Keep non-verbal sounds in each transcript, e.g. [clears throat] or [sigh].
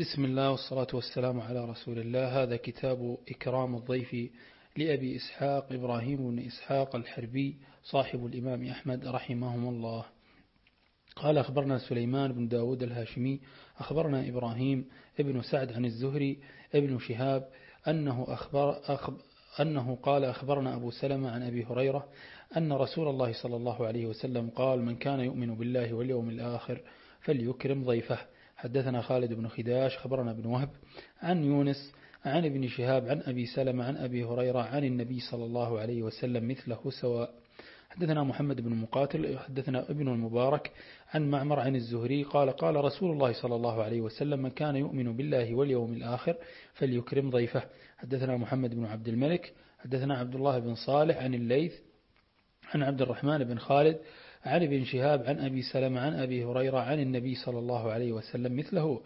بسم الله والصلاة والسلام على رسول الله. هذا كتاب إكرام الضيف لأبي إسحاق إبراهيم بن إسحاق الحربي صاحب الإمام أحمد رحمهم الله. قال أخبرنا سليمان بن داود الهاشمي أخبرنا إبراهيم ابن سعد عن الزهري ابن شهاب أنه, أخبر أخب أنه قال أخبرنا أبو سلمة عن أبي هريرة أن رسول الله صلى الله عليه وسلم قال من كان يؤمن بالله واليوم الآخر فليكرم ضيفه. حدثنا خالد بن خداش خبرنا بن وهب عن يونس عن ابن شهاب عن أبي سلمة عن أبي هريرة عن النبي صلى الله عليه وسلم مثله سواء. حدثنا محمد بن مقاتل حدثنا ابن المبارك عن معمر عن الزهري قال قال رسول الله صلى الله عليه وسلم من كان يؤمن بالله واليوم الآخر فليكرم ضيفه. حدثنا محمد بن عبد الملك حدثنا عبد الله بن صالح عن الليث عن عبد الرحمن بن خالد عن ابن شهاب عن أبي سلمة عن أبي هريرة عن النبي صلى الله عليه وسلم مثله.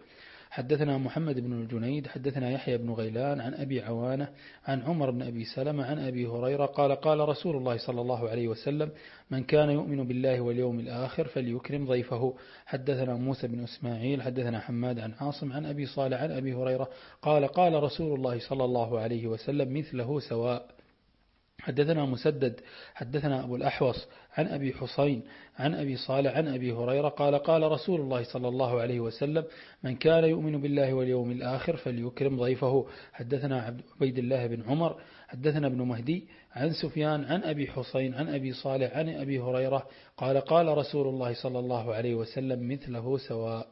حدثنا محمد بن الجنيد حدثنا يحيى بن غيلان عن أبي عوانة عن عمر بن أبي سلمة عن أبي هريرة قال قال رسول الله صلى الله عليه وسلم من كان يؤمن بالله واليوم الآخر فليكرم ضيفه. حدثنا موسى بن إسماعيل حدثنا حماد عن عاصم عن أبي صالح عن أبي هريرة قال قال رسول الله صلى الله عليه وسلم مثله سواء. حدثنا مسدد حدثنا أبو الأحوص عن أبي حسين عن أبي صالح عن أبي هريرة قال قال رسول الله صلى الله عليه وسلم من كان يؤمن بالله واليوم الآخر فليكرم ضيفه. حدثنا عبيد الله بن عمر حدثنا ابن مهدي عن سفيان عن أبي حسين عن أبي صالح عن أبي هريرة قال قال رسول الله صلى الله عليه وسلم مثله سواء.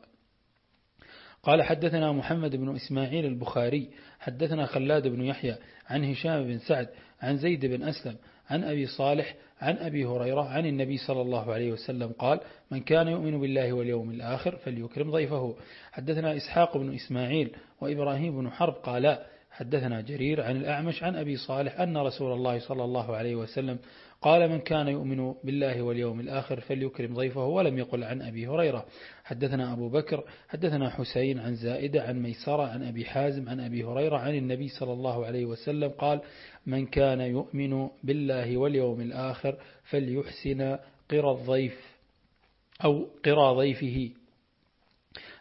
قال حدثنا محمد بن إسماعيل البخاري حدثنا خلاد بن يحيى عن هشام بن سعد عن زيد بن أسلم عن أبي صالح عن أبي هريرة عن النبي صلى الله عليه وسلم قال من كان يؤمن بالله واليوم الآخر فليكرم ضيفه. حدثنا إسحاق بن إسماعيل وإبراهيم بن حرب قالا حدثنا جرير عن الأعمش عن أبي صالح أن رسول الله صلى الله عليه وسلم قال من كان يؤمن بالله واليوم الآخر فليكرم ضيفه ولم يقل عن أبي هريرة. حدثنا أبو بكر حدثنا حسين عن زائدة عن ميسرة عن أبي حازم عن أبي هريرة عن النبي صلى الله عليه وسلم قال من كان يؤمن بالله واليوم الآخر فليحسن قرى الضيف أو قرى ضيفه.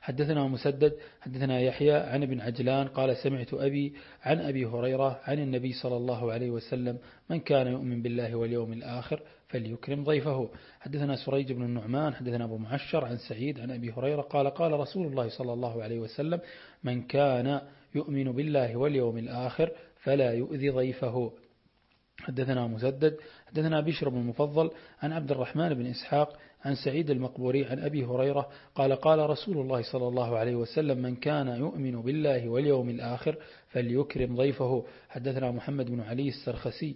حدثنا مسدد حدثنا يحيى عن ابن عجلان قال سمعت أبي عن أبي هريرة عن النبي صلى الله عليه وسلم من كان يؤمن بالله واليوم الآخر فليكرم ضيفه. حدثنا سريج بن النعمان حدثنا أبو معشر عن سعيد عن أبي هريرة قال قال رسول الله صلى الله عليه وسلم من كان يؤمن بالله واليوم الآخر فلا يؤذي ضيفه. حدثنا مسدد حدثنا بشر بن المفضل عن عبد الرحمن بن إسحاق عن سعيد المقبوري عن أبي هريرة قال قال رسول الله صلى الله عليه وسلم من كان يؤمن بالله واليوم الآخر فليكرم ضيفه. حدثنا محمد بن علي السرخسي.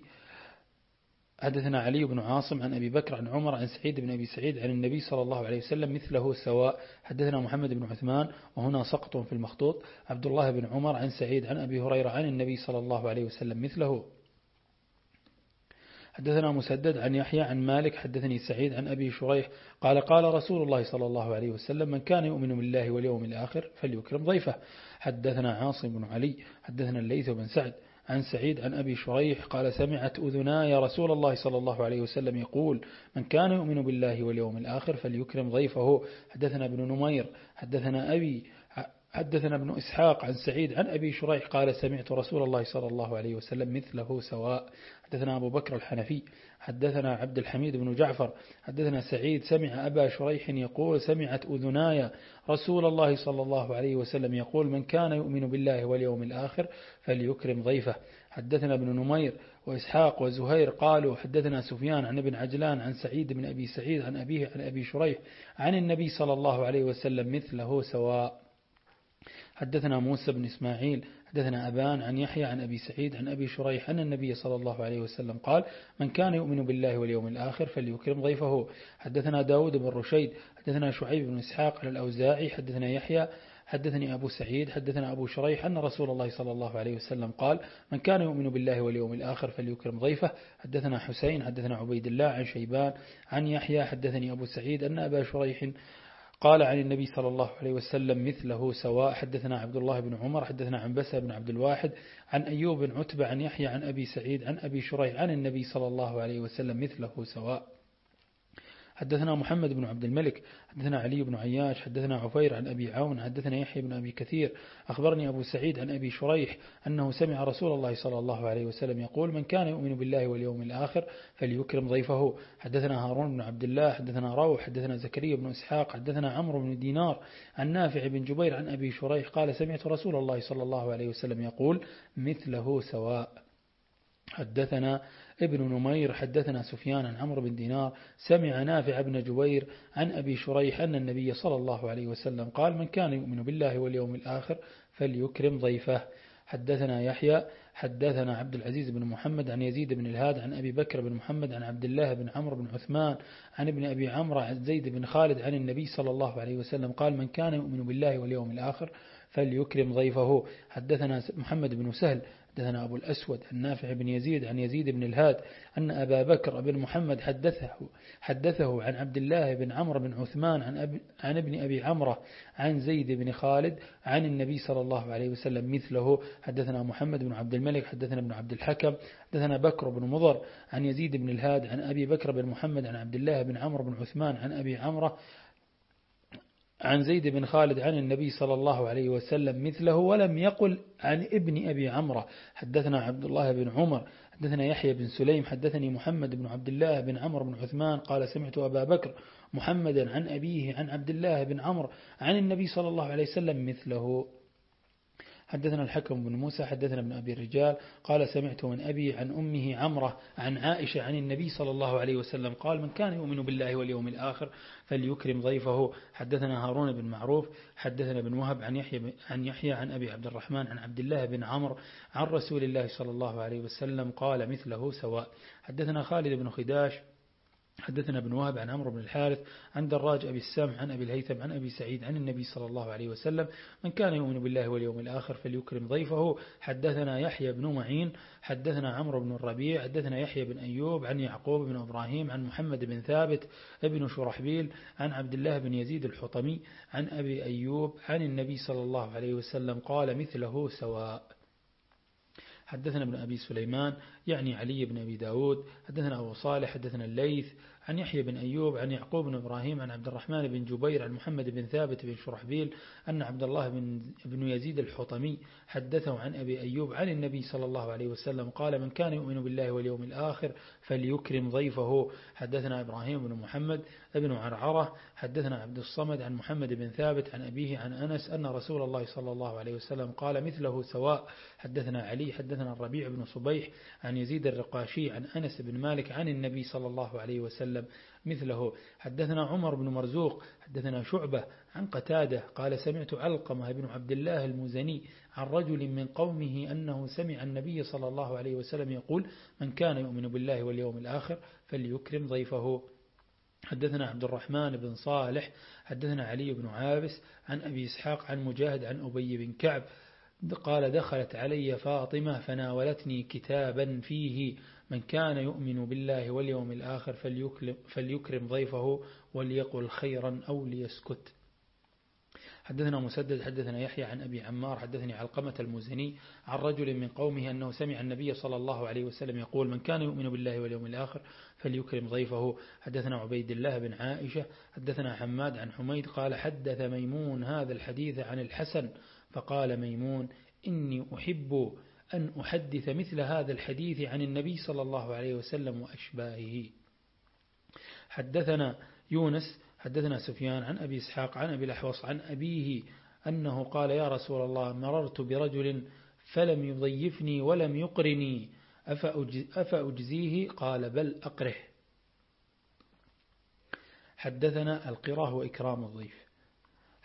حدثنا علي بن عاصم عن أبي بكر عن عمر عن سعيد بن أبي سعيد عن النبي صلى الله عليه وسلم مثله سواء. حدثنا محمد بن عثمان وهنا سقط في المخطوط. عبد الله بن عمر عن سعيد عن أبي هريرة عن النبي صلى الله عليه وسلم مثله. حدثنا مسدد عن يحيى عن مالك. حدثني سعيد عن أبي شريح. قال قال رسول الله صلى الله عليه وسلم من كان يؤمن بالله واليوم الآخر فليكرم ضيفه. حدثنا عاصم بن علي. حدثنا الليث بن سعد. عن سعيد عن أبي شريح قال سمعت أذناي رسول الله صلى الله عليه وسلم يقول من كان يؤمن بالله واليوم الآخر فليكرم ضيفه. حدثنا ابن نمير حدثنا أبي حدثنا ابن إسحاق عن سعيد عن أبي شريح قال سمعت رسول الله صلى الله عليه وسلم مثله سواء. حدثنا أبو بكر الحنفي حدثنا عبد الحميد بن جعفر حدثنا سعيد سمع أبا شريح يقول سمعت أذناي. رسول الله صلى الله عليه وسلم يقول من كان يؤمن بالله واليوم الآخر فليكرم ضيفه. حدثنا ابن نمير وإسحاق وزهير قالوا حدثنا سفيان عن ابن عجلان عن سعيد بن أبي سعيد عن أبيه عن أبي شريح عن النبي صلى الله عليه وسلم مثله سواء. حدثنا موسى بن إسماعيل حدثنا أبان عن يحيى عن أبي سعيد عن أبي شريح أن النبي صلى الله عليه وسلم قال من كان يؤمن بالله واليوم الآخر فليكرم ضيفه. حدثنا داود بن رشيد حدثنا شعيب بن إسحاق على الأوزاعي حدثنا يحيى حدثني أبو سعيد حدثنا أبو شريح أن رسول الله صلى الله عليه وسلم قال من كان يؤمن بالله واليوم الآخر فليكرم ضيفه. حدثنا حسين حدثنا عبيد الله عن شيبان عن يحيى حدثني أبو سعيد أن أبا شريح قال عن النبي صلى الله عليه وسلم مثله سواء حدثنا عبد الله بن عمر حدثنا عن بسى بن عبد الواحد عن أيوب بن عتبة عن يحيى عن أبي سعيد عن أبي شريح عن النبي صلى الله عليه وسلم مثله سواء. حدثنا محمد بن عبد الملك حدثنا علي بن عياش حدثنا عفير عن أبي عون حدثنا يحيى بن أبي كثير أخبرني أبو سعيد عن أبي شريح أنه سمع رسول الله صلى الله عليه وسلم يقول من كان يؤمن بالله واليوم الآخر فليكرم ضيفه. حدثنا هارون بن عبد الله حدثنا روح حدثنا زكريا بن إسحاق حدثنا عمرو بن دينار عن نافع بن جبير عن أبي شريح قال سمعت رسول الله صلى الله عليه وسلم يقول مثله سواء. حدثنا ابن نمير حدثنا سفيان عن عمرو بن دينار سمع نافع بن جبير عن أبي شريح أن النبي صلى الله عليه وسلم قال من كان يؤمن بالله واليوم الآخر فليكرم ضيفه. حدثنا يحيى حدثنا عبد العزيز بن محمد عن يزيد بن الهاد عن أبي بكر بن محمد عن عبد الله بن عمرو بن عثمان عن ابن أبي عمرو عن زيد بن خالد عن النبي صلى الله عليه وسلم قال من كان يؤمن بالله واليوم الآخر فليكرم ضيفه. حدثنا محمد بن سهل حدثنا أبو الأسود عن نافع بن يزيد عن يزيد بن الهاد أن أبا بكر بن محمد حدثه حدثه عن عبد الله بن عمرو بن عثمان عن, عن ابن أبي عمرة عن زيد بن خالد عن النبي صلى الله عليه وسلم مثله. حدثنا محمد بن عبد الملك حدثنا ابن عبد الحكم حدثنا بكر بن مضر عن يزيد بن الهاد عن أبي بكر بن محمد عن عبد الله بن عمرو بن عثمان عن أبي عمرة عن زيد بن خالد عن النبي صلى الله عليه وسلم مثله ولم يقل عن ابن أبي عمرة. حدثنا عبد الله بن عمر حدثنا يحيى بن سليم حدثني محمد بن عبد الله بن عمرو بن عثمان قال سمعت أبا بكر محمدا عن أبيه عن عبد الله بن عمرو عن النبي صلى الله عليه وسلم مثله. حدثنا الحكم بن موسى حدثنا ابن أبي الرجال قال سمعت من أبي عن أمه عمرة عن عائشة عن النبي صلى الله عليه وسلم قال من كان يؤمن بالله واليوم الآخر فليكرم ضيفه. حدثنا هارون بن معروف حدثنا بن وهب عن يحيى عن يحيى عن أبي عبد الرحمن عن عبد الله بن عمرو عن رسول الله صلى الله عليه وسلم قال مثله سواء. حدثنا خالد بن خداش حدثنا ابن وهب عن عمرو بن الحارث عن دراج أبي السامع عن أبي الهيثم عن أبي سعيد عن النبي صلى الله عليه وسلم من كان يؤمن بالله واليوم الآخر فليكرم ضيفه. حدثنا يحيى بن معين حدثنا عمرو بن الربيع حدثنا يحيى بن أيوب عن يعقوب بن إبراهيم عن محمد بن ثابت ابن شرحبيل عن عبد الله بن يزيد الحطمي عن أبي أيوب عن النبي صلى الله عليه وسلم قال مثله سواء. حدثنا ابن أبي سليمان يعني علي بن أبي داود حدثنا أبو صالح حدثنا الليث عن يحيى بن أيوب عن يعقوب بن إبراهيم عن عبد الرحمن بن جبير عن محمد بن ثابت بن شرحبيل أن عبد الله بن, بن يزيد الحطمي حدثه عن أبي أيوب عن النبي صلى الله عليه وسلم قال من كان يؤمن بالله واليوم الآخر فليكرم ضيفه. حدثنا إبراهيم بن محمد بن عرعرة حدثنا عبد الصمد عن محمد بن ثابت عن أبيه عن أنس أن رسول الله صلى الله عليه وسلم قال مثله سواء. حدثنا علي حدثنا الربيع بن صبيح عن يزيد الرقاشي عن أنس بن مالك عن النبي صلى الله عليه وسلم مثله. حدثنا عمر بن مرزوق حدثنا شعبة عن قتادة قال سمعت علقمة بن عبد الله المزني عن رجل من قومه أنه سمع النبي صلى الله عليه وسلم يقول من كان يؤمن بالله واليوم الآخر فليكرم ضيفه. حدثنا عبد الرحمن بن صالح حدثنا علي بن عابس عن أبي إسحاق عن مجاهد عن أبي بن كعب قال دخلت علي فاطمة فناولتني كتابا فيه من كان يؤمن بالله واليوم الآخر فليكرم ضيفه وليقل خيرا أو ليسكت. حدثنا مسدد حدثنا يحيى عن أبي عمار حدثني علقمة المزني عن رجل من قومه أنه سمع النبي صلى الله عليه وسلم يقول من كان يؤمن بالله واليوم الآخر فليكرم ضيفه. حدثنا عبيد الله بن عائشة حدثنا حماد عن حميد قال حدث ميمون هذا الحديث عن الحسن فقال ميمون إني أحب أن أحدث مثل هذا الحديث عن النبي صلى الله عليه وسلم وأشباهه. حدثنا يونس حدثنا سفيان عن أبي إسحاق عن أبي الأحوص عن أبيه أنه قال يا رسول الله مررت برجل فلم يضيفني ولم يقرني أفأجزيه؟ قال بل أقره. حدثنا القراه وإكرام الضيف.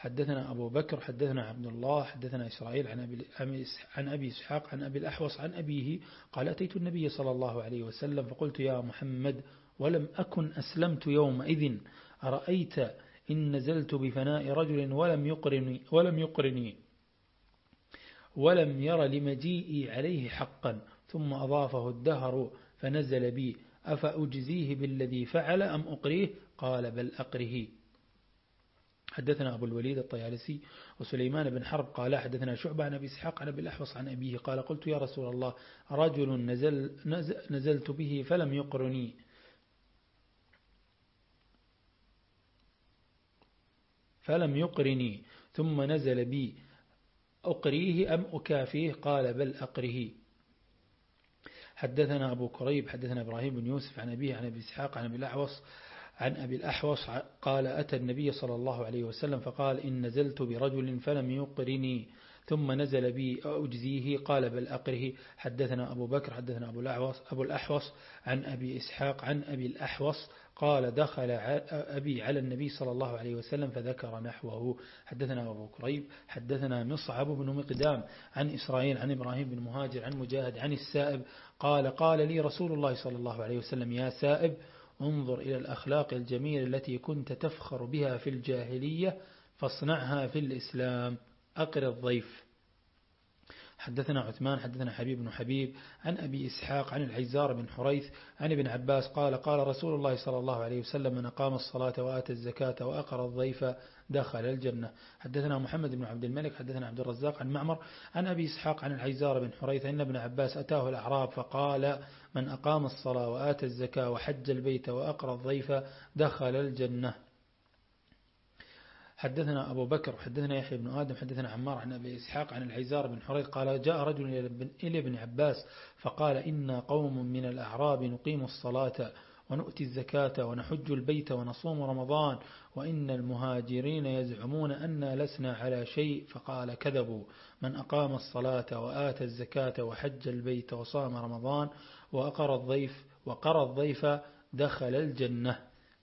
حدثنا أبو بكر حدثنا عبد الله حدثنا إسرائيل عن أبي, إسحاق عن أبي الأحوص عن أبيه قال أتيت النبي صلى الله عليه وسلم فقلت يا محمد ولم أكن أسلمت يومئذ أرأيت إن نزلت بفناء رجل ولم يقرني, ولم يقرني ولم ير لمجيئي عليه حقا ثم أضافه الدهر فنزل بي أفأجزيه بالذي فعل أم أقريه؟ قال بل أقره. حدثنا أبو الوليد الطيالسي وسليمان بن حرب قال حدثنا شعبة عن أبي إسحاق عن أبي الأحوص عن أبيه قال قلت يا رسول الله رجل نزل نزلت به فلم يقرني. فلم يقرني ثم نزل بي. أقريه أم أكافيه قال بل أقره. حدثنا أبو كريب حدثنا إبراهيم بن يوسف عن أبيه عن أبي إسحاق عن أبي الأحوص عن أبي الأحوص قال أتى النبي صلى الله عليه وسلم فقال إن نزلت برجل فلم يقرني ثم نزل بي أجزيه قال بل أقره. حدثنا أبو بكر حدثنا أبو الأحوص, أبو الأحوص عن أبي إسحاق عن أبي الأحوص قال دخل أبي على النبي صلى الله عليه وسلم فذكر نحوه. حدثنا أبو كريب حدثنا مصعب بن مقدام عن إسرائيل عن إبراهيم بن مهاجر عن مجاهد عن السائب قال قال لي رسول الله صلى الله عليه وسلم يا سائب انظر إلى الأخلاق الجميلة التي كنت تفخر بها في الجاهلية فاصنعها في الإسلام. أقر الضيف. حدثنا عثمان حدثنا حبيب بن حبيب عن أبي إسحاق عن العزار بن حريث عن ابن عباس قال قال رسول الله صلى الله عليه وسلم من أقام الصلاة وآتى الزكاة وأقر الضيف دخل الجنة. حدثنا محمد بن عبد الملك حدثنا عبد الرزاق عن معمر عن أبي إسحاق عن العزار بن حريث أن ابن عباس أتاه الأعراب فقال من أقام الصلاة وآتى الزكاة وحج البيت وأقر الضيف دخل الجنة. حدثنا أبو بكر حدثنا يحيى بن آدم حدثنا عمار عن أبي إسحاق عن العزار بن حريث قال جاء رجل إلى ابن عباس فقال إنا قوم من الأعراب نقيم الصلاة ونؤتي الزكاة ونحج البيت ونصوم رمضان وإن المهاجرين يزعمون أن لسنا على شيء فقال كذبوا. من أقام الصلاة وآتى الزكاة وحج البيت وصام رمضان وأقر الضيف وقر الضيف دخل الجنة.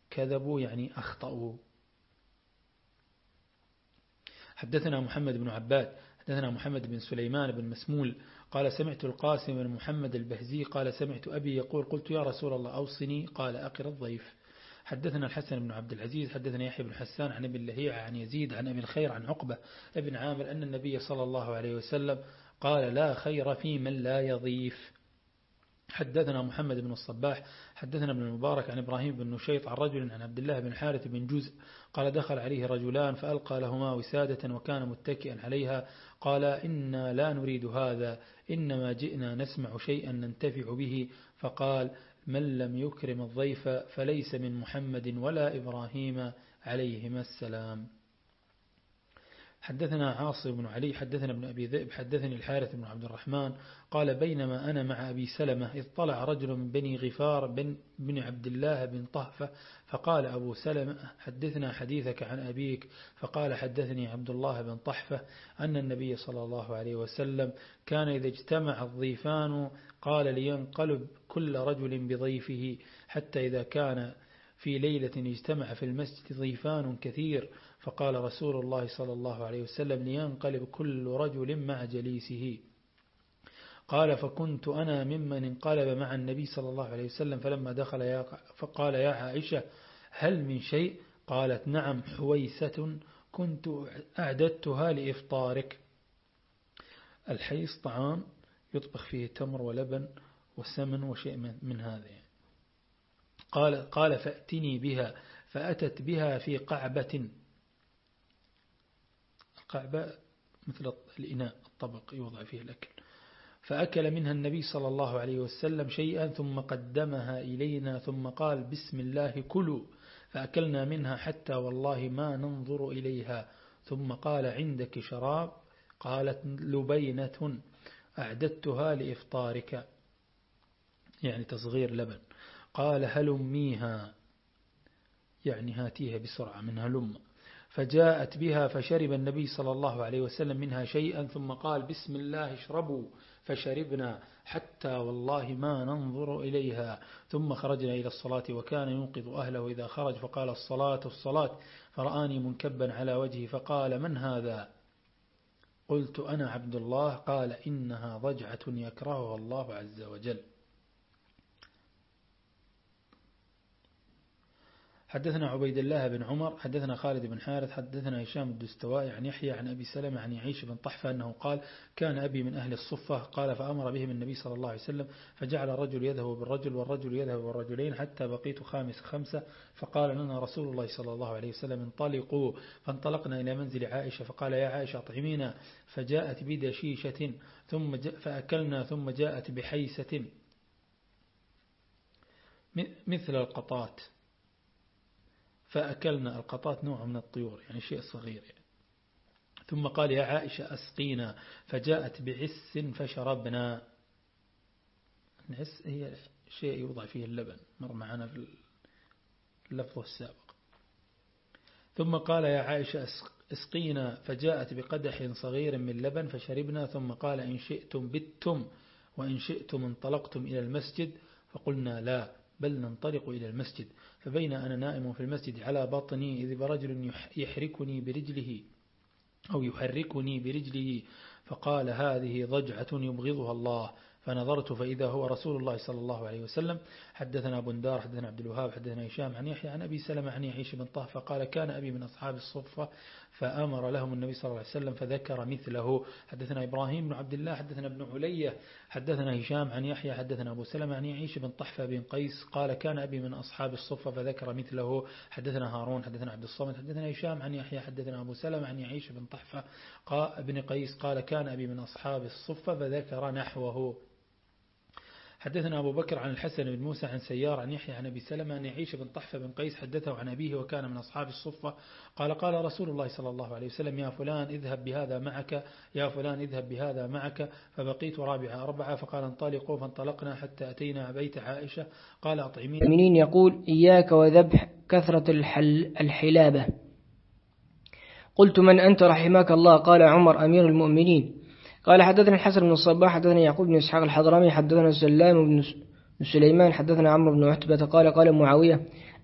كذبوا يعني أخطأوا. حدثنا محمد بن عباد حدثنا محمد بن سليمان بن مسمول قال سمعت القاسم بن محمد البهزي قال سمعت أبي يقول قلت يا رسول الله أوصني قال أقر الضيف. حدثنا الحسن بن عبد العزيز حدثنا يحيى بن حسان عن ابن لهيعة عن يزيد عن أبي الخير عن عقبة ابن عامر أن النبي صلى الله عليه وسلم قال لا خير في من لا يضيف. حدثنا محمد بن الصباح حدثنا ابن المبارك عن إبراهيم بن نشيط عن رجل عن عبد الله بن حارث بن جزء قال دخل عليه رجلان فألقى لهما وسادة وكان متكئا عليها قال إنا لا نريد هذا إنما جئنا نسمع شيئا ننتفع به فقال من لم يكرم الضيف فليس من محمد ولا إبراهيم عليهما السلام. حدثنا عاصم بن علي حدثنا ابن أبي ذئب حدثني الحارث بن عبد الرحمن قال بينما أنا مع أبي سلمة إذ طلع رجل من بني غفار بن, بن عبد الله بن طهفة فقال أبو سلمة حدثنا حديثك عن أبيك. فقال حدثني عبد الله بن طحفة أن النبي صلى الله عليه وسلم كان إذا اجتمع الضيفان قال لينقلب كل رجل بضيفه حتى إذا كان في ليلة اجتمع في المسجد ضيفان كثير فقال رسول الله صلى الله عليه وسلم لينقلب كل رجل مع جليسه. قال فكنت أنا ممن انقلب مع النبي صلى الله عليه وسلم فلما دخل يا فقال يا عائشة هل من شيء؟ قالت نعم حويسة كنت أعددتها لإفطارك. الحيص طعام يطبخ فيه تمر ولبن وسمن وشيء من هذا. قال, قال فأتني بها فأتت بها في قعبة. القعبة مثل الإناء الطبق يوضع فيه الأكل. فأكل منها النبي صلى الله عليه وسلم شيئا ثم قدمها إلينا ثم قال بسم الله كلوا. فأكلنا منها حتى والله ما ننظر إليها. ثم قال عندك شراب؟ قالت لبينة أعددتها لإفطارك. يعني تصغير لبن. قال هلميها. يعني هاتيها بسرعة من هلم فجاءت بها فشرب النبي صلى الله عليه وسلم منها شيئا ثم قال بسم الله اشربوا فشربنا حتى والله ما ننظر إليها. ثم خرجنا إلى الصلاة وكان ينقذ أهله إذا خرج فقال الصلاة الصلاة. فرآني منكبا على وجهي فقال من هذا؟ قلت أنا عبد الله. قال إنها ضجعة يكرهها الله عز وجل. حدثنا عبيد الله بن عمر حدثنا خالد بن حارث حدثنا هشام الدستوائي عن يحيى عن أبي سلمة عن يعيش بن طحفة أنه قال كان أبي من أهل الصفة قال فأمر بهم النبي صلى الله عليه وسلم فجعل الرجل يذهب بالرجل والرجل يذهب بالرجلين حتى بقيت خامس خمسة فقال لنا رسول الله صلى الله عليه وسلم انطلقوا فانطلقنا إلى منزل عائشة فقال يا عائشة أطعمينا فجاءت بدشيشة ثم فأكلنا ثم جاءت بحيسة مثل القطات. فأكلنا القطات نوع من الطيور يعني شيء صغير يعني. ثم قال يا عائشة أسقينا فجاءت بعس فشربنا. العس هي شيء يوضع فيه اللبن مر معنا في اللفظ السابق. ثم قال يا عائشة أسقينا فجاءت بقدح صغير من لبن فشربنا. ثم قال إن شئتم بتم وإن شئتم انطلقتم إلى المسجد. فقلنا لا بل ننطلق إلى المسجد. فبين أنا نائم في المسجد على بطني إذ برجل يحركني برجله أو يحركني برجله فقال هذه ضجعة يبغضها الله. فنظرت فإذا هو رسول الله صلى الله عليه وسلم. حدثنا بندار حدثنا عبد الوهاب حدثنا هشام عن يحيى عن أبي سلمة عن يعيش بن طه فقال كان أبي من أصحاب الصفة فأمر لهم النبي صلى الله عليه وسلم فذكر مثله. حدثنا إبراهيم بن عبد الله حدثنا ابن علية حدثنا هشام عن يحيى حدثنا أبو سلمة عن يعيش بن طحفة بن قيس قال كان أبي من أصحاب الصفة فذكر مثله. حدثنا هارون حدثنا عبد الصمد حدثنا هشام عن يحيى حدثنا أبو سلمة عن يعيش بن طحفة بن قيس قال كان أبي من أصحاب الصفة فذكر نحوه. حدثنا أبو بكر عن الحسن بن موسى عن سيار عن يحيى عن أبي سلمة أن يعيش بن طحفة بن قيس حدثه عن أبيه وكان من أصحاب الصفة. قال قال رسول الله صلى الله عليه وسلم يا فلان اذهب بهذا معك يا فلان اذهب بهذا معك فبقيت رابعة أربعة فقال انطلقوا. فانطلقنا حتى أتينا بيت عائشة. قال أطعمين يقول إياك وذبح كثرة الحل الحلابة. قلت من أنت رحمك الله؟ قال عمر أمير المؤمنين. قال حدثنا الحسن بن الصباح حدثنا يعقوب بن إسحاق الحضرمي حدثنا سلام بن سليمان حدثنا عمرو بن عتبة قال قال معاوية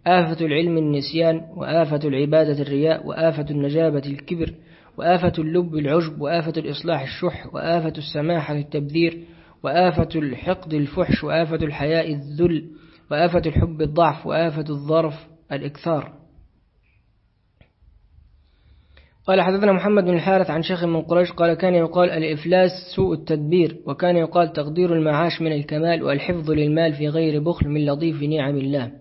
آفة العلم النسيان وآفة العبادة الرياء وآفة النجابة الكبر وآفة اللب العجب وآفة الإصلاح الشح وآفة السماحة التبذير وآفة الحقد الفحش وآفة الحياء الذل وآفة الحب الضعف وآفة الظرف الإكثار. قال حدثنا محمد بن الحارث عن شيخ من قريش قال كان يقال الإفلاس سوء التدبير وكان يقال تقدير المعاش من الكمال والحفظ للمال في غير بخل من لطيف نعم الله.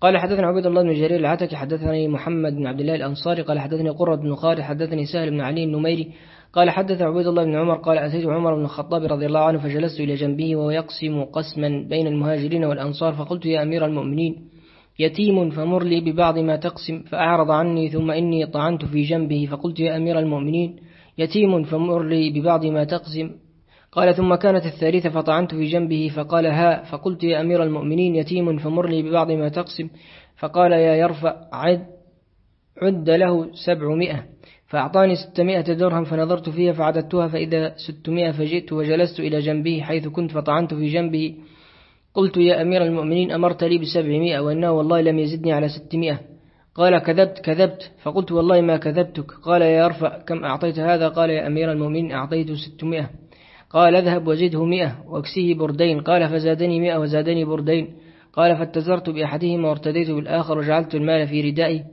قال حدثنا عبيد الله بن جرير العتكي حدثني محمد بن عبد الله الأنصاري قال حدثني قرة بن خالد حدثني سهل بن علي النميري قال حدث عبيد الله بن عمر قال أتيت عمر بن الخطاب رضي الله عنه فجلست إلى جنبه وهو يقسم قسما بين المهاجرين والأنصار فقلت يا أمير المؤمنين يتيم فمر لي ببعض ما تقسم فأعرض عني ثم إني طعنت في جنبه فقلت يا أمير المؤمنين يتيم فمر لي ببعض ما تقسم. قال ثم كانت الثالثة فطعنت في جنبه فقال ها فقلت يا أمير المؤمنين يتيم فمر لي ببعض ما تقسم. فقال يا يرفع عد عد له سبعمائة فأعطاني ستمائة درهم فنظرت فيها فعددتها فإذا ستمائة فجئت وجلست إلى جنبه حيث كنت فطعنت في جنبه. قلت يا أمير المؤمنين أمرت لي بسبعمائة وإنه والله لم يزدني على ستمائة. قال كذبت كذبت. فقلت والله ما كذبتك. قال يا أرفع كم أعطيت هذا؟ قال يا أمير المؤمنين أعطيت ستمائة. قال اذهب وزده مئة واكسيه بردين. قال فزادني مئة وزادني بردين. قال فاتزرت بأحدهما وارتديت بالآخر وجعلت المال في ردائي.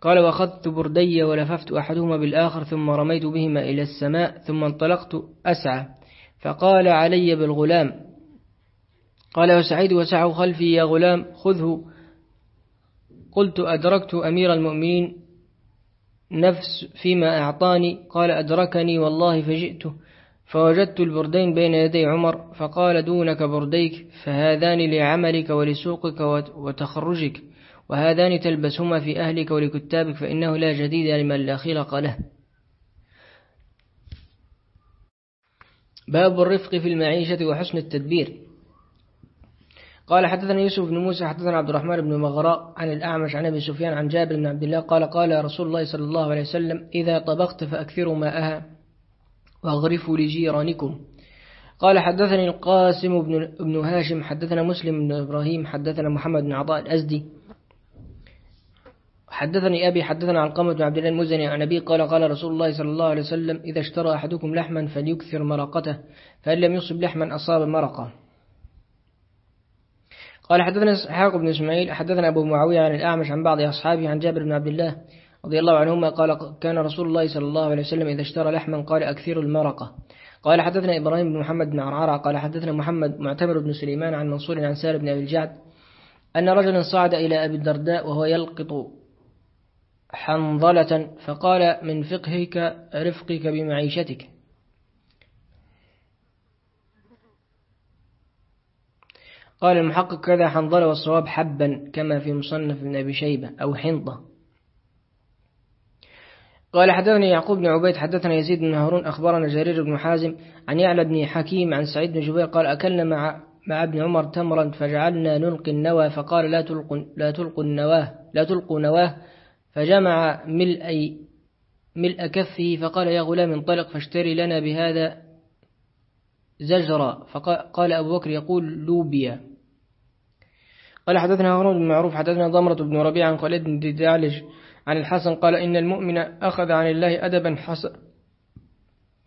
قال وأخذت بردي ولففت أحدهما بالآخر ثم رميت بهما إلى السماء ثم انطلقت أسعى. فقال علي بالغلام قال وسعيد وسعوا خلفي يا غلام خذه. قلت أدركت أمير المؤمنين نفس فيما أعطاني. قال أدركني والله فجئته فوجدت البردين بين يدي عمر فقال دونك برديك فهذان لعملك ولسوقك وتخرجك وهذان تلبسهما في أهلك ولكتابك فإنه لا جديد لمن لا خلق له. باب الرفق في المعيشة وحسن التدبير. قال حدثنا يوسف بن موسى حدثنا عبد الرحمن بن مغراء عن الأعمش عن أبي سفيان عن جابر بن عبد الله قال قال رسول الله صلى الله عليه وسلم إذا طبخت فأكثروا ماءها وأغرفوا لجيرانكم. قال حدثني القاسم بن, هاشم حدثنا مسلم بن إبراهيم حدثنا محمد بن عطاء الأزدي. حدثني أبي حدثنا عن قمة بن عبد الله المزني عن أبي قال قال رسول الله صلى الله عليه وسلم إذا اشترى أحدكم لحما فليكثر مرقته فإن لم يصب لحما أصاب مرقه. قال حدثنا إسحاق بن إسماعيل حدثنا أبو معاوية عن الأعمش عن بعض أصحابه عن جابر بن عبد الله رضي الله عنهما قال كان رسول الله صلى الله عليه وسلم إذا اشترى لحما قال أكثر المرقة قال حدثنا إبراهيم بن محمد بن عرعرة قال حدثنا محمد معتمر بن سليمان عن منصور عن سالم بن أبي الجعد أن رجلا صعد إلى أبي الدرداء وهو يلقط حنظلة فقال من فقهك رفقك بمعيشتك قال المحقق كذا حنظلة والصواب حبا كما في مصنف ابن أبي شيبة أو حنطة قال حدثني يعقوب بن عبيد حدثنا يزيد بن هارون أخبرنا جرير بن حازم عن يعلى بن حكيم عن سعيد بن جبير قال أكلنا مع مع ابن عمر تمرا فجعلنا نلقي النوى فقال لا تلقوا لا تلقوا النواه لا تلقوا نواه. فجمع ملء ملء كفه فقال يا غلام انطلق فاشتري لنا بهذا زجرا فقال أبو بكر يقول لوبيا قال حدثنا هارون بن معروف حدثنا ضمرة بن ربيع عن خالد بن دعلج عن الحسن قال إن المؤمن أخذ عن الله أدبا حسنا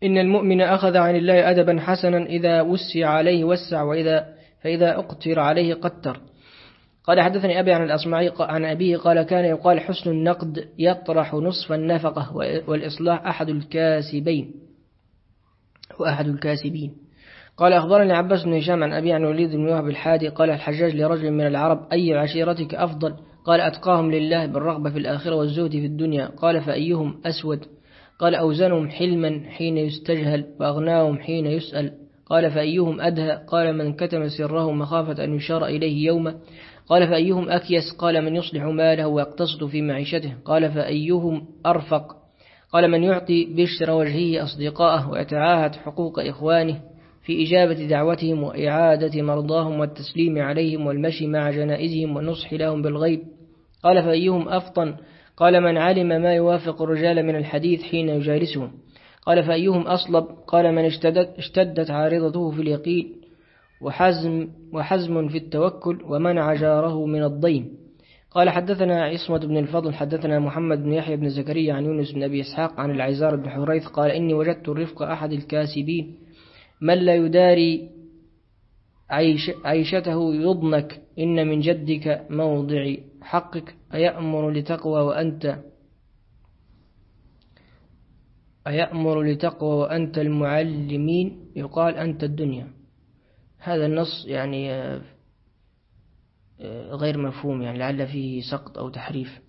إن المؤمن أخذ عن الله أدبا حسنا إذا وسع عليه وسع وإذا فإذا أقتر عليه قتر. قال حدثني أبي عن الأصمعي عن أبيه قال كان يقال حسن النقد يطرح نصف النفقة والإصلاح أحد الكاسبين. وأحد الكاسبين. قال أخبرني عباس بن هشام عن أبي عن وليد بن وهب الحادي قال الحجاج لرجل من العرب أي عشيرتك أفضل؟ قال أتقاهم لله بالرغبة في الآخرة والزهد في الدنيا. قال فأيهم أسود؟ قال أوزنهم حلما حين يستجهل وأغناهم حين يسأل. قال فأيهم أدهى؟ قال من كتم سره مخافة أن يشار إليه يوما قال فأيهم أكيس؟ قال من يصلح ماله ويقتصد في معيشته. قال فأيهم أرفق؟ قال من يعطي بشر وجهه أصدقاءه ويتعاهد حقوق إخوانه. في إجابة دعوتهم وإعادة مرضاهم والتسليم عليهم والمشي مع جنائزهم والنصح لهم بالغيب. قال فأيهم أفطن؟ قال من علم ما يوافق الرجال من الحديث حين يجالسهم. قال فأيهم أصلب؟ قال من اشتدت, اشتدت عارضته في اليقين. وحزم, وحزم في التوكل ومنع جاره من الضيم. قال حدثنا عصمة بن الفضل حدثنا محمد بن يحيى بن زكريا عن يونس بن أبي إسحاق عن العزار بن حريث قال إني وجدت الرفق أحد الكاسبين. من لا يداري عيش عيشته يضنك إن من جدك موضع حقك أيأمر لتقوى وأنت أيأمر لتقوى وأنت المعلمين؟ يقال أنت الدنيا. هذا النص يعني آه، غير مفهوم يعني لعل فيه سقط أو تحريف.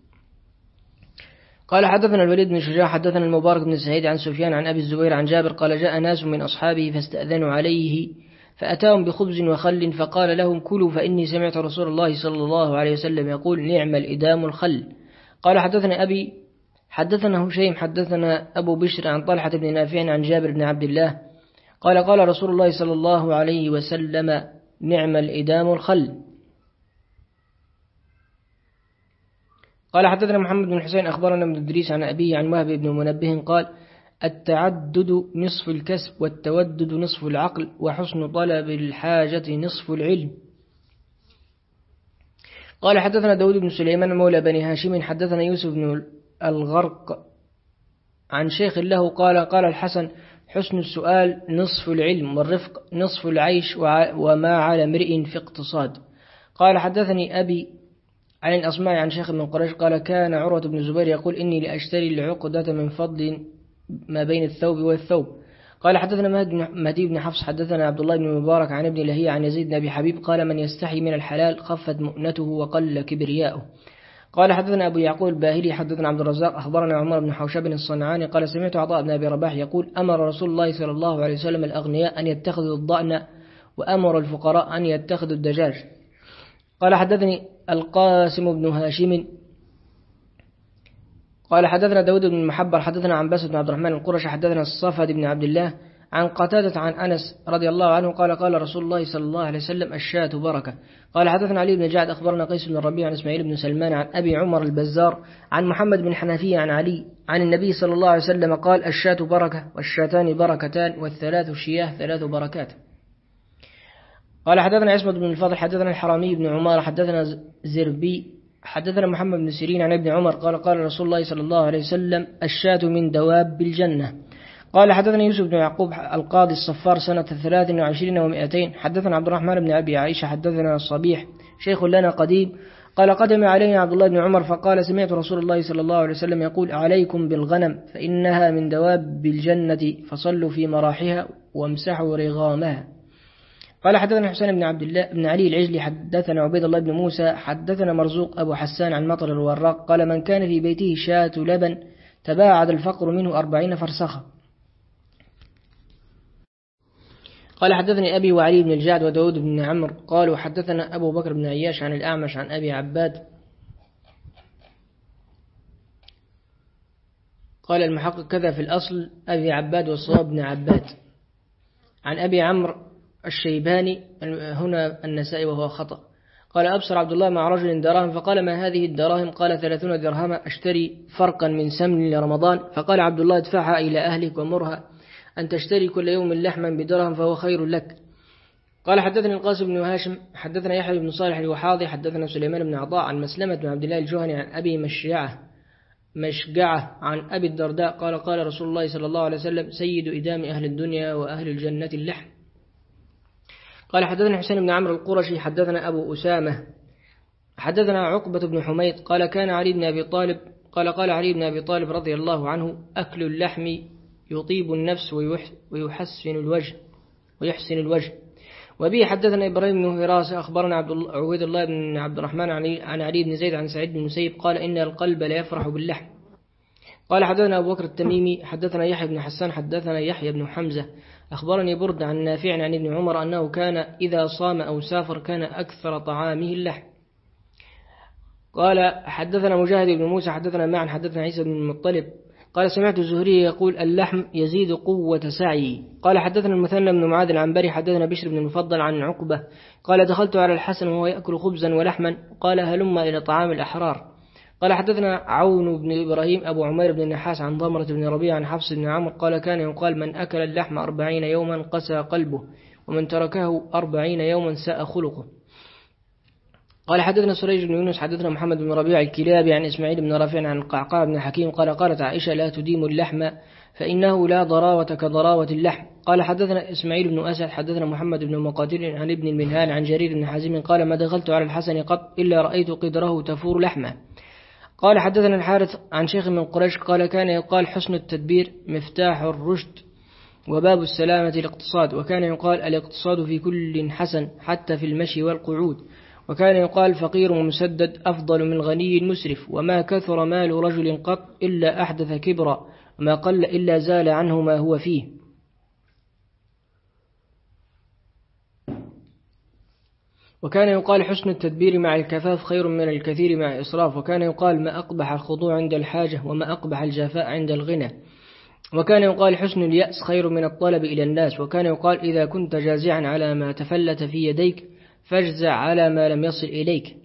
قال حدثنا الوليد بن شجاع حدثنا المبارك بن سعيد عن سفيان عن أبي الزبير عن جابر قال جاء ناس من أصحابه فاستأذنوا عليه فأتاهم بخبز وخل فقال لهم كلوا فإني سمعت رسول الله صلى الله عليه وسلم يقول نعم الإدام الخل. قال حدثنا أبي حدثنا هشيم حدثنا أبو بشر عن طلحة بن نافع عن جابر بن عبد الله قال قال رسول الله صلى الله عليه وسلم نعم الإدام الخل. قال حدثنا محمد بن حسين أخبرنا ابن إدريس عن أبيه عن وهب بن منبه قال التعدد نصف الكسب والتودد نصف العقل وحسن طلب الحاجة نصف العلم. قال حدثنا داود بن سليمان مولى بني هاشم حدثنا يوسف بن الغرق عن شيخ له قال قال الحسن حسن السؤال نصف العلم والرفق نصف العيش وما على امرئ في اقتصاد. قال حدثني أبي عن الأصماء عن شيخ من قريش قال كان عروة بن زبير يقول إني لأشتري العقدة من فضل ما بين الثوب والثوب قال حدثنا مهدي بن حفص حدثنا عبد الله بن مبارك عن ابن لهي عن يزيد بن أبي حبيب قال من يستحي من الحلال خفت مؤنته وقل كبرياؤه قال حدثنا أبو يعقوب الباهلي حدثنا عبد الرزاق أخبرنا عمر بن حوشب الصنعاني قال سمعت عطاء بن أبي رباح يقول أمر رسول الله صلى الله عليه وسلم الأغنياء أن يتخذوا الضأن وأمر الفقراء أن يتخذوا الدجاج قال حدثني القاسم بن هاشم. قال حدثنا داود بن محبر حدثنا عن باسل بن عبد الرحمن القرش حدثنا الصفد بن عبد الله عن قتادة عن أنس رضي الله عنه قال قال رسول الله صلى الله عليه وسلم الشاة بركة. قال حدثنا علي بن جعد أخبرنا قيس بن الربيع عن إسماعيل بن سلمان عن أبي عمر البزار عن محمد بن حنفية عن علي عن النبي صلى الله عليه وسلم قال الشاة بركة والشاتان بركتان والثلاث شياه ثلاث بركات. قال حدثنا عصمة بن الفضل حدثنا الحرامي بن عمار حدثنا زربي حدثنا محمد بن سيرين عن ابن عمر قال قال رسول الله صلى الله عليه وسلم الشاة من دواب الجنة. قال حدثنا يوسف بن يعقوب القاضي الصفار سنة ثلاث وعشرين ومائتين حدثنا عبد الرحمن بن أبي عائشة حدثنا الصبيح شيخ لنا قديم. قال قدم علينا عبد الله بن عمر فقال سمعت رسول الله صلى الله عليه وسلم يقول عليكم بالغنم فإنها من دواب الجنة فصلوا في مراحها وامسحوا رغامها. قال حدثنا حسين بن عبد الله بن علي العجلي حدثنا عبيد الله بن موسى حدثنا مرزوق أبو حسان عن مطر الوراق قال من كان في بيته شاة لبن تباعد الفقر منه أربعين فرسخة. قال حدثني أبي وعلي بن الجعد وداود بن عمرو قالوا حدثنا أبو بكر بن عياش عن الأعمش عن أبي عباد قال المحقق كذا في الأصل أبي عباد والصواب بن عباد. عن أبي عمرو الشيباني هنا النسائي وهو خطأ. قال أبصر عبد الله مع رجل دراهم فقال ما هذه الدراهم؟ قال ثلاثون درهما أشتري فرقا من سمن لرمضان. فقال عبد الله ادفعها إلى أهلك ومرها أن تشتري كل يوم لحما بدرهم فهو خير لك. قال حدثني القاسم بن هاشم حدثنا يحيى بن صالح الوحاضي حدثنا سليمان بن عطاء عن مسلمة بن عبد الله الجهني عن أبي مشيعة مشجعة عن أبي الدرداء قال قال رسول الله صلى الله عليه وسلم سيد إدام أهل الدنيا وأهل الجنة اللحم. قال حدثنا حسين بن عمرو القرشي حدثنا أبو أسامة حدثنا عقبة بن حميد قال كان علي بن أبي طالب قال قال علي بن أبي طالب رضي الله عنه أكل اللحم يطيب النفس ويحسن الوجه ويحسن الوجه. وبه حدثنا إبراهيم بن هراس أخبرنا عبد عبيد الله بن عبد الرحمن عن علي بن زيد عن سعيد بن المسيب قال إن القلب لا يفرح باللحم. قال حدثنا أبو بكر التميمي حدثنا يحيى بن حسان حدثنا يحيى بن حمزة أخبرني برد عن نافع عن ابن عمر أنه كان إذا صام أو سافر كان أكثر طعامه اللحم. قال حدثنا مجاهد بن موسى حدثنا معا حدثنا عيسى بن المطلب. قال سمعت الزهري يقول اللحم يزيد قوة سعي. قال حدثنا المثنى بن معاذ العنبري حدثنا بشر بن المفضل عن عقبة. قال دخلت على الحسن وهو يأكل خبزا ولحما. قال هلم إلى طعام الأحرار. قال حدثنا عون بن إبراهيم أبو عمير بن النحاس عن ضمرة بن ربيع عن حفص بن عمرو قال كان يقال من أكل اللحم أربعين يوما قسى قلبه ومن تركه أربعين يوما ساء خلقه. قال حدثنا سريج بن يونس حدثنا محمد بن ربيع الكلابي عن إسماعيل بن رافع عن القعقاع بن حكيم قال قالت عائشة لا تديم اللحم فإنه لا ضراوة كضراوة اللحم. قال حدثنا إسماعيل بن أسد حدثنا محمد بن مقاتل عن ابن المنهال عن جرير بن حازم قال ما دخلت على الحسن قط إلا رأيت قدره تفور لحمه. قال حدثنا الحارث عن شيخ من قريش قال كان يقال حسن التدبير مفتاح الرشد وباب السلامة الاقتصاد وكان يقال الاقتصاد في كل حسن حتى في المشي والقعود وكان يقال فقير مسدد أفضل من غني مسرف وما كثر مال رجل قط إلا أحدث كبرا وما قل إلا زال عنه ما هو فيه. وكان يقال حسن التدبير مع الكفاف خير من الكثير مع الإسراف وكان يقال ما أقبح الخضوع عند الحاجة وما أقبح الجفاء عند الغنى. وكان يقال حسن اليأس خير من الطلب إلى الناس وكان يقال إذا كنت جازعا على ما تفلت في يديك فاجزع على ما لم يصل إليك.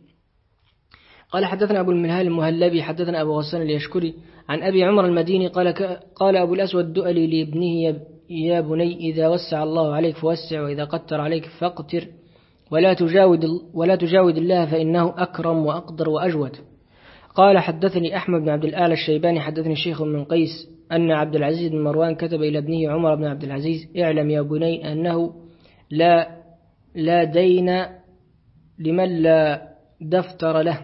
قال حدثنا أبو المنهال المهلبي حدثنا أبو غسان اليشكري عن أبي عمر المديني قال, قال أبو الأسود الدؤلي لابنه يا بني إذا وسع الله عليك فوسع وإذا قتر عليك فاقتر ولا تجاود, ولا تجاود الله فإنه أكرم وأقدر وأجود. قال حدثني أحمد بن عبد الآل الشيباني حدثني شيخ من قيس أن عبد العزيز بن مروان كتب إلى ابنه عمر بن عبد العزيز اعلم يا بني أنه لا لا دين لمن لا دفتر له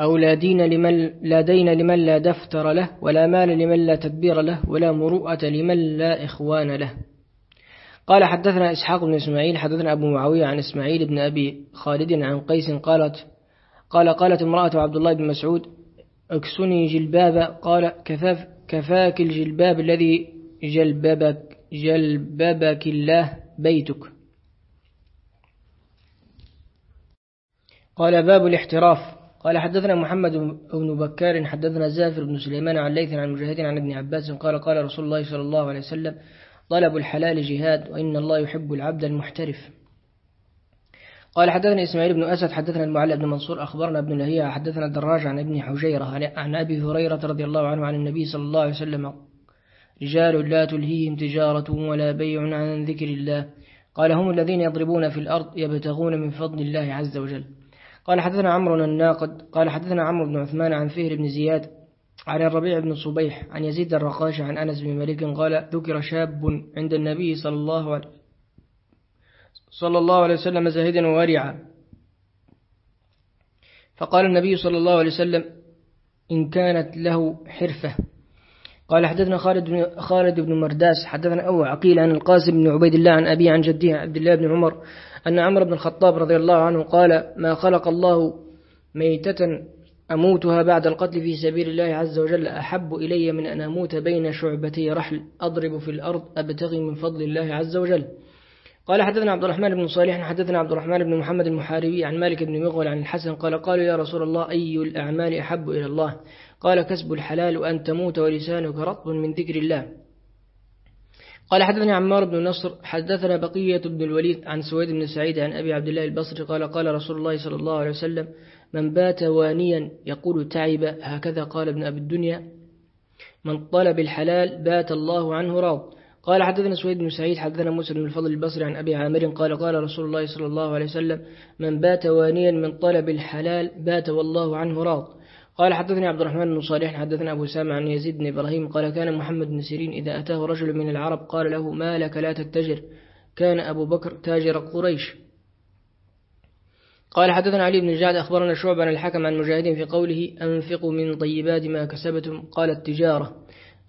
أو لا دين لمن لا دين لمن لا دفتر له ولا مال لمن لا تدبير له ولا مروءة لمن لا إخوان له. قال حدثنا إسحاق بن إسماعيل حدثنا أبو معاوية عن إسماعيل بن أبي خالد عن قيس قالت قال قالت امرأة عبد الله بن مسعود اكسني جلباب قال كفاف كفاك الجلباب الذي جلببك جلببك الله بيتك. قال باب الاحتراف. قال حدثنا محمد بن بكار حدثنا زافر بن سليمان عن ليث عن مجاهد عن ابن عباس قال قال رسول الله صلى الله عليه وسلم طلب الحلال جهاد وإن الله يحب العبد المحترف. قال حدثنا إسماعيل بن أسد حدثنا المعلى بن منصور أخبرنا ابن لهيعة حدثنا الدراج عن ابن حجيرة عن أبي هريرة رضي الله عنه عن النبي صلى الله عليه وسلم. رجال لا تلهيهم تجارة ولا بيع عن ذكر الله. قال هم الذين يضربون في الأرض يبتغون من فضل الله عز وجل. قال حدثنا عمرو الناقد قال حدثنا عمرو بن عثمان عن فهر بن زياد عن الربيع بن صبيح عن يزيد الرقاش عن أنس بن مالك قال ذكر شاب عند النبي صلى الله عليه صلى الله عليه وسلم زاهدا وورعا فقال النبي صلى الله عليه وسلم إن كانت له حرفة. قال حدثنا خالد بن خالد بن مرداس حدثنا أبو عقيل عن القاسم بن عبيد الله عن أبي عن جده عبد الله بن عمر أن عمر بن الخطاب رضي الله عنه قال ما خلق الله ميتة أموتها بعد القتل في سبيل الله عز وجل أحب إلي من أن أموت بين شعبتي. رحل أضرب في الأرض أبتغي من فضل الله عز وجل. قال حدثنا عبد الرحمن بن صالح حدثنا عبد الرحمن بن محمد المحاربي عن مالك بن مغول عن الحسن قال قالوا يا رسول الله أي الأعمال أحب إلى الله؟ قال كسب الحلال وأن تموت ولسانك رطب من ذكر الله. قال حدثني عمار بن نصر حدثنا بقية بن الوليد عن سويد بن سعيد عن أبي عبد الله البصري قال قال رسول الله صلى الله عليه وسلم من بات وانيا يقول تعب هكذا قال ابن أبي الدنيا. من طلب الحلال بات الله عنه راض. قال حدثنا سويد بن سعيد حدثنا موسى بن الفضل البصري عن أبي عامر قال قال رسول الله صلى الله عليه وسلم من بات وانيا من طلب الحلال بات والله عنه راض. قال حدثني عبد الرحمن بن صالح حدثنا أبو سامع عن يزيد بن إبراهيم قال كان محمد بن سيرين إذا أتاه رجل من العرب قال له ما لك لا تتجر. كان أبو بكر تاجر قريش. قال حدثنا علي بن جعد أخبرنا شعب عن الحكم عن مجاهد في قوله أنفقوا من طيبات ما كسبتم قال التجارة.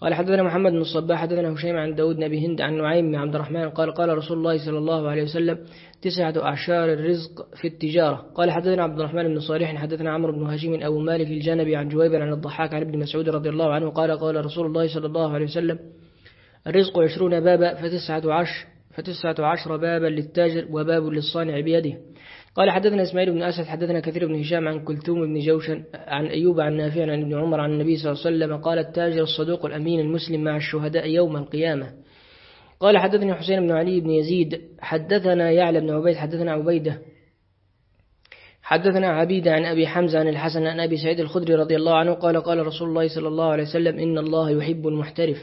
قال حدثنا محمد بن الصباح حدثنا هشيم عن داود بن أبي هند عن نعيم بن عبد الرحمن قال قال رسول الله صلى الله عليه وسلم تسعة أعشار الرزق في التجارة. قال حدثنا عبد الرحمن بن صالح حدثنا عمرو بن هشيم أبو مالك الجنبي عن جويبر عن الضحاك عن ابن مسعود رضي الله عنه قال قال رسول الله صلى الله عليه وسلم الرزق عشرون بابا فتسعة عشر فتسعة عشر بابا للتاجر وباب للصانع بيده. قال حدثنا إسماعيل بن أسد حدثنا كثير بن هشام عن كلثوم بن جوشن عن أيوب عن نافع عن ابن عمر عن النبي صلى الله عليه وسلم قال التاجر الصدوق الأمين المسلم مع الشهداء يوم القيامة. قال حدثني حسين بن علي بن يزيد حدثنا يعلى بن عبيد حدثنا عبيدة حدثنا عبيدة عن أبي حمزة عن الحسن عن أبي سعيد الخدري رضي الله عنه قال قال رسول الله صلى الله عليه وسلم إن الله يحب المحترف.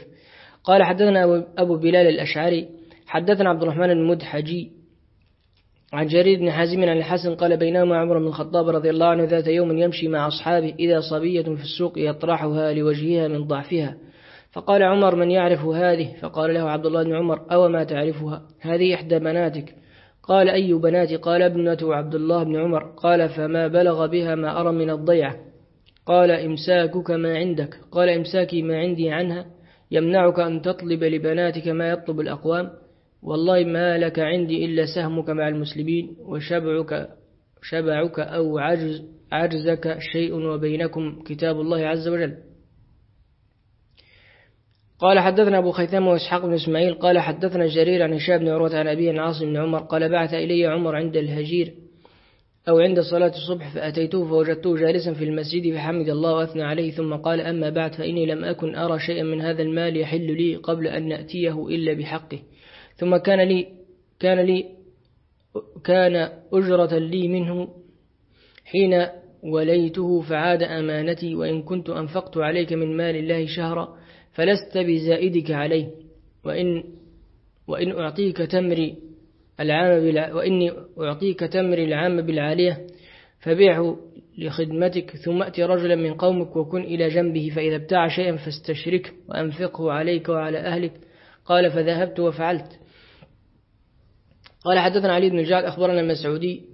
قال حدثنا أبو بلال الأشعري حدثنا عبد الرحمن المدحجي عن جرير بن حازم عن الحسن قال بينما عمر بن الخطاب رضي الله عنه ذات يوم يمشي مع أصحابه إذا صبية في السوق يطرحها لوجهها من ضعفها. فقال عمر من يعرف هذه؟ فقال له عبد الله بن عمر أو ما تعرفها؟ هذه إحدى بناتك. قال أي بناتي قال ابنة عبد الله بن عمر. قال فما بلغ بها ما أرى من الضيعة. قال إمساكك ما عندك. قال إمساكي ما عندي عنها. يمنعك أن تطلب لبناتك ما يطلب الأقوام. والله ما لك عندي إلا سهمك مع المسلمين وشبعك شبعك أو عجز عجزك شيء وبينكم كتاب الله عز وجل. قال حدثنا أبو خيثمة وإسحاق بن إسماعيل قال حدثنا جرير عن هشام بن عروة عن أبي عاصم بن عمر قال بعث إلي عمر عند الهجير أو عند صلاة الصبح فأتيته فوجدته جالسا في المسجد فحمد الله وأثنى عليه ثم قال أما بعد فإني لم أكن أرى شيئا من هذا المال يحل لي قبل أن نأتيه إلا بحقه. ثم كان لي كان لي كان أجرة لي منه حين وليته فعاد أمانتي وإن كنت أنفقت عليك من مال الله شهرا فلست بزائدك عليه وإن وإن أعطيك تمري العام. وإني أعطيك تمري العام بالعالية فبيعه لخدمتك ثم أتي رجلا من قومك وكن إلى جنبه فإذا ابتاع شيئا فاستشركه وأنفقه عليك وعلى أهلك قال فذهبت وفعلت قال حدثنا علي بن الجعد أخبرنا المسعودي.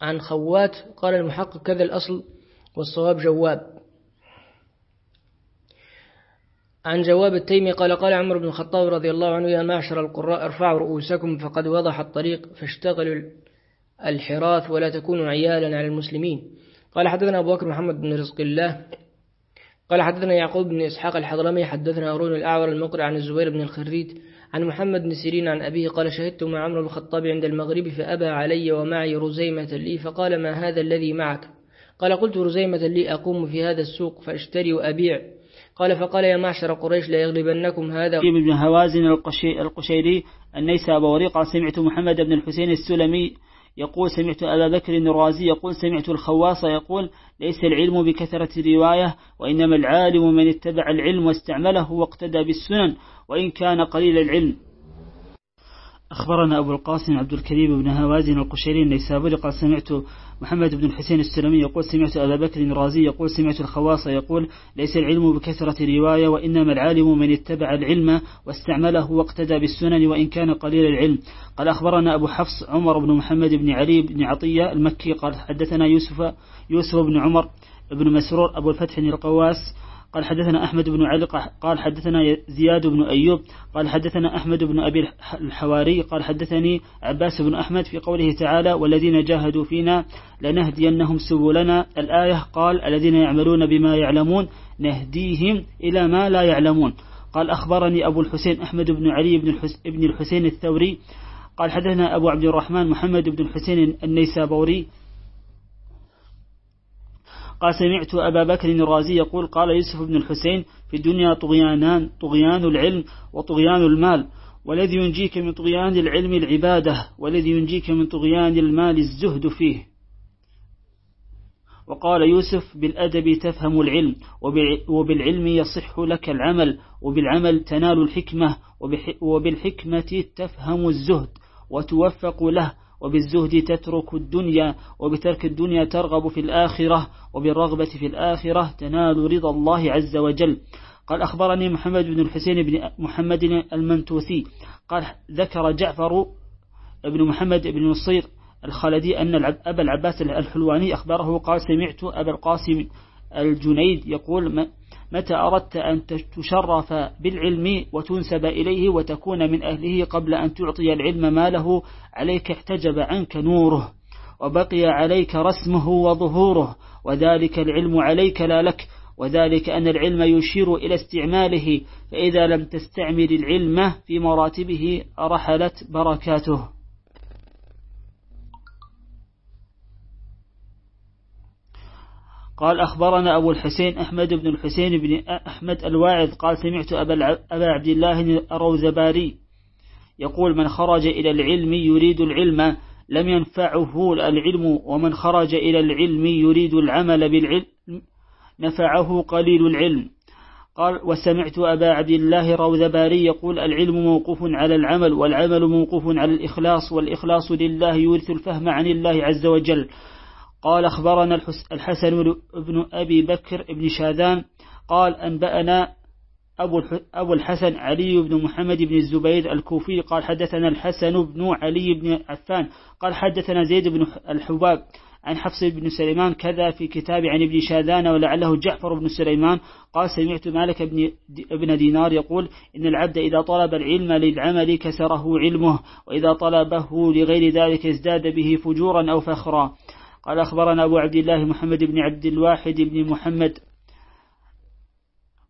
عن خوات قال المحقق كذا الأصل والصواب جواب. عن جواب التيمي قال قال عمر بن الخطاب رضي الله عنه يا معشر القراء ارفعوا رؤوسكم فقد وضح الطريق فاشتغلوا الحراث ولا تكونوا عيالا على المسلمين. قال حدثنا أبو بكر محمد بن رزق الله قال حدثنا يعقوب بن إسحاق الحضرمي حدثنا هارون الأعور المقرع عن الزبير بن الخريت عن محمد بن سيرين عن أبيه قال شهدت مع عمرو بن الخطاب عند المغرب فأبى علي ومعي رزيمة لي فقال ما هذا الذي معك؟ قال قلت رزيمة لي أقوم في هذا السوق فأشتري وأبيع. قال فقال يا معشر قريش لا يغلبنكم هذا ابن هوازن القشيري النيسابوري قال سمعت محمد بن الحسين السلمي يقول سمعت أبا بكر الرازي يقول سمعت الخواص يقول ليس العلم بكثرة الرواية وإنما العالم من اتبع العلم واستعمله واقتدى بالسنن وإن كان قليل العلم أخبرنا أبو القاسم عبد الكريم بن هوازن القشيري النيسابوري قال سمعت محمد بن الحسين السلمي يقول سمعت أبا بكر الرازي يقول سمعت الخواص يقول ليس العلم بكثرة الرواية وإنما العالم من اتبع العلم واستعمله واقتدى بالسنن وإن كان قليل العلم. قال أخبرنا أبو حفص عمر بن محمد بن علي بن عطية المكي قال حدثنا يوسف يوسف بن عمر بن مسرور أبو الفتح القواس قال حدثنا أحمد بن علي قال حدثنا زياد بن أيوب قال حدثنا أحمد بن أبي الحواري قال حدثني عباس بن أحمد في قوله تعالى والذين جاهدوا فينا لنهدينهم سبلنا الآية قال الذين يعملون بما يعلمون نهديهم إلى ما لا يعلمون قال أخبرني أبو الحسين أحمد بن علي بن الحسين الثوري قال حدثنا أبو عبد الرحمن محمد بن الحسين النيسابوري قال سمعت أبا بكر الرازي يقول قال يوسف بن الحسين في الدنيا طغيانان طغيان العلم وطغيان المال والذي ينجيك من طغيان العلم العبادة والذي ينجيك من طغيان المال الزهد فيه. وقال يوسف بالأدب تفهم العلم وبالعلم يصح لك العمل وبالعمل تنال الحكمة وبالحكمة تفهم الزهد وتوفق له وبالزهد تترك الدنيا وبترك الدنيا ترغب في الآخرة وبالرغبة في الآخرة تنال رضا الله عز وجل. قال أخبرني محمد بن الحسين بن محمد المنتوسي. قال ذكر جعفر بن محمد بن نصير الخلدي أن أبا العباس الحلواني أخبره قال سمعت أبا القاسم الجنيد يقول متى أردت أن تشرف بالعلم وتنسب إليه وتكون من أهله قبل أن تعطي العلم ماله عليك احتجب عنك نوره وبقي عليك رسمه وظهوره وذلك العلم عليك لا لك وذلك أن العلم يشير إلى استعماله فإذا لم تستعمل العلم في مراتبه رحلت بركاته. قال أخبرنا أبو الحسين أحمد بن الحسين بن أحمد الواعظ قال سمعت أبا, عبد الله الروزباري يقول من خرج إلى العلم يريد العلم لم ينفعه العلم ومن خرج إلى العلم يريد العمل بالعلم نفعه قليل العلم. قال وسمعت أبا عبد الله الروذباري يقول العلم موقوف على العمل والعمل موقوف على الإخلاص والإخلاص لله يورث الفهم عن الله عز وجل. قال أخبرنا الحسن بن أبي بكر بن شاذان قال أنبأنا أبو الحسن علي بن محمد بن الزبير الكوفي قال حدثنا الحسن بن علي بن عفان قال حدثنا زيد بن الحباب عن حفص بن سليمان كذا في كتاب عن ابن شاذان ولعله جعفر بن سليمان قال سمعت مالك بن ابن دينار يقول إن العبد إذا طلب العلم للعمل كسره علمه وإذا طلبه لغير ذلك ازداد به فجورا أو فخرا قال أخبرنا أبو عبد الله محمد بن عبد الواحد بن محمد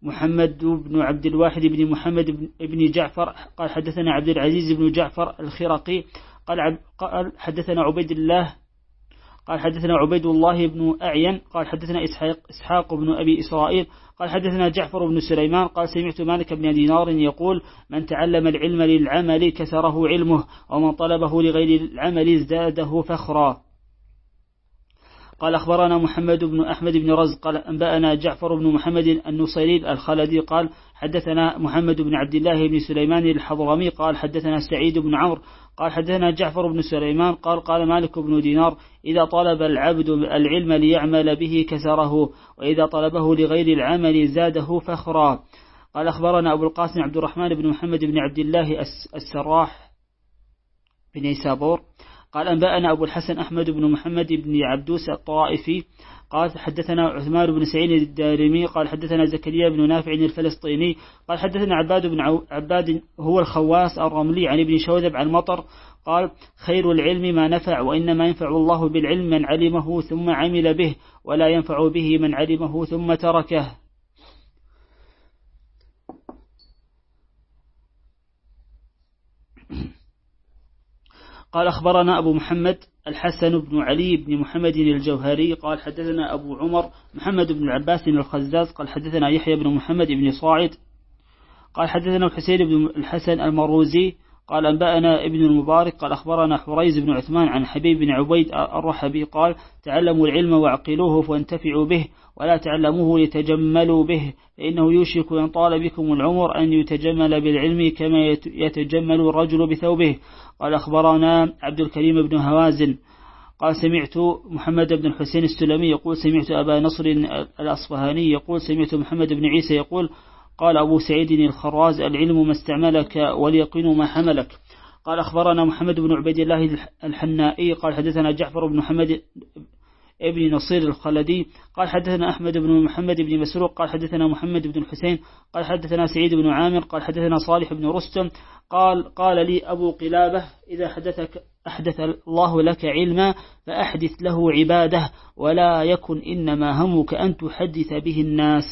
محمد بن عبد الواحد بن محمد بن جعفر قال حدثنا عبد العزيز بن جعفر الخرقي قال حدثنا عبيد الله قال حدثنا عبيد الله بن أعين قال حدثنا إسحاق, إسحاق بن أبي إسرائيل قال حدثنا جعفر بن سليمان قال سمعت مالك بن دينار يقول من تعلم العلم للعمل كسره علمه ومن طلبه لغير العمل ازداده فخرا. قال أخبرنا محمد بن أحمد بن رزق قال أنبأنا جعفر بن محمد النصيري الخلدي قال حدثنا محمد بن عبد الله بن سليمان الحضرمي قال حدثنا سعيد بن عمرو قال حدثنا جعفر بن سليمان قال قال مالك بن دينار إذا طلب العبد العلم ليعمل به كسره وإذا طلبه لغير العمل زاده فخرا. قال أخبرنا أبو القاسم عبد الرحمن بن محمد بن عبد الله السراح بن سابور قال أنبأنا أبو الحسن أحمد بن محمد بن عبدوس الطائفي قال حدثنا عثمان بن سعيد الدارمي قال حدثنا زكريا بن نافع الفلسطيني قال حدثنا عباد بن عباد هو الخواس الرملي عن ابن شوذب عن مطر قال خير العلم ما نفع وإنما ينفع الله بالعلم من علمه ثم عمل به ولا ينفع به من علمه ثم تركه. قال أخبرنا أبو محمد الحسن بن علي بن محمد الجوهري قال حدثنا أبو عمر محمد بن العباس الخزاز قال حدثنا يحيى بن محمد بن صاعد قال حدثنا الحسين بن الحسن المروزي قال أنبأنا ابن المبارك قال أخبرنا حريز بن عثمان عن حبيب بن عبيد الرحبي قال تعلموا العلم واعقلوه وانتفعوا به ولا تعلموه لتجملوا به فإنه يوشك أن طال بكم العمر أن يتجمل بالعلم كما يتجمل الرجل بثوبه. قال أخبرنا عبد الكريم بن هوازن. قال سمعت محمد بن الحسين السلمي يقول سمعت أبا نصر الأصفهاني يقول سمعت محمد بن عيسى يقول قال أبو سعيد الخراز العلم ما استعملك واليقين ما حملك. قال أخبرنا محمد بن عبيد الله الحنائي قال حدثنا جعفر بن محمد ابن نصير الخلدي قال حدثنا أحمد بن محمد بن مسروق قال حدثنا محمد بن الحسين قال حدثنا سعيد بن عامر قال حدثنا صالح بن رستم قال قال لي أبو قلابة إذا حدثك أحدث الله لك علما فأحدث له عبادة ولا يكن إنما همك أن تحدث به الناس.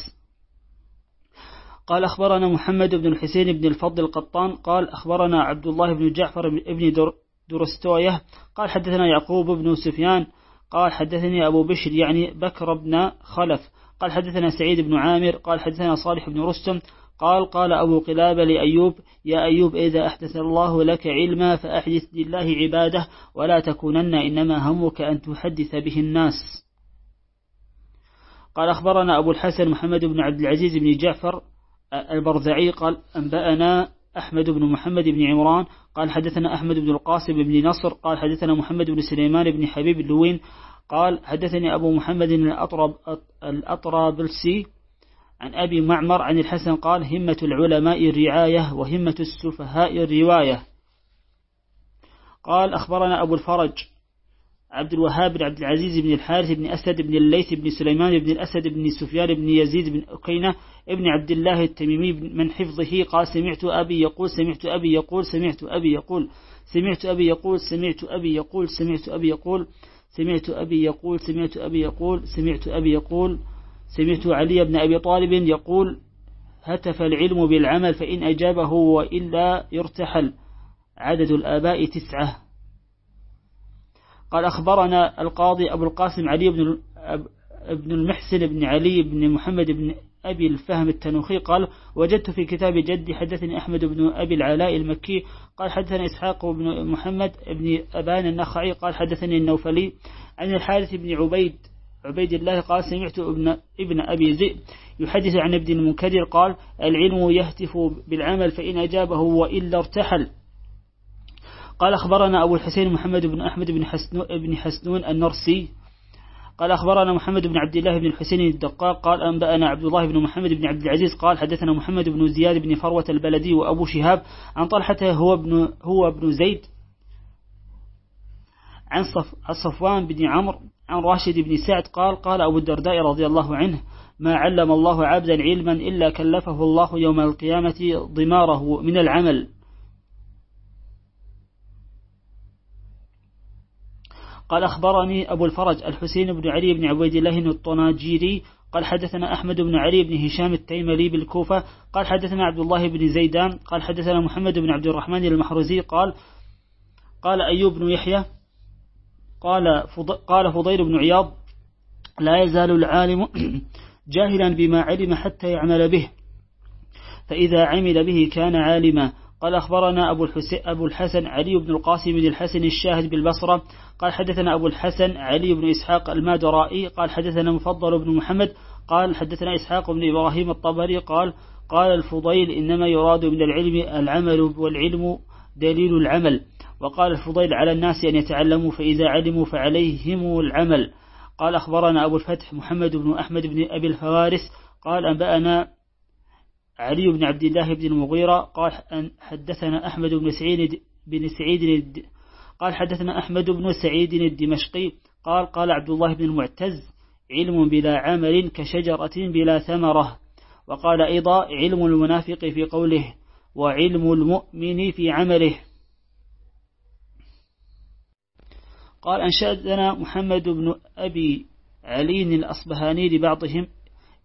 قال أخبرنا محمد بن الحسين بن الفضل القطان قال أخبرنا عبد الله بن جعفر بن درستوية قال حدثنا يعقوب بن سفيان قال حدثني أبو بشر يعني بكر بن خلف قال حدثنا سعيد بن عامر قال حدثنا صالح بن رستم قال قال أبو قلابة لأيوب يا أيوب إذا أحدث الله لك علما فأحدث لله عباده ولا تكونن إنما همك أن تحدث به الناس. قال أخبرنا أبو الحسن محمد بن عبد العزيز بن جعفر البرزعي قال أنبأنا أحمد بن محمد بن عمران قال حدثنا أحمد بن القاسم بن نصر قال حدثنا محمد بن سليمان بن حبيب اللوين قال حدثني أبو محمد الأطرب الأطرابلسي عن أبي معمر عن الحسن قال همة العلماء الرعاية وهمة السفهاء الرواية. قال أخبرنا أبو الفرج عبد الوهاب بن عبد العزيز بن الحارث بن أسد بن الليث بن سليمان بن الأسد بن سفيان بن يزيد بن أكينة ابن عبد الله التميمي من حفظه قال سمعت أبي يقول سمعت أبي يقول سمعت أبي يقول سمعت أبي يقول سمعت أبي يقول سمعت أبي يقول سمعت أبي يقول سمعت أبي يقول سمعت أبي يقول سمعت علي بن أبي طالب يقول هتف العلم بالعمل فإن أجابه وإلا يرتحل. عدد الآباء تسعة. قال أخبرنا القاضي أبو القاسم علي بن ابن المحسن بن علي بن محمد بن أبي الفهم التنوخي قال وجدت في كتاب جدي حدثني أحمد بن أبي العلاء المكي قال حدثني إسحاق بن محمد بن أبان النخعي قال حدثني النوفلي عن الحارث بن عبيد عبيد الله قال سمعت ابن, ابن أبي ذئب يحدث عن ابن المنكدر قال العلم يهتف بالعمل فإن أجابه وإلا ارتحل. قال أخبرنا أبو الحسين محمد بن أحمد بن, بن حسنون النرسي. قال أخبرنا محمد بن عبد الله بن الحسين الدقاق قال أنبأنا عبد الله بن محمد بن عبد العزيز قال حدثنا محمد بن زياد بن فروة البلدي وأبو شهاب عن طلحة هو ابن, هو ابن زيد عن صف صفوان بن عمرو عن راشد بن سعد قال قال أبو الدرداء رضي الله عنه ما علم الله عبدا علما إلا كلفه الله يوم القيامة ضماره من العمل. قال أخبرني أبو الفرج الحسين بن علي بن عبيد الله الطناجيري قال حدثنا أحمد بن علي بن هشام التيملي بالكوفة قال حدثنا عبد الله بن زيدان قال حدثنا محمد بن عبد الرحمن المحرزي قال قال أيوب بن يحيى قال قال فضيل بن عياض لا يزال العالم [clears throat] جاهلا بما علم حتى يعمل به فإذا عمل به كان عالما. قال أخبرنا أبو, أبو الحسن علي بن القاسم بن الحسن الشاهد بالبصرة. قال حدثنا أبو الحسن علي بن إسحاق المادرائي. قال حدثنا مفضل بن محمد. قال حدثنا إسحاق بن إبراهيم الطبري. قال قال الفضيل إنما يراد من العلم العمل والعلم دليل العمل. وقال الفضيل على الناس أن يتعلموا فإذا علموا فعليهم العمل. قال أخبرنا أبو الفتح محمد بن أحمد بن أبي الفوارس. قال أنبأنا علي بن عبد الله بن المغيرة قال حدثنا أحمد بن سعيد بن سعيد قال حدثنا أحمد بن سعيد الدمشقي قال قال عبد الله بن المعتز علم بلا عمل كشجرة بلا ثمرة وقال أيضا علم المنافق في قوله وعلم المؤمن في عمله. قال أنشدنا محمد بن أبي علي الأصبهاني لبعضهم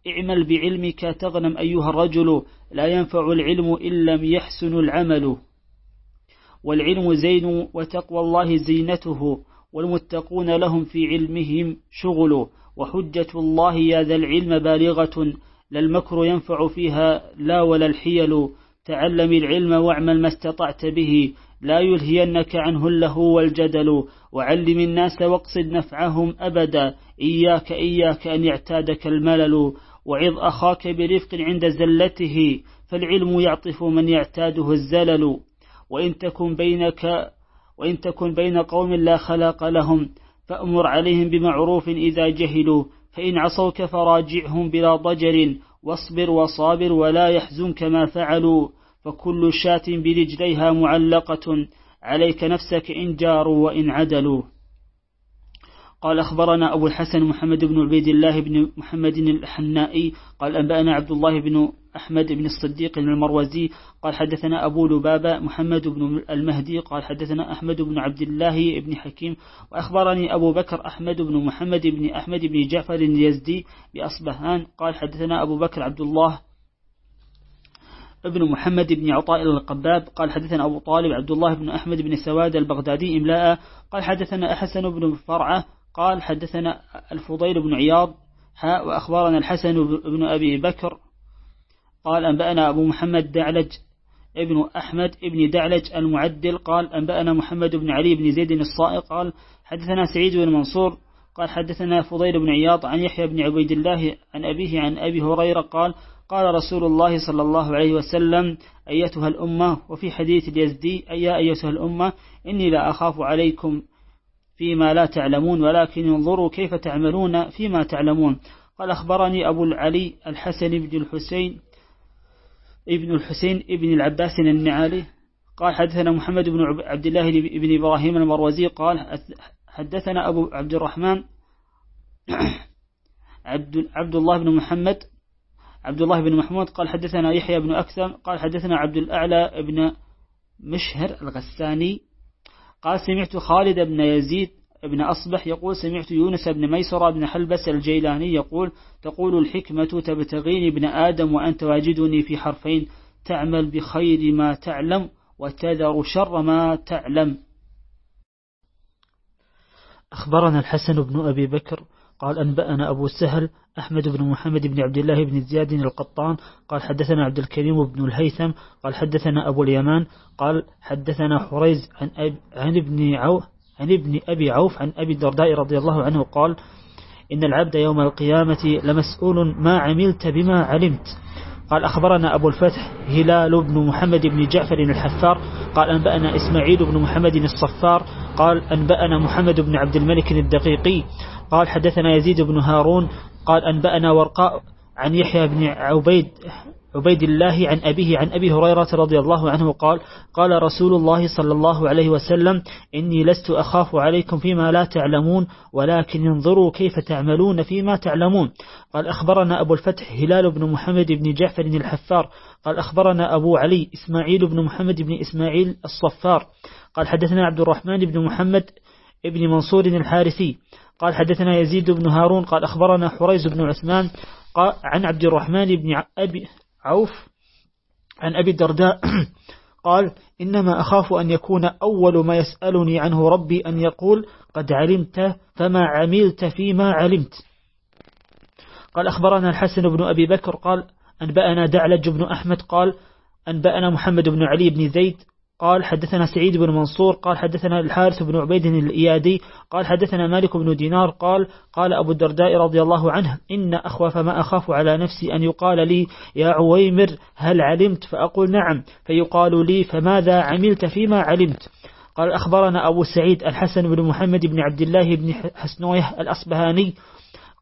اعمل بعلمك تغنم أيها الرجل لا ينفع العلم إن لم يحسن العمل. والعلم زين وتقوى الله زينته والمتقون لهم في علمهم شغل. وحجة الله يا ذا العلم بالغة لا المكر ينفع فيها لا ولا الحيل. تعلم العلم واعمل ما استطعت به لا يلهينك عنه اللهو والجدل. وعلم الناس واقصد نفعهم أبدا إياك إياك أن يعتادك الملل. وعظ أخاك برفق عند زلته فالعلم يعطف من يعتاده الزلل. وإن تكن بينك وإن تكن بين قوم لا خلاق لهم فأمر عليهم بمعروف إذا جهلوا فإن عصوك فراجعهم بلا ضجر واصبر وصابر ولا يحزنك ما فعلوا. فكل شاة برجليها معلقة عليك نفسك إن جاروا وإن عدلوا. قال أخبرنا أبو الحسن محمد بن عبيد الله بن محمد الحنائي قال أنبأنا عبد الله بن أحمد بن الصديق المروزي قال حدثنا أبو لبابة محمد بن المهدي قال حدثنا أحمد بن عبد الله بن حكيم وأخبرني أبو بكر أحمد بن محمد بن أحمد بن جعفر اليزدي بأصبهان قال حدثنا أبو بكر عبد الله ابن محمد بن عطاء القباب قال حدثنا أبو طالب عبد الله بن أحمد بن سواد البغدادي إملاء قال حدثنا أحسن بن فرعة قال حدثنا الفضيل بن عياض حاء وأخبرنا الحسن بن أبي بكر. قال أنبأنا أبو محمد دعلج ابن أحمد ابن دعلج المعدل. قال أنبأنا محمد بن علي بن زيد الصائق قال حدثنا سعيد بن منصور. قال حدثنا فضيل بن عياض عن يحيى بن عبيد الله عن أبيه عن أبي هريرة. قال قال رسول الله صلى الله عليه وسلم أيتها الأمة وفي حديث اليزدي أي أيتها الأمة إني لا أخاف عليكم فيما لا تعلمون ولكن انظروا كيف تعملون فيما تعلمون. قال أخبرني أبو العلي الحسن بن الحسين ابن الحسين ابن العباس النعالي. قال حدثنا محمد بن عبد الله بن إبراهيم المروزي. قال حدثنا أبو عبد الرحمن [coughs] عبد, عبد الله بن محمد عبد الله بن محمود. قال حدثنا يحيى بن أكثم. قال حدثنا عبد الأعلى بن مشهر الغساني. قال سمعت خالد بن يزيد ابن أصبح يقول سمعت يونس بن ميسر بن حلبس الجيلاني يقول تقول الحكمة تبتغيني ابن آدم وأنت واجدني في حرفين تعمل بخير ما تعلم وتذر شر ما تعلم. أخبرنا الحسن بن أبي بكر قال أنبأنا أبو سهل أحمد بن محمد بن عبد الله بن زياد القطان قال حدثنا عبد الكريم بن الهيثم قال حدثنا أبو اليمان قال حدثنا حريز عن, أب عن ابن عوف عن ابن أبي عوف عن أبي الدرداء رضي الله عنه قال إن العبد يوم القيامة لمسؤول ما عملت بما علمت. قال أخبرنا أبو الفتح هلال بن محمد بن جعفر الحفار قال أنبأنا إسماعيل بن محمد الصفار قال أنبأنا محمد بن عبد الملك الدقيقي قال حدثنا يزيد بن هارون قال أنبأنا ورقاء عن يحيى بن عبيد عبيد الله عن أبيه عن أبي هريرة رضي الله عنه قال قال رسول الله صلى الله عليه وسلم إني لست أخاف عليكم فيما لا تعلمون ولكن انظروا كيف تعملون فيما تعلمون قال أخبرنا أبو الفتح هلال بن محمد بن جعفر الحفار قال أخبرنا أبو علي إسماعيل بن محمد بن إسماعيل الصفار قال حدثنا عبد الرحمن بن محمد بن منصور الحارثي قال حدثنا يزيد بن هارون قال أخبرنا حريز بن عثمان قال عن عبد الرحمن بن أبي عوف عن أبي الدرداء [clears throat] قال إنما أخاف أن يكون أول ما يسألني عنه ربي أن يقول قد علمت فما عملت فيما علمت. قال أخبرنا الحسن بن أبي بكر قال أنبأنا دعلج بن أحمد قال أنبأنا محمد بن علي بن زيد قال حدثنا سعيد بن منصور قال حدثنا الحارث بن عبيد الإيادي قال حدثنا مالك بن دينار قال قال أبو الدرداء رضي الله عنه إن أخوف ما أخاف على نفسي أن يقال لي يا عويمر هل علمت؟ فأقول نعم. فيقال لي فماذا عملت فيما علمت؟ قال أخبرنا أبو سعيد الحسن بن محمد بن عبد الله بن حسنوية الأصبهاني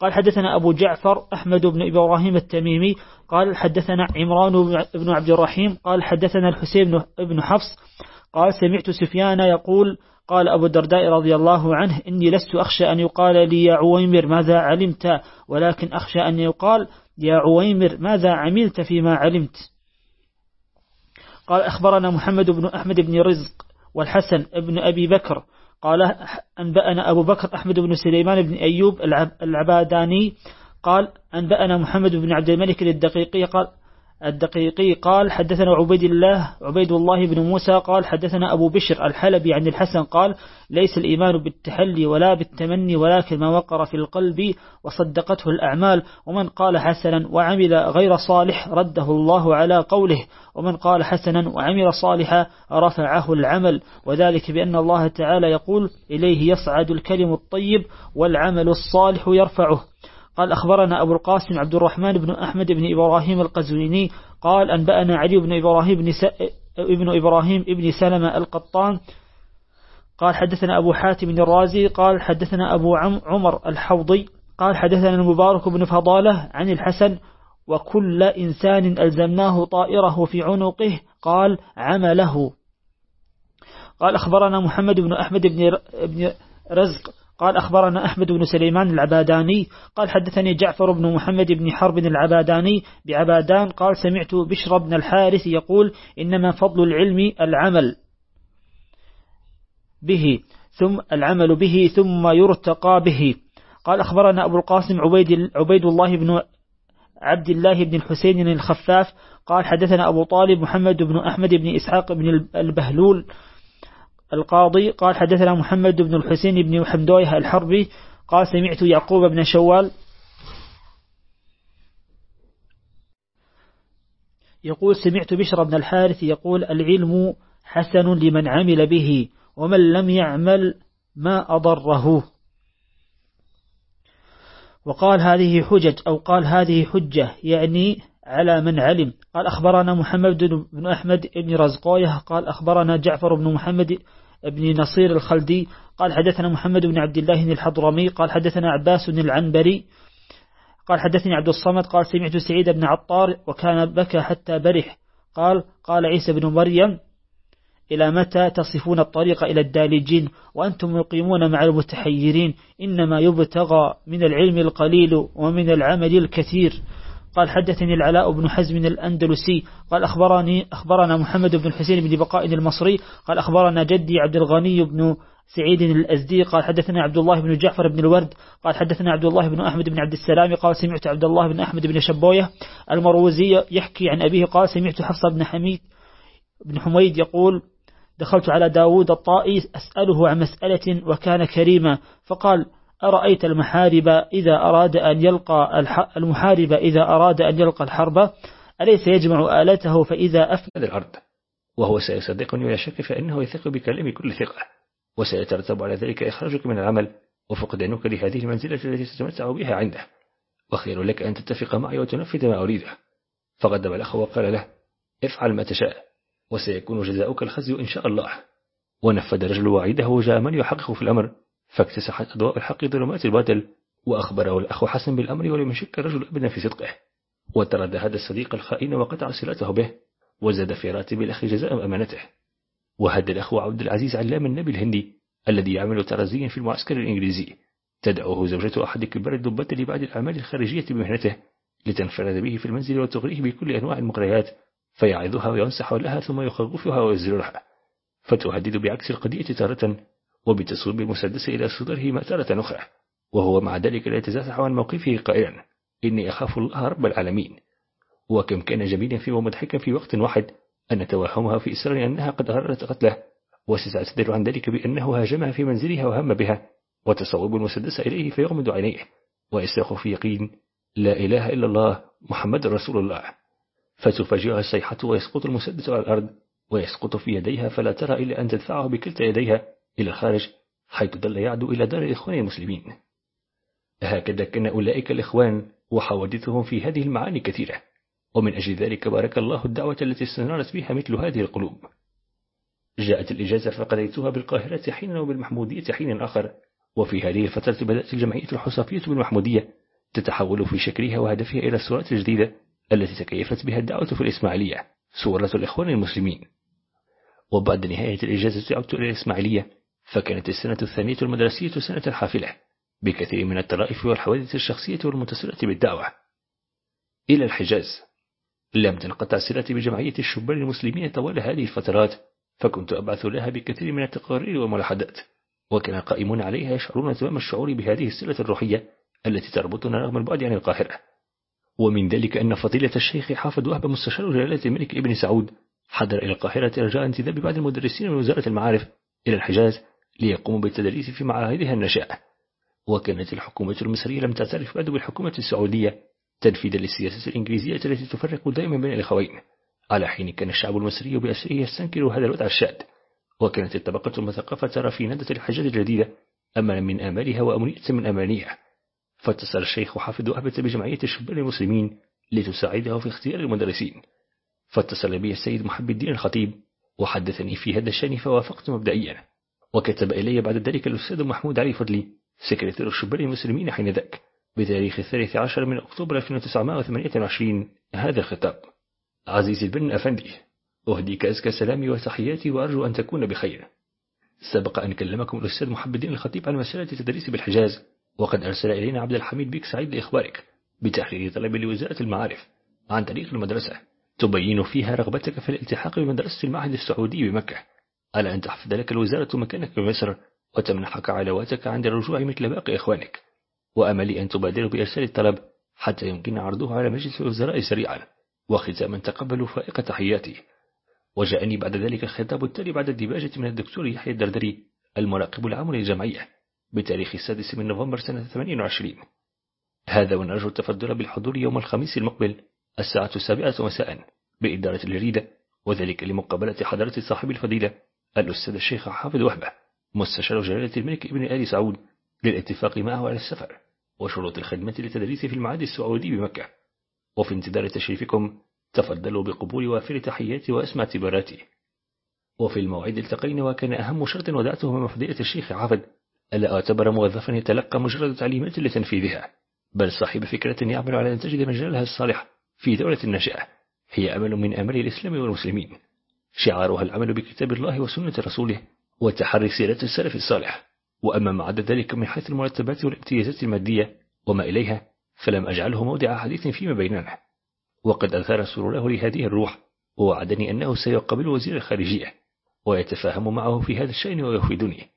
قال حدثنا أبو جعفر أحمد بن إبراهيم التميمي قال حدثنا عمران بن عبد الرحيم قال حدثنا الحسين بن حفص قال سمعت سفيان يقول قال أبو الدرداء رضي الله عنه إني لست أخشى أن يقال لي يا عويمر ماذا علمت ولكن أخشى أن يقال يا عويمر ماذا عملت فيما علمت. قال أخبرنا محمد بن أحمد بن رزق والحسن بن أبي بكر قال أنبأنا أبو بكر أحمد بن سليمان بن أيوب العباداني قال أنبأنا محمد بن عبد الملك الدقيقي قال الدقيقي قال حدثنا عبيد الله عبيد الله بن موسى قال حدثنا أبو بشر الحلبي عن الحسن قال ليس الإيمان بالتحلي ولا بالتمني ولكن ما وقر في القلب وصدقته الأعمال. ومن قال حسنا وعمل غير صالح رده الله على قوله. ومن قال حسنا وعمل صالحا رفعه العمل. وذلك بأن الله تعالى يقول إليه يصعد الكلم الطيب والعمل الصالح يرفعه. قال أخبرنا أبو القاسم عبد الرحمن بن أحمد بن إبراهيم القزويني قال أنبأنا علي بن إبراهيم بن, س... ابن إبراهيم ابن سلمة القطان قال حدثنا أبو حاتم الرازي قال حدثنا أبو عمر الحوضي قال حدثنا المبارك بن فضالة عن الحسن وكل إنسان ألزمناه طائره في عنقه قال عمله. قال أخبرنا محمد بن أحمد بن رزق قال أخبرنا أحمد بن سليمان العباداني قال حدثني جعفر بن محمد بن حرب العباداني بعبادان قال سمعت بشر بن الحارث يقول إنما فضل العلم العمل به ثم العمل به ثم يرتقى به. قال أخبرنا أبو القاسم عبيد, عبيد الله بن عبد الله بن الحسين الخفاف. قال حدثنا أبو طالب محمد بن أحمد بن إسحاق بن البهلول القاضي قال حدثنا محمد بن الحسين بن حمدوية الحربي قال سمعت يعقوب بن شوال يقول سمعت بشر بن الحارث يقول العلم حسن لمن عمل به ومن لم يعمل ما أضره. وقال هذه حجج أو قال هذه حجة يعني على من علم. قال أخبرنا محمد بن أحمد بن رزقاية قال أخبرنا جعفر بن محمد بن نصير الخلدي قال حدثنا محمد بن عبد الله الحضرمي قال حدثنا عباس العنبري قال حدثني عبد الصمد قال سمعت سعيد بن عطار وكان بكى حتى برح. قال قال عيسى بن مريم إلى متى تصفون الطريق إلى الدالجين؟ وأنتم مقيمون مع المتحيرين إنما يبتغى من العلم القليل ومن العمل الكثير. قال حدثني العلاء بن حزم الأندلسي قال أخبرني أخبرنا محمد بن حسين بن بقاء المصري قال أخبرنا جدي عبد الغني بن سعيد الأزدي قال حدثنا عبد الله بن جعفر بن الورد قال حدثنا عبد الله بن أحمد بن عبد السلام قال سمعت عبد الله بن أحمد بن شبوية المروزي يحكي عن أبيه قال سمعت حفصة بن حميد بن حميد يقول دخلت على داود الطائي أسأله عن مسألة وكان كريما فقال أرأيت المحارب إذا أراد أن يلقى المحارب إذا أراد أن يلقى الحرب؟ أليس يجمع آلته فإذا أفنى الأرض وهو سيصدقني ولا شك فإنه يثق بكلام كل ثقة. وسيترتب على ذلك إخراجك من العمل وفقدانك لهذه المنزلة التي تتمتع بها عنده. وخير لك أن تتفق معي وتنفذ ما أريده. فقدم الأخ وقال له افعل ما تشاء وسيكون جزاؤك الخزي إن شاء الله. ونفذ رجل وعيده وجاء من يحقق في الأمر. فاكتسحت أضواء الحق ظلمات الباطل وأخبره الأخ حسن بالأمر ولم يشك الرجل أبدا في صدقه. وترد هذا الصديق الخائن وقطع صلته به وزاد في راتب الأخ جزاء أمانته. وهد الأخ عبد العزيز علام النبي الهندي الذي يعمل ترزيا في المعسكر الإنجليزي. تدعوه زوجة أحد كبار الضباط لبعض الأعمال الخارجية بمهنته لتنفرد به في المنزل وتغريه بكل أنواع المغريات فيعظها وينصح لها ثم يخوفها ويزرها فتهدد بعكس القضية تارة وبتصويب المسدس إلى صدره مأثرة أخرى. وهو مع ذلك لا يتزاحف عن موقفه قائلا إني أخاف الله رب العالمين. وكم كان جميلا فيه ومضحكا في وقت واحد أن توهمها في إسرار أنها قد أرادت قتله. وستعتذر عن ذلك بأنه هاجمها في منزلها وهم بها وتصوب المسدس إليه فيغمض عينيه. ويستخف في يقين لا إله إلا الله محمد رسول الله. فتفاجئها الصيحة ويسقط المسدس على الأرض ويسقط في يديها فلا ترى إلا أن تدفعه بكلتا يديها. إلى الخارج حيث ظل يعدو إلى دار الإخوان المسلمين. هكذا كان أولئك الإخوان وحوادثهم في هذه المعاني كثيرة. ومن أجل ذلك بارك الله الدعوة التي استنارت بها مثل هذه القلوب. جاءت الإجازة فقضيتها بالقاهرة حينا وبالمحمودية حين آخر. وفي هذه الفترة بدأت الجمعية الحصافية بالمحمودية تتحول في شكلها وهدفها إلى الصورات الجديدة التي تكيفت بها الدعوة في الإسماعيلية صورة الإخوان المسلمين. وبعد نهاية الإجازة عدت إلى الإسماعيلية فكانت السنة الثانية المدرسية سنة حافلة بكثير من الطرائف والحوادث الشخصية والمتصلة بالدعوة. إلى الحجاز لم تنقطع صلتي بجمعية الشبان المسلمين طوال هذه الفترات فكنت أبعث لها بكثير من التقارير والملاحظات وكان قائمون عليها يشعرون تمام الشعور بهذه الصلة الروحية التي تربطنا رغم البعد عن القاهرة. ومن ذلك أن فضيلة الشيخ حافظ وهب مستشار جلالة الملك ابن سعود حضر إلى القاهرة رجاء انتداب بعض المدرسين من وزارة المعارف إلى الحجاز ليقوموا بالتدريس في معاهدها النشاء وكانت الحكومة المصرية لم تعترف بعد بالحكومة السعودية تنفيذا للسياسة الإنجليزية التي تفرق دائما بين الأخوين على حين كان الشعب المصري بأسره يستنكر هذا الوضع الشاد. وكانت الطبقة المثقفة ترى في ندة الحجاز الجديدة أملا من آمالها وأمنية من أمانيها. فاتصل الشيخ حافظ أهبة بجمعية الشبان المسلمين لتساعده في اختيار المدرسين. فاتصل بي السيد محب الدين الخطيب وحدثني في هذا الشأن فوافقت مبدئيا. وكتب إلي بعد ذلك الأستاذ محمود علي فضلي سكرتير الشبان المسلمين حينذاك بتاريخ الثالث عشر من أكتوبر 1928 هذا الخطاب. عزيزي البن أفندي أهديك أزكى سلامي وتحياتي وأرجو أن تكون بخير. سبق أن كلمكم الأستاذ محمد الدين الخطيب عن مسألة التدريس بالحجاز وقد أرسل إلينا عبد الحميد بيك سعيد لإخبارك بتحرير طلب لوزارة المعارف عن طريق المدرسة تبين فيها رغبتك في الالتحاق بمدرسة المعهد السعودي بمكة. على أن تحفظ لك الوزارة مكانك بمصر وتمنحك علاواتك عند الرجوع مثل باقي إخوانك. وأملي أن تبادر بإرسال الطلب حتى يمكن عرضه على مجلس الوزراء سريعا وختاما تقبلوا فائق تحياتي. وجاءني بعد ذلك الخطاب التالي بعد الدباجة من الدكتور يحيى الدردري المراقب العام للجمعية بتاريخ السادس من نوفمبر سنة 28 هذا ونرجو التفضل بالحضور يوم الخميس المقبل الساعة السابعة مساء بإدارة الجريدة وذلك لمقابلة حضرة صاحب الفضيلة الأستاذ الشيخ حافظ وهبة مستشار جلالة الملك ابن آل سعود للاتفاق معه على السفر وشروط الخدمة للتدريس في المعاد السعودي بمكة. وفي انتظار تشريفكم تفضلوا بقبول وافر تحياتي وأسمع اعتباراتي وفي الموعد التقينا وكان أهم شرط ودعته من فضيلة الشيخ حافظ ألا أعتبر موظفا يتلقى مجرد تعليمات لتنفيذها. بل صاحب فكرة يعمل على أن تجد مجالها الصالح في دولة النشأة هي أمل من أمل الإسلام والمسلمين. شعارها العمل بكتاب الله وسنة رسوله وتحري سيرة السلف الصالح. وأما ما عدا ذلك من حيث المرتبات والامتيازات المادية وما إليها فلم أجعله موضع حديث فيما بيننا. وقد أثار سروره لهذه الروح ووعدني أنه سيقابل وزير الخارجية ويتفاهم معه في هذا الشأن ويفيدني.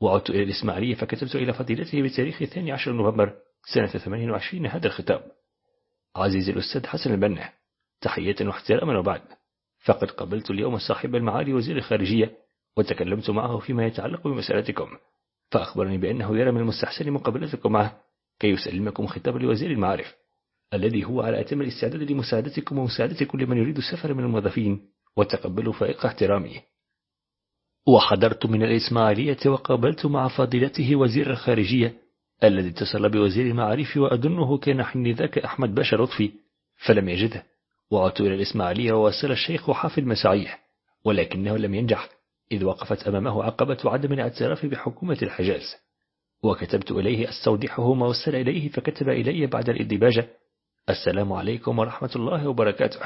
وعدت إلى الإسماعيلية فكتبت إلى فضيلته بتاريخ 12 نوفمبر سنة 28 هذا الخطاب عزيزي الأستاذ حسن البنا تحية واحتراما وبعد. فقد قابلت اليوم صاحب المعالي وزير الخارجية وتكلمت معه فيما يتعلق بمسألتكم. فأخبرني بأنه يرى من المستحسن مقابلتكم معه كي يسلمكم خطاب لوزير المعارف الذي هو على أتم الاستعداد لمساعدتكم ومساعدة كل من يريد السفر من الموظفين وتقبلوا فائق احترامي. وحضرت من الإسماعيلية وقابلت مع فاضلته وزير الخارجية الذي اتصل بوزير المعارف وأظنه كان حين ذاك أحمد باشا لطفي فلم يجده. وعدت إلى الإسماعيلية ووصل الشيخ حافظ مساعيه ولكنه لم ينجح إذ وقفت أمامه عقبة عدم الاعتراف بحكومة الحجاز. وكتبت إليه أستودحه ما وصل إليه فكتب إلي بعد الإدباجة السلام عليكم ورحمة الله وبركاته.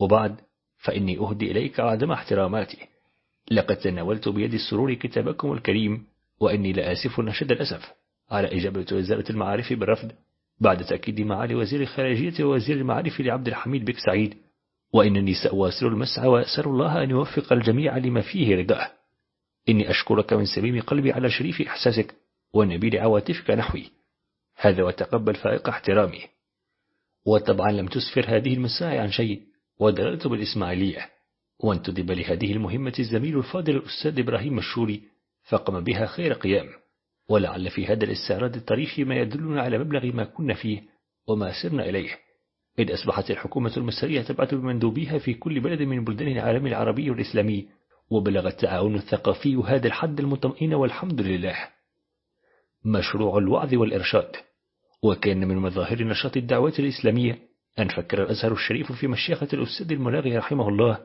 وبعد فإني أهدي إليك عدم احتراماتي. لقد تناولت بيد السرور كتابكم الكريم وإني لآسف نشد الأسف على إجابة وزارة المعارف بالرفض. بعد تأكيد معالي وزير الخارجية ووزير المعارف لعبد الحميد بك سعيد. وإنني سأواصل المسعى وأسأل الله أن يوفق الجميع لما فيه رضاه إني أشكرك من سليم قلبي على شريف إحساسك ونبيل عواطفك نحوي. هذا وتقبل فائق احترامي. وطبعا لم تسفر هذه المساعي عن شيء ودللت بالإسماعيلية. وانتدب لهذه المهمة الزميل الفاضل الأستاذ إبراهيم الشوري فقم بها خير قيام. ولعل في هذا الاستعراض التاريخي ما يدلنا على مبلغ ما كنا فيه وما سرنا إليه. إذ أصبحت الحكومة المصرية تبعث بمندوبيها في كل بلد من بلدان العالم العربي والإسلامي وبلغ التعاون الثقافي هذا الحد المطمئن والحمد لله. مشروع الوعظ والإرشاد. وكان من مظاهر نشاط الدعوة الإسلامية أن فكر الأزهر الشريف في مشيخة الأستاذ الملاغي رحمه الله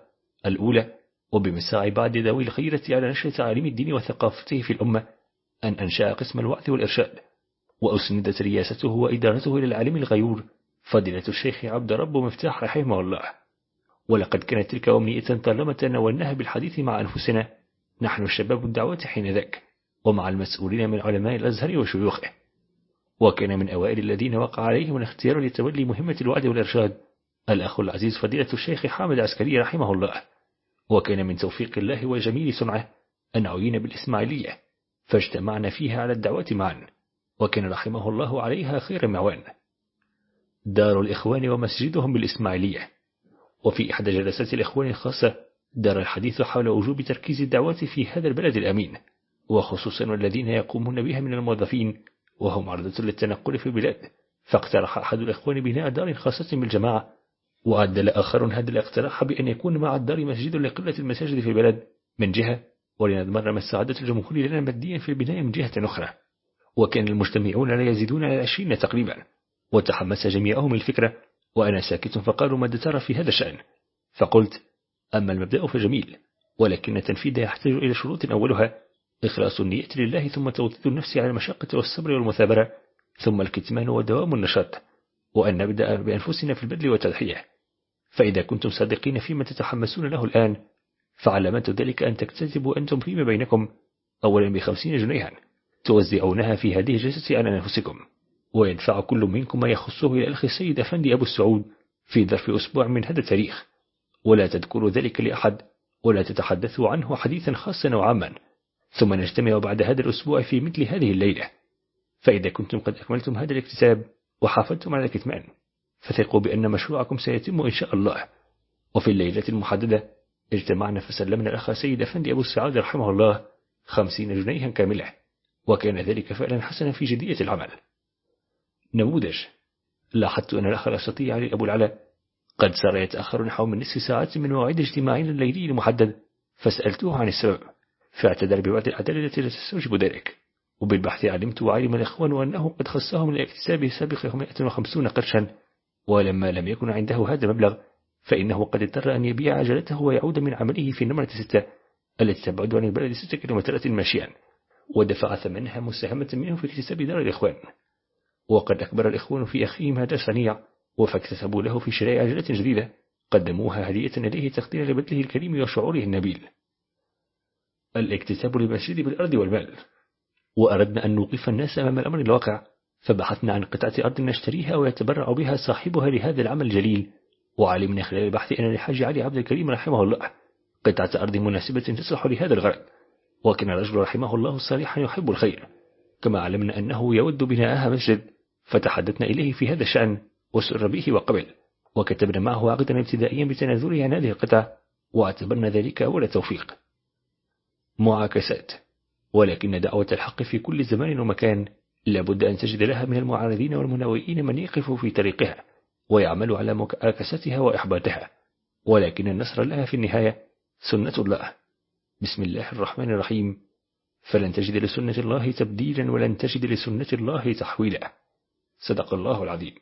الأولى وبمساع بعد ذوي الخيرة على نشر تعاليم الدين وثقافته في الأمة أن أنشأ قسم الوعظ والإرشاد وأسندت رياسته وإدارته إلى العالم الغيور فضيلة الشيخ عبد رب مفتاح رحمه الله. ولقد كانت تلك أمنية طالما تناولناها بالحديث مع أنفسنا. نحن الشباب الدعوة حينذاك ومع المسؤولين من علماء الأزهر وشيوخه. وكان من أوائل الذين وقع عليهم الاختيار لتولي مهمة الوعد والإرشاد. الأخ العزيز فضيلة الشيخ حامد عسكري رحمه الله. وكان من توفيق الله وجميل صنعه أن عين بالإسماعيلية. فاجتمعنا فيها على الدعوة معا وكان رحمه الله عليها خير معوان دار الإخوان ومسجدهم بالإسماعيلية. وفي إحدى جلسات الإخوان الخاصة دار الحديث حول وجوب تركيز الدعوات في هذا البلد الأمين وخصوصا الذين يقومون بها من الموظفين وهم عرضة للتنقل في البلاد. فاقترح أحد الإخوان بناء دار خاصة بالجماعة وعدل آخر هذا الاقتراح بأن يكون مع الدار مسجد لقلة المساجد في البلد من جهة ولنضمن مساعدة الجمهور لنا ماديا في البناء من جهة أخرى. وكان المجتمعون لا يزيدون على عشرين تقريبا. وتحمس جميعهم الفكرة وأنا ساكت فقالوا ماذا ترى في هذا الشأن. فقلت أما المبدأ فجميل ولكن التنفيذ يحتاج إلى شروط أولها إخلاص النية لله ثم توطيد النفس على المشقة والصبر والمثابرة ثم الكتمان ودوام النشاط وأن نبدأ بأنفسنا في البذل والتضحية. فإذا كنتم صادقين فيما تتحمسون له الآن فعلامة ذلك أن تكتسبوا أنتم فيما بينكم أولا بخمسين جنيها توزعونها في هذه الجلسة على أنفسكم. ويدفع كل منكم ما يخصه إلى الأخ السيد أفندي أبو السعود في ظرف أسبوع من هذا التاريخ. ولا تذكروا ذلك لأحد ولا تتحدثوا عنه حديثا خاصا وعاما. ثم نجتمع بعد هذا الأسبوع في مثل هذه الليلة. فإذا كنتم قد أكملتم هذا الاكتساب وحافظتم على الكتمان فثقوا بأن مشروعكم سيتم إن شاء الله. وفي الليلة المحددة اجتمعنا فسلمنا الأخ سيد أفندي أبو السعاد رحمه الله خمسين جنيها كاملة وكان ذلك فعلا حسنا في جدية العمل. نموذج. لاحظت أن الأخ الأسطي علي أبو العلا قد صار يتأخر نحو من نصف ساعة من موعد اجتماعنا الليلي المحدد فسألته عن السبب. فاعتذر ببعض الأعداد التي لا تستوجب ذلك. وبالبحث علمت وعلم الإخوان أنه قد خصهم من الاكتساب سابق 150 قرشا ولما لم يكن عنده هذا المبلغ فإنه قد اضطر أن يبيع عجلته ويعود من عمله في النمرة ستة التي تبعد عن البلد ستة كيلومترات ماشيا. ودفع ثمنها مساهمة منه في اكتساب دار الإخوان. وقد أكبر الإخوان في أخيهم هذا الصنيع وفاكتسبوا له في شراء عجلة جديدة. قدموها هدية إليه تقديرا لبذله الكريم وشعوره النبيل. الاكتساب للمسجد بالأرض والمال. وأردنا أن نوقف الناس أمام الأمر الواقع فبحثنا عن قطعة أرض نشتريها ويتبرع بها صاحبها لهذا العمل الجليل. وعلمنا خلال البحث أن الحاج علي عبد الكريم رحمه الله قطعة أرض مناسبة تصلح لهذا الغرض وكان الرجل رحمه الله صالحا يحب الخير كما علمنا أنه يود بناءها مسجد فتحدثنا إليه في هذا الشأن وسر به وقبل وكتبنا معه عقدا ابتدائيا بتنازله عن هذه القطع واعتبرنا ذلك أول توفيق. معاكسات ولكن دعوة الحق في كل زمان ومكان لابد أن تجد لها من المعارضين والمناوئين من يقف في طريقها. ويعمل على مكاكستها وإحباطها. ولكن النصر لها في النهاية سنة الله. بسم الله الرحمن الرحيم. فلن تجد لسنة الله تبديلا ولن تجد لسنة الله تحويلا. صدق الله العظيم.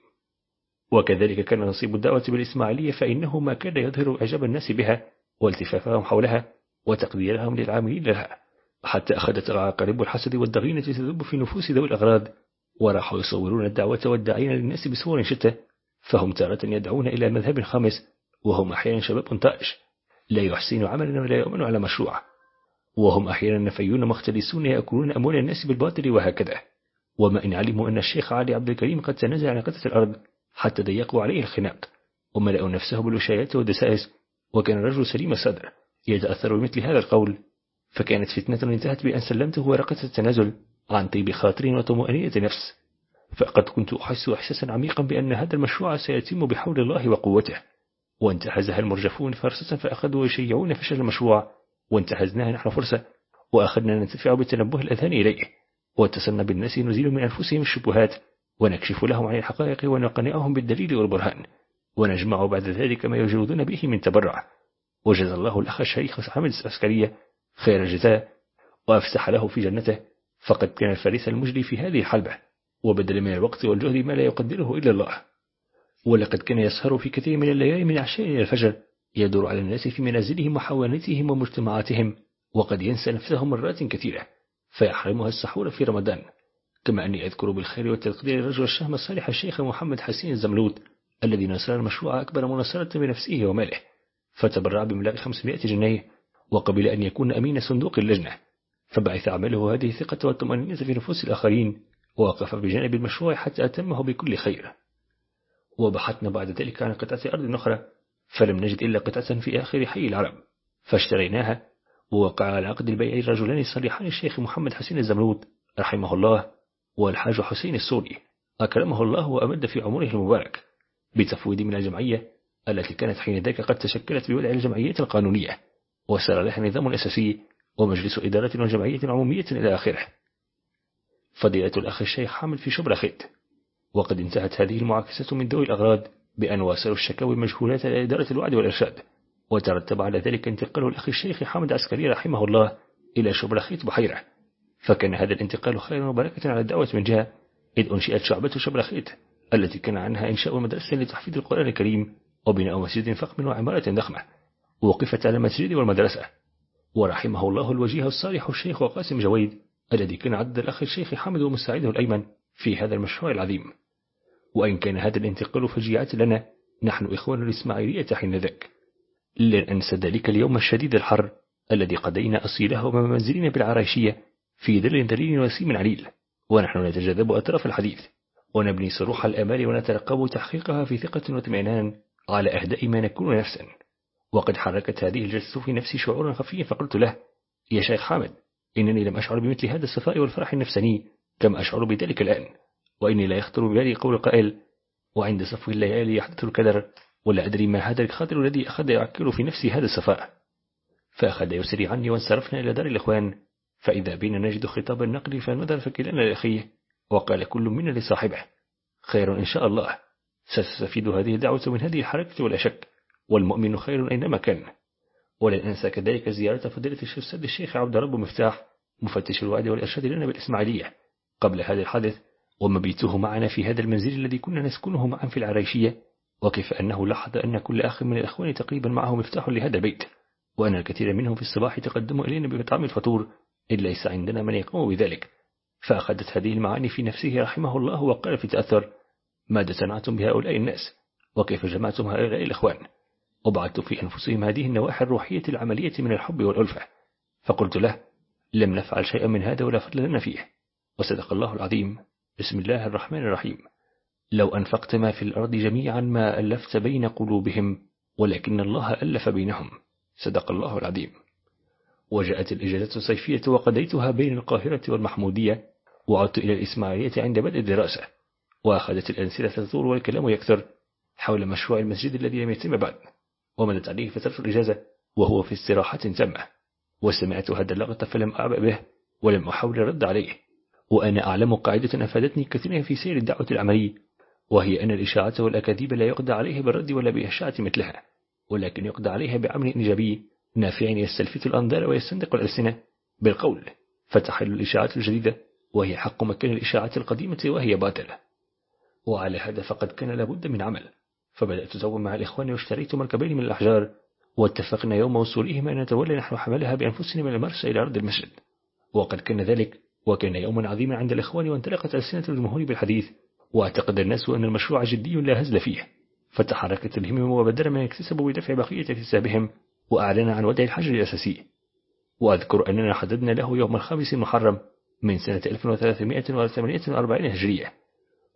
وكذلك كان نصيب الدعوة بالإسماعيلية فإنه ما كان يظهر إعجاب الناس بها والتفافهم حولها وتقديرهم للعاملين لها. حتى أخذت العقارب الحسد والضغينة تذب في نفوس ذوي الأغراض وراحوا يصورون الدعوة والداعين للناس بصور شتى فهم تارة يدعون إلى مذهب خامس وهم أحيانا شباب طائش لا يحسن عملا ولا يؤمن على مشروع. وهم أحيانا نفيون مختلسون يأكلون أموال الناس بالباطل وهكذا. وما إن علموا أن الشيخ علي عبد الكريم قد تنازع عن قطة الأرض حتى ضيقوا عليه الخناق. وملأوا نفسه بالوشايات والدسائس وكان الرجل سليم الصدر يتأثر بمثل هذا القول. فكانت فتنة انتهت بأن سلمته ورقة التنازل عن طيب خاطر وطمأنينة نفس. فقد كنت أحس إحساسا عميقا بأن هذا المشروع سيتم بحول الله وقوته. وانتهزها المرجفون فرصة فأخذوا يشيعون فشل المشروع. وانتهزناها نحن فرصة وأخذنا ننتفع بتنبه الأذهان إليه. واتصلنا بالناس نزيل من أنفسهم الشبهات. ونكشف لهم عن الحقائق ونقنعهم بالدليل والبرهان. ونجمع بعد ذلك ما يجودون به من تبرع. وجزى الله الأخ الشيخ حامد العسكرية خير الجزاء. وأفسح له في جنته. فقد كان الفريس المجدي في هذه الحلبة. وبدل من الوقت والجهد ما لا يقدره إلا الله. ولقد كان يسهر في كثير من الليالي من عشاء إلى الفجر يدور على الناس في منازلهم وحوانتهم ومجتمعاتهم وقد ينسى نفسه مرات كثيرة فيحرمها السحور في رمضان. كما أني أذكر بالخير والتقدير الرجل الشهم الصالح الشيخ محمد حسين الزملود الذي نصر المشروع أكبر مناصرة بنفسه وماله. فتبرع بمبلغ 500 جنيه وقبل أن يكون أمين صندوق اللجنة. فبعث عمله هذه الثقة والطمأنينة في نفوس الآخرين. ووقف بجانب المشروع حتى أتمه بكل خير. وبحثنا بعد ذلك عن قطعة أرض أخرى فلم نجد إلا قطعة في آخر حي العرب فاشتريناها ووقع على عقد البيع الرجلان الصالحان الشيخ محمد حسين الزمرود رحمه الله والحاج حسين السوري. أكرمه الله وأمد في عمره المبارك بتفويض من الجمعية التي كانت حين ذاك قد تشكلت بوضع الجمعية القانونية وسار لها نظام أساسي ومجلس إدارة وجمعية عمومية إلى آخره. فضيلة الأخ الشيخ حامد في شبر خيط وقد انتهت هذه المعاكسة من ذوي الأغراض بأن واصلوا الشكاوي المجهولات إلى إدارة الوعد والإرشاد. وترتب على ذلك انتقال الأخ الشيخ حامد عسكري رحمه الله إلى شبر خيط بحيرة. فكان هذا الانتقال خيرا وبركة على الدعوة من جهة إذ أنشئت شعبة شبر خيط التي كان عنها إنشاء مدرسة لتحفيظ القرآن الكريم وبناء مسجد فخم وعمارة ضخمة. وقفت على المسجد والمدرسة. ورحمه الله الوجيه الصالح الشيخ وقاسم جويد الذي كان عدد الأخ الشيخ حمد ومساعده الأيمن في هذا المشروع العظيم. وإن كان هذا الانتقال فجيعة لنا نحن إخوان الإسماعيلية حين ذاك. لن أنسى ذلك اليوم الشديد الحر الذي قضينا أصيله ومنزلنا بالعرايشية في دل دليل وسيم عليل. ونحن نتجذب أطراف الحديث ونبني صروح الأمال ونترقب تحقيقها في ثقة واطمئنان على أهداء ما نكون نفسا. وقد حركت هذه الجلسة في نفسي شعورا خفيا فقلت له يا شيخ حامد إنني لم أشعر بمثل هذا الصفاء والفرح النفساني كما أشعر بذلك الآن وإني لا يخطر ببالي قول قائل وعند صفو الليالي يحدث الكدر ولا أدري ما هذا الخاطر الذي أخذ يعكر في نفسي هذا الصفاء. فأخذ يسري عني وانصرفنا إلى دار الإخوان فإذا بنا نجد خطاب النقل فالمدر فكلنا لأخيه وقال كل منا لصاحبه خير إن شاء الله ستستفيد هذه الدعوة من هذه الحركة ولا شك والمؤمن خير أينما كان. ولن أنسى كذلك زيارة فضيلة الشيخ الشيخ عبد رب مفتاح مفتش الوعد والإرشاد لنا بالإسماعيلية. قبل هذا الحدث ومبيته معنا في هذا المنزل الذي كنا نسكنه معا في العريشية وكيف أنه لاحظ أن كل أخ من الأخوان تقريبا معه مفتاح لهذا البيت وأن الكثير منهم في الصباح تقدموا إلينا بمطعم الفطور إذ ليس عندنا من يقوم بذلك. فأخذت هذه المعاني في نفسه رحمه الله وقال في تأثر ماذا صنعتم بهؤلاء الناس؟ وكيف جمعتم هؤلاء الإخوان؟ وبعثت في أنفسهم هذه النواحي الروحية العملية من الحب والألفة. فقلت له لم نفعل شيئا من هذا ولا فضل لنا فيه. وصدق الله العظيم. بسم الله الرحمن الرحيم. لو أنفقت ما في الأرض جميعا ما ألفت بين قلوبهم ولكن الله ألف بينهم. صدق الله العظيم. وجاءت الإجازة الصيفية وقضيتها بين القاهرة والمحمودية وعدت إلى الإسماعيلية عند بدء الدراسة. وأخذت الأنسلة تطول والكلام يكثر حول مشروع المسجد الذي لم يتم بعد. ومدت عليه فترة الإجازة وهو في استراحة تامة وسمعت هذا اللغط فلم أعبأ به ولم أحاول الرد عليه. وأنا أعلم قاعدة أفادتني كثيرا في سير الدعوة العملي وهي أن الإشاعة والأكاذيب لا يقضى عليها بالرد ولا بإشاعة مثلها ولكن يقضى عليها بعمل إيجابي نافع يستلفت الأنظار ويستندق الألسنة. بالقول فتحل الإشاعة الجديدة وهي حق مكان الإشاعة القديمة وهي باطلة. وعلى هذا فقد كان لابد من عمل. فبدأت زوما مع الإخوان واشتريت مركبين من الأحجار واتفقنا يوم وصولهما أن نتولى نحن حملها بأنفسنا من المرسى إلى أرض المسجد. وقد كان ذلك وكان يوما عظيما عند الإخوان وانطلقت ألسنة الجمهور بالحديث واعتقد الناس أن المشروع جدي لا هزل فيه. فتحركت الهمم وبدل ما يكتسبوا بدفع بقية اكتسابهم وأعلن عن وضع الحجر الأساسي. وأذكر أننا حددنا له يوم الخامس المحرم من سنة 1348 هجرية.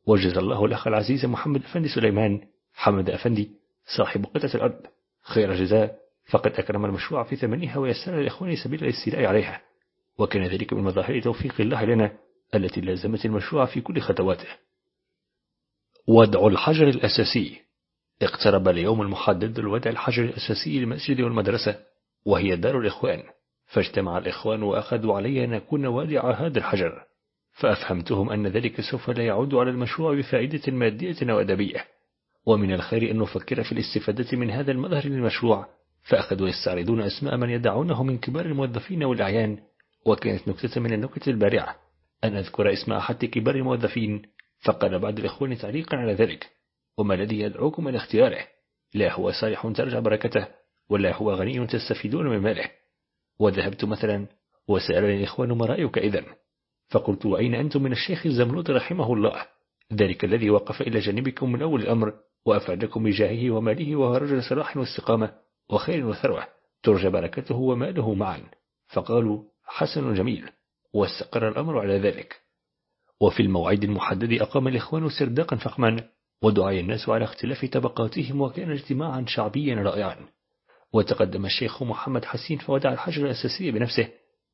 وجزى الله الأخ العزيز محمد أفندي سليمان حمد أفندي صاحب قطعة الأرض خير جزاء فقد أكرم المشروع في ثمنها ويسر لإخواني سبيل الاستيلاء عليها. وكان ذلك من مظاهر توفيق الله لنا التي لازمت المشروع في كل خطواته. وضع الحجر الأساسي. اقترب اليوم المحدد لوضع الحجر الأساسي للمسجد والمدرسة وهي دار الإخوان. فاجتمع الإخوان وأخذوا علي أن أكون وادع هذا الحجر. فأفهمتهم أن ذلك سوف لا يعود على المشروع بفائدة مادية أو أدبية. ومن الخير أن نفكر في الاستفادة من هذا المظهر للمشروع فأخذوا يستعرضون أسماء من يدعونه من كبار الموظفين والأعيان وكانت نكتة من النكت البارعة. أن أذكر اسم أحد كبار الموظفين فقال بعض الإخوان تعليقا على ذلك. وما الذي يدعوكم إلى اختياره؟ لا هو صالح ترجع بركته ولا هو غني تستفيدون من ماله. وذهبت مثلا وسألني الإخوان ما رأيك إذن فقلت وأين أنتم من الشيخ الزملود رحمه الله؟ ذلك الذي وقف إلى جانبكم من أول الأمر. وأفادكم بجاهه وماله وهو رجل صلاح واستقامة وخير وثروة ترجى بركته وماله معا. فقالوا حسن جميل واستقر الأمر على ذلك. وفي الموعد المحدد أقام الإخوان سرداقا فخما ودعي الناس على اختلاف طبقاتهم وكان اجتماعا شعبيا رائعا. وتقدم الشيخ محمد حسين فودع الحجر الأساسي بنفسه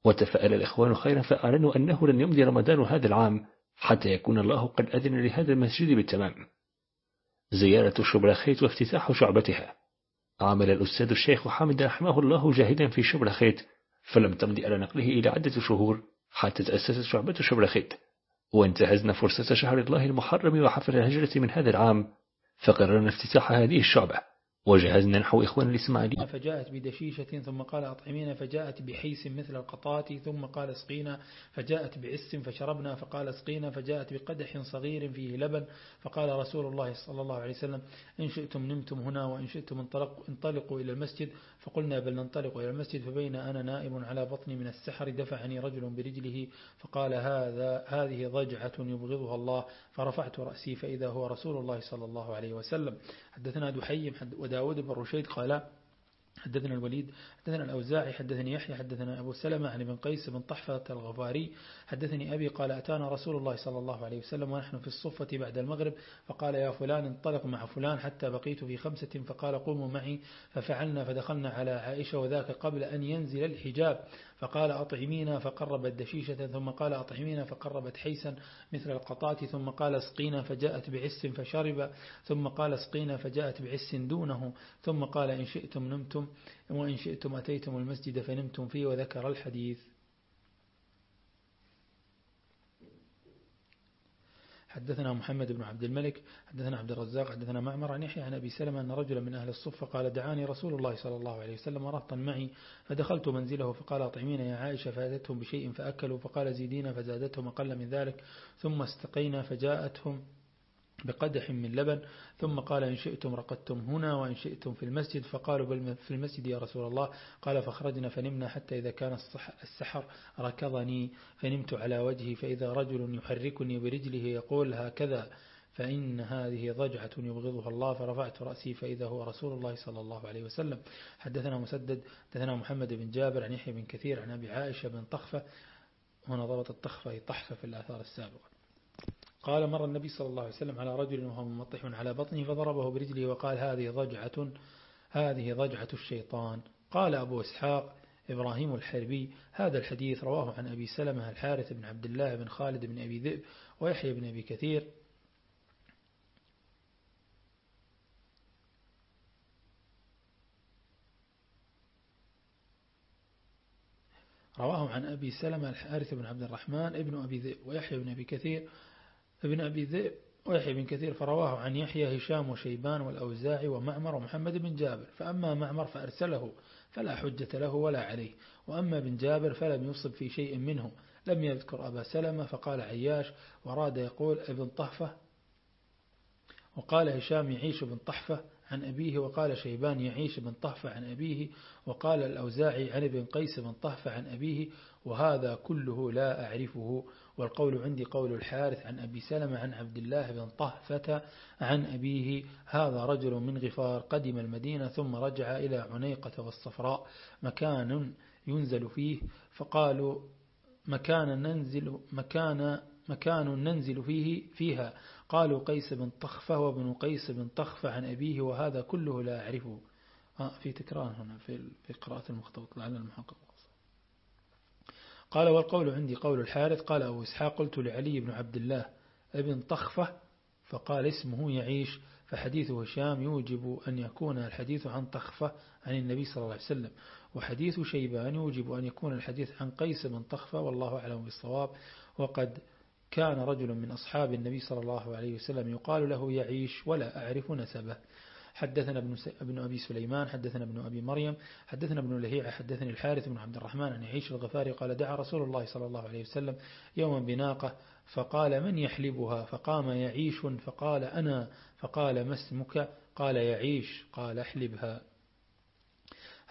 وتفأل الإخوان خيرا فأعلنوا أنه لن يمضي رمضان هذا العام حتى يكون الله قد أذن لهذا المسجد بالتمام. زيارة شبرخيت وافتتاح شعبتها. عمل الأستاذ الشيخ حامد رحمه الله جاهدا في شبرخيت فلم تمضي على نقله إلى عدة شهور حتى تأسست شعبة شبرخيت وانتهزنا فرصة شهر الله المحرم وحفل الهجرة من هذا العام فقررنا افتتاح هذه الشعبة. وجهزنا نحو إخوان الإسماعيلية فجاءت بدشيشة ثم قال أطعمينا فجاءت بحيس مثل القطات ثم قال اسقينا فجاءت بعس فشربنا فقال اسقينا فجاءت بقدح صغير فيه لبن فقال رسول الله صلى الله عليه وسلم إن شئتم نمتم هنا وإن شئتم انطلقوا, انطلقوا إلى المسجد. فقلنا بل ننطلق إلى المسجد فبين أنا نائم على بطني من السحر دفعني رجل برجله فقال هذا هذه ضجعة يبغضها الله. فرفعت رأسي فإذا هو رسول الله صلى الله عليه وسلم. حدثنا دحيم وداود بن رشيد قال حدثنا الوليد حدثنا الأوزاعي حدثني يحيى حدثنا أبو سلمة عن ابن قيس بن طحفة الغفاري حدثني أبي قال أتانا رسول الله صلى الله عليه وسلم ونحن في الصفة بعد المغرب فقال يا فلان انطلق مع فلان حتى بقيت في خمسة فقال قوموا معي. ففعلنا فدخلنا على عائشة وذاك قبل أن ينزل الحجاب. فقال أطعمينا فقربت دشيشة ثم قال أطعمينا فقربت حيسا مثل القطات ثم قال اسقينا فجاءت بعس فشرب ثم قال اسقينا فجاءت بعس دونه ثم قال إن شئتم نمتم وإن شئتم أتيتم المسجد فنمتم فيه وذكر الحديث. حدثنا محمد بن عبد الملك حدثنا عبد الرزاق حدثنا معمر عن يحيى عن أبي سلمة أن رجلا من أهل الصفة قال دعاني رسول الله صلى الله عليه وسلم رهطا معي فدخلت منزله فقال أطعمين يا عائشة فأتتهم بشيء فأكلوا فقال زيدين فزادتهم أقل من ذلك ثم استقينا فجاءتهم بقدح من لبن ثم قال إن شئتم رقدتم هنا وإن شئتم في المسجد. فقالوا بل في المسجد يا رسول الله. قال فخرجنا فنمنا حتى إذا كان السحر ركضني فنمت على وجهي فإذا رجل يحركني برجله يقول هكذا فإن هذه ضجعة يبغضها الله فرفعت رأسي فإذا هو رسول الله صلى الله عليه وسلم. حدثنا مسدد حدثنا محمد بن جابر عن يحيى بن كثير عن أبي عائشة بن طخفة هنا ضبط الطخفة طحفة في الآثار السابقة. قال مر النبي صلى الله عليه وسلم على رجل وهو ممطح على بطنه فضربه برجله وقال هذه ضجعة هذه ضجعة الشيطان. قال أبو إسحاق إبراهيم الحربي هذا الحديث رواه عن أبي سلمة الحارث بن عبد الله بن خالد بن أبي ذئب ويحيى بن أبي كثير. رواه عن أبي سلمة الحارث بن عبد الرحمن ابن أبي ذئب ويحيى بن أبي كثير. ابن أبي ذئب ويحيى بن كثير فرواه عن يحيى هشام وشيبان والأوزاعي ومعمر ومحمد بن جابر فأما معمر فأرسله فلا حجة له ولا عليه وأما بن جابر فلم يصب في شيء منه لم يذكر أبا سلمة فقال عياش وراد يقول ابن طهفة وقال هشام يعيش بن طحفة عن أبيه وقال شيبان يعيش بن طهفة عن أبيه وقال الأوزاعي عن ابن قيس بن طهفة عن أبيه وهذا كله لا أعرفه والقول عندي قول الحارث عن أبي سلمة عن عبد الله بن طهفة عن أبيه هذا رجل من غفار قدم المدينة ثم رجع إلى عنيقة والصفراء مكان ينزل فيه فقالوا مكان ننزل مكان مكان ننزل فيه فيها. قالوا قيس بن طخفة وابن قيس بن طخفة عن أبيه وهذا كله لا أعرفه. آه في تكرار هنا في قراءة المخطوط لعل المحقق. قال والقول عندي قول الحارث قال أبو إسحاق قلت لعلي بن عبد الله ابن طخفة فقال اسمه يعيش فحديث هشام يوجب أن يكون الحديث عن طخفة عن النبي صلى الله عليه وسلم وحديث شيبان يوجب أن يكون الحديث عن قيس بن طخفة والله أعلم بالصواب وقد كان رجل من أصحاب النبي صلى الله عليه وسلم يقال له يعيش ولا أعرف نسبه حدثنا ابن, ابن أبي سليمان حدثنا ابن أبي مريم حدثنا ابن لهيعة حدثني الحارث بن عبد الرحمن أن يعيش الغفاري قال دعا رسول الله صلى الله عليه وسلم يوما بناقة فقال من يحلبها؟ فقام يعيش فقال أنا فقال ما اسمك؟ قال يعيش قال احلبها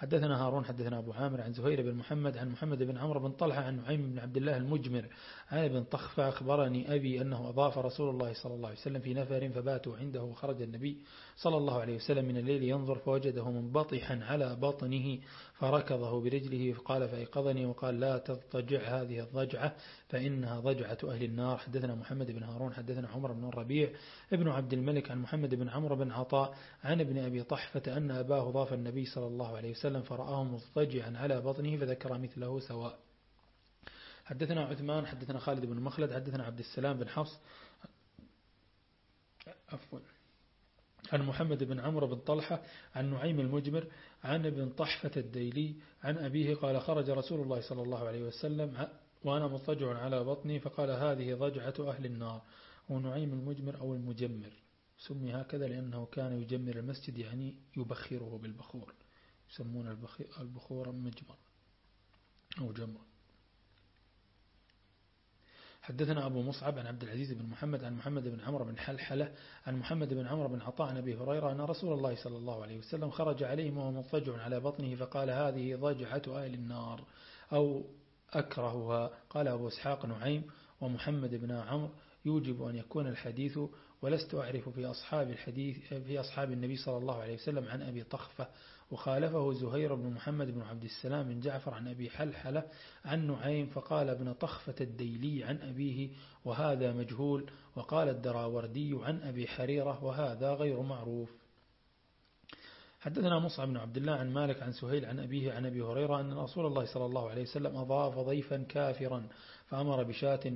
حدثنا هارون حدثنا أبو عامر عن زهير بن محمد عن محمد بن عمرو بن طلحة عن نعيم بن عبد الله المجمر عن ابن طخفة أخبرني أبي أنه أضاف رسول الله صلى الله عليه وسلم في نفر فباتوا عنده وخرج النبي صلى الله عليه وسلم من الليل ينظر فوجده منبطحا على بطنه فركضه برجله فقال فأيقظني وقال لا تضطجع هذه الضجعة فإنها ضجعة أهل النار. حدثنا محمد بن هارون حدثنا عمر بن الربيع ابن عبد الملك عن محمد بن عمرو بن عطاء عن ابن أبي طحفة أن أباه ضاف النبي صلى الله عليه وسلم فرآه مضطجعا على بطنه فذكر مثله سواء. حدثنا عثمان حدثنا خالد بن مخلد حدثنا عبد السلام بن حفص. عفوا. عن محمد بن عمرو بن طلحة عن نعيم المجمر عن ابن طحفة الديلي عن أبيه قال خرج رسول الله صلى الله عليه وسلم وأنا مضطجع على بطني فقال هذه ضجعة أهل النار. ونعيم المجمر أو المجمر. سمي هكذا لأنه كان يجمر المسجد يعني يبخره بالبخور. يسمون البخور مجمر أو جمر. حدثنا أبو مصعب عن عبد العزيز بن محمد عن محمد بن عمرو بن حلحلة عن محمد بن عمرو بن عطاء عن أبي هريرة أن رسول الله صلى الله عليه وسلم خرج عليهم وهو مضطجع على بطنه فقال هذه ضجعة أهل النار أو أكرهها. قال أبو إسحاق نعيم ومحمد بن عمرو يوجب أن يكون الحديث ولست أعرف في أصحاب الحديث في أصحاب النبي صلى الله عليه وسلم عن أبي طخفة وخالفه زهير بن محمد بن عبد السلام بن جعفر عن أبي حلحلة عن نعيم فقال ابن طخفة الديلي عن أبيه وهذا مجهول وقال الدراوردي عن أبي حريرة وهذا غير معروف. حدثنا مصعب بن عبد الله عن مالك عن سهيل عن أبيه عن أبي هريرة أن رسول الله صلى الله عليه وسلم أضاف ضيفا كافرا فأمر بشاة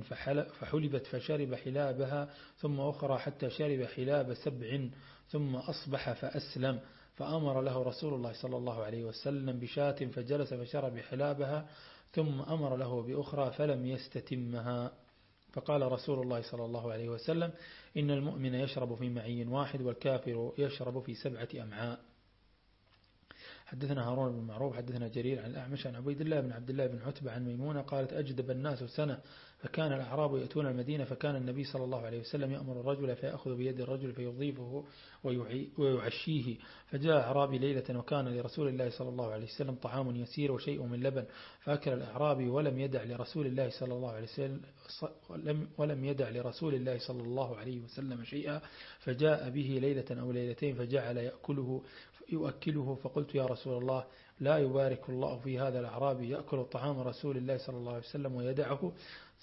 فحلبت فشرب حلابها ثم أخرى حتى شرب حلاب سبع ثم أصبح فأسلم. فأمر له رسول الله صلى الله عليه وسلم بشاة فجلس فشرب حلابها ثم أمر له بأخرى فلم يستتمها. فقال رسول الله صلى الله عليه وسلم إن المؤمن يشرب في معي واحد والكافر يشرب في سبعة أمعاء. حدثنا هارون بن معروف حدثنا جرير عن الأعمش عن عبيد الله بن عبد الله بن عتبة عن ميمونة قالت أجدب الناس سنة فكان الأعراب يأتون المدينة فكان النبي صلى الله عليه وسلم يأمر الرجل فيأخذ بيد الرجل فيضيفه ويعشيه. فجاء أعرابي ليلة وكان لرسول الله صلى الله عليه وسلم طعام يسير وشيء من لبن. فأكل الأعرابي ولم يدع لرسول الله صلى الله عليه وسلم ولم يدع لرسول الله صلى الله عليه وسلم شيئا. فجاء به ليلة أو ليلتين فجعل يأكله يؤكله. فقلت يا رسول الله لا يبارك الله في هذا الأعرابي يأكل طعام رسول الله صلى الله عليه وسلم ويدعه.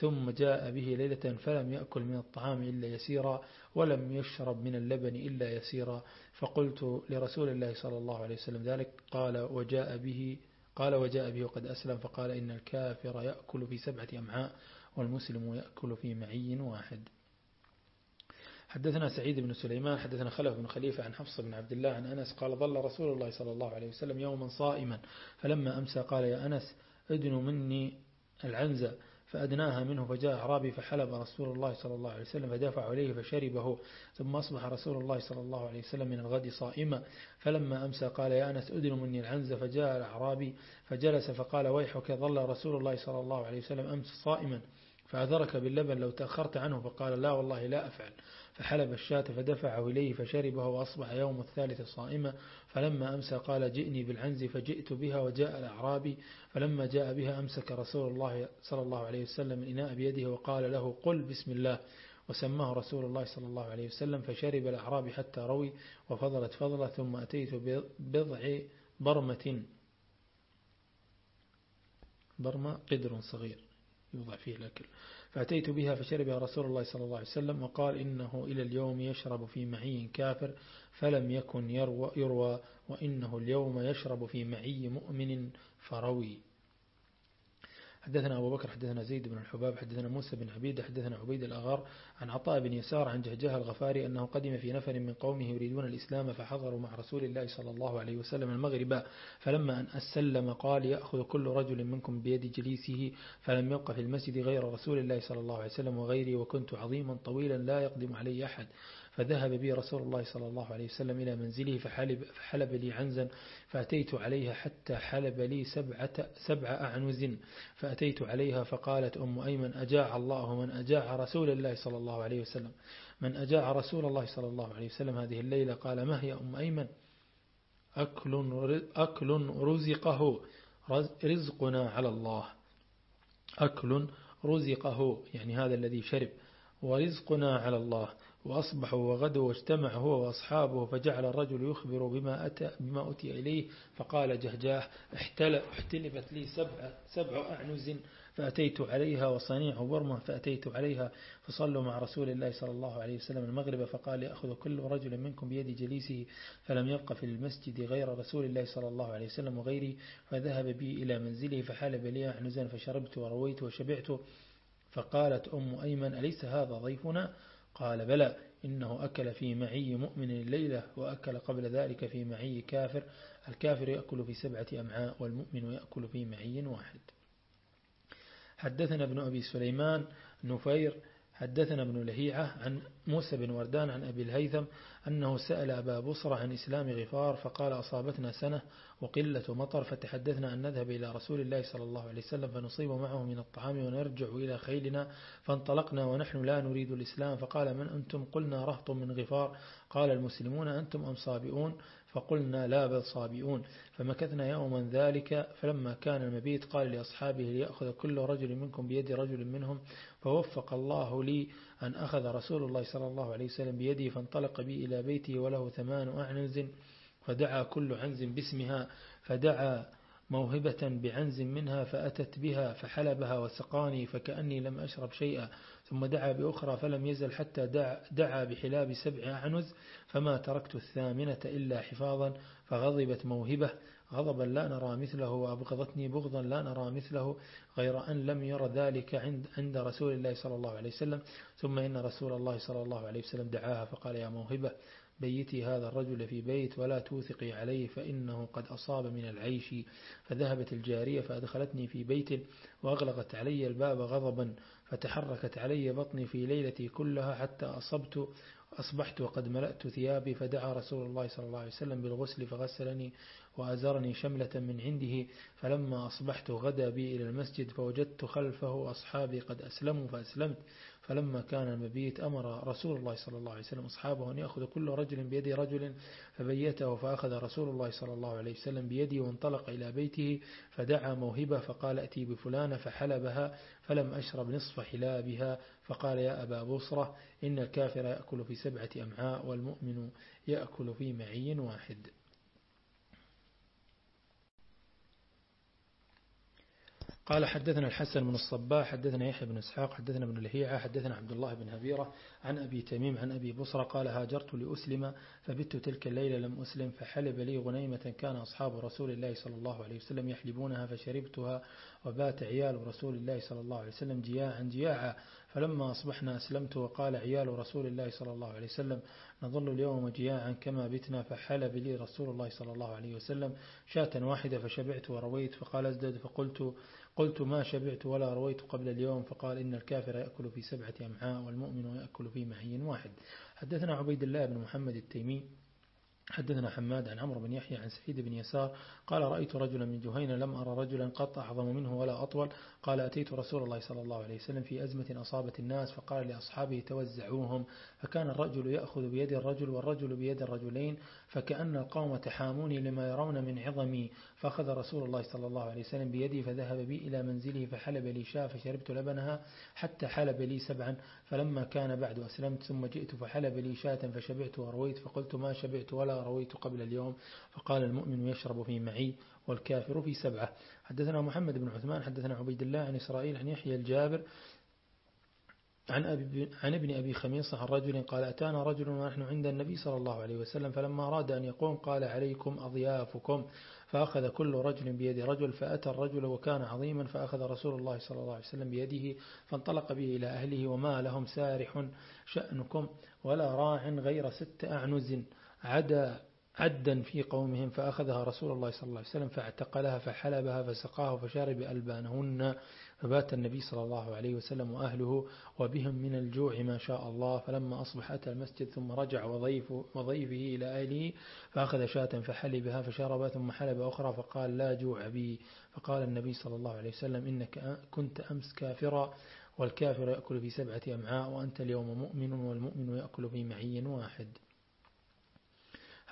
ثم جاء به ليلة فلم يأكل من الطعام إلا يسيرا ولم يشرب من اللبن إلا يسيرا. فقلت لرسول الله صلى الله عليه وسلم ذلك قال وجاء به قال وجاء به وقد أسلم فقال إن الكافر يأكل في سبعة أمعاء والمسلم يأكل في معي واحد. حدثنا سعيد بن سليمان حدثنا خلف بن خليفة عن حفص بن عبد الله عن أنس قال ظل رسول الله صلى الله عليه وسلم يوما صائما فلما أمسى قال يا أنس ادنوا مني العنزة. فأدناها منه فجاء أعرابي فحلب رسول الله صلى الله عليه وسلم فدافع عليه فشربه ثم أصبح رسول الله صلى الله عليه وسلم من الغد صائما. فلما أمسى قال يا أنس أدن مني العنزة فجاء الأعرابي فجلس فقال ويحك ظل رسول الله صلى الله عليه وسلم أمس صائما فأذرك باللبن لو تأخرت عنه فقال لا والله لا أفعل. فحلب الشاة فدفعه إليه فشربه وأصبح يوم الثالث صائما. فلما أمسى قال جئني بالعنز فجئت بها وجاء الأعرابي. فلما جاء بها أمسك رسول الله صلى الله عليه وسلم الإناء بيده وقال له قل بسم الله. وسماه رسول الله صلى الله عليه وسلم فشرب الأعرابي حتى روي وفضلت فضلة ثم أتيت بضع برمة. برمة قدر صغير يوضع فيه الأكل. فأتيت بها فشربها رسول الله صلى الله عليه وسلم وقال إنه إلى اليوم يشرب في معي كافر فلم يكن يروى, يروى وإنه اليوم يشرب في معي مؤمن فروي. حدثنا أبو بكر حدثنا زيد بن الحباب حدثنا موسى بن عبيد حدثنا عبيد الأغار عن عطاء بن يسار عن جهجاه الغفاري أنه قدم في نفر من قومه يريدون الإسلام فحضروا مع رسول الله صلى الله عليه وسلم المغرب فلما أن أسلم قال يأخذ كل رجل منكم بيد جليسه فلم يبق في المسجد غير رسول الله صلى الله عليه وسلم وغيري وكنت عظيما طويلا لا يقدم علي أحد فذهب بي رسول الله صلى الله عليه وسلم إلى منزله فحلب, فحلب لي عنزا فأتيت عليها حتى حلب لي سبعة, سبع أعنز فأتيت عليها فقالت أم أيمن أجاع الله من أجاع رسول الله صلى الله عليه وسلم. من أجاع رسول الله صلى الله عليه وسلم هذه الليلة قال ما هي أم أيمن؟ أكل, أكل رزقه. رزقنا على الله. أكل رزقه يعني هذا الذي شرب. ورزقنا على الله. وأصبحوا وغدوا واجتمع هو وأصحابه فجعل الرجل يخبر بما, أتى بما أتي إليه فقال جهجاه احتلبت لي سبع, سبع أعنز فأتيت عليها وصنيع برمة فأتيت عليها فصلوا مع رسول الله صلى الله عليه وسلم المغرب فقال يأخذ كل رجل منكم بيد جليسه فلم يبق في المسجد غير رسول الله صلى الله عليه وسلم وغيري فذهب بي إلى منزله فحالب لي أعنزا فشربت ورويت وشبعت فقالت أم أيمن أليس هذا ضيفنا؟ قال بلى إنه أكل في معي مؤمن الليلة وأكل قبل ذلك في معي كافر الكافر يأكل في سبعة أمعاء والمؤمن يأكل في معي واحد. حدثنا ابن أبي سليمان نفير حدثنا ابن لهيعة عن موسى بن وردان عن أبي الهيثم أنه سأل أبا بصرة عن إسلام غفار فقال أصابتنا سنة وقلة مطر فتحدثنا أن نذهب إلى رسول الله صلى الله عليه وسلم فنصيب معه من الطعام ونرجع إلى خيلنا فانطلقنا ونحن لا نريد الإسلام فقال من أنتم؟ قلنا رهط من غفار قال المسلمون أنتم أم صابئون؟ فقلنا لا بل صابئون. فمكثنا يوما ذلك فلما كان المبيت قال لأصحابه ليأخذ كل رجل منكم بيد رجل منهم. فوفق الله لي أن أخذ رسول الله صلى الله عليه وسلم بيدي فانطلق بي إلى بيته وله ثمان أعنز فدعا كل عنز باسمها فدعا موهبة بعنز منها فأتت بها فحلبها وسقاني فكأني لم أشرب شيئا. ثم دعا بأخرى فلم يزل حتى دعا, بحلاب سبع أعنز فما تركت الثامنة إلا حفاظا فغضبت موهبة. غضبا لا نرى مثله وأبغضتني بغضا لا نرى مثله غير أن لم ير ذلك عند, عند رسول الله صلى الله عليه وسلم. ثم إن رسول الله صلى الله عليه وسلم دعاها فقال يا موهبة بيتي هذا الرجل في بيت ولا توثقي عليه فإنه قد أصاب من العيش فذهبت الجارية فأدخلتني في بيت وأغلقت علي الباب غضبا فتحركت علي بطني في ليلتي كلها حتى أصبت أصبحت وقد ملأت ثيابي فدعا رسول الله صلى الله عليه وسلم بالغسل فغسلني وأزرني شملة من عنده فلما أصبحت غدا بي إلى المسجد فوجدت خلفه أصحابي قد أسلموا فأسلمت فلما كان المبيت أمر رسول الله صلى الله عليه وسلم أصحابه أن يأخذ كل رجل بيد رجل فبيته فأخذ رسول الله صلى الله عليه وسلم بيدي وانطلق إلى بيته فدعا موهبة فقال أتي بفلانة فحلبها فلم أشرب نصف حلابها فقال يا أبا بصرة إن الكافر يأكل في سبعة أمعاء والمؤمن يأكل في معي واحد قال حدثنا الحسن بن الصباح حدثنا يحيى بن إسحاق حدثنا ابن لهيعة حدثنا عبد الله بن هبيرة عن أبي تميم عن أبي بصرة قال هاجرت لأسلم فبت تلك الليلة لم أسلم فحلب لي غنيمة كان أصحاب رسول الله صلى الله عليه وسلم يحلبونها فشربتها وبات عيال رسول الله صلى الله عليه وسلم جياعا جياعا فلما أصبحنا أسلمت وقال عيال رسول الله صلى الله عليه وسلم نظل اليوم جياعا كما بتنا فحلب لي رسول الله صلى الله عليه وسلم شاة واحدة فشبعت ورويت فقال أزدد فقلت قلت ما شبعت ولا رويت قبل اليوم فقال إن الكافر يأكل في سبعة أمعاء والمؤمن يأكل في معي واحد. حدثنا عبيد الله بن محمد التيمي حدثنا حماد عن عمرو بن يحيى عن سعيد بن يسار قال رأيت رجلا من جهينة لم أرى رجلا قط أعظم منه ولا أطول قال أتيت رسول الله صلى الله عليه وسلم في أزمة أصابت الناس فقال لأصحابه توزعوهم. فكان الرجل يأخذ بيد الرجل والرجل بيد الرجلين فكأن القوم تحاموني لما يرون من عظمي. فأخذ رسول الله صلى الله عليه وسلم بيدي فذهب بي إلى منزله فحلب لي شاة فشربت لبنها حتى حلب لي سبعا. فلما كان بعد أسلمت ثم جئت فحلب لي شاة فشبعت ورويت فقلت ما شبعت ولا رويت قبل اليوم. فقال المؤمن يشرب في معي. والكافر في سبعة. حدثنا محمد بن عثمان حدثنا عبيد الله عن إسرائيل عن يحيى الجابر عن, أبي عن ابن أبي خميصة عن رجل قال أتانا رجل ونحن عند النبي صلى الله عليه وسلم فلما أراد أن يقوم قال عليكم أضيافكم. فأخذ كل رجل بيد رجل فأتى الرجل وكان عظيما فأخذ رسول الله صلى الله عليه وسلم بيده فانطلق به إلى أهله وما لهم سارح شأنكم ولا راع غير ست أعنز عدا عدا في قومهم فأخذها رسول الله صلى الله عليه وسلم فاعتقلها فحلبها فسقاه فشارب ألبانهن فبات النبي صلى الله عليه وسلم وأهله وبهم من الجوع ما شاء الله فلما أصبح أتى المسجد ثم رجع وضيف وضيفه إلى أهله فأخذ شاة فحلبها فشرب ثم حلب أخرى فقال لا جوع بي فقال النبي صلى الله عليه وسلم إنك كنت أمس كافرا والكافر يأكل في سبعة أمعاء وأنت اليوم مؤمن والمؤمن يأكل في معي واحد.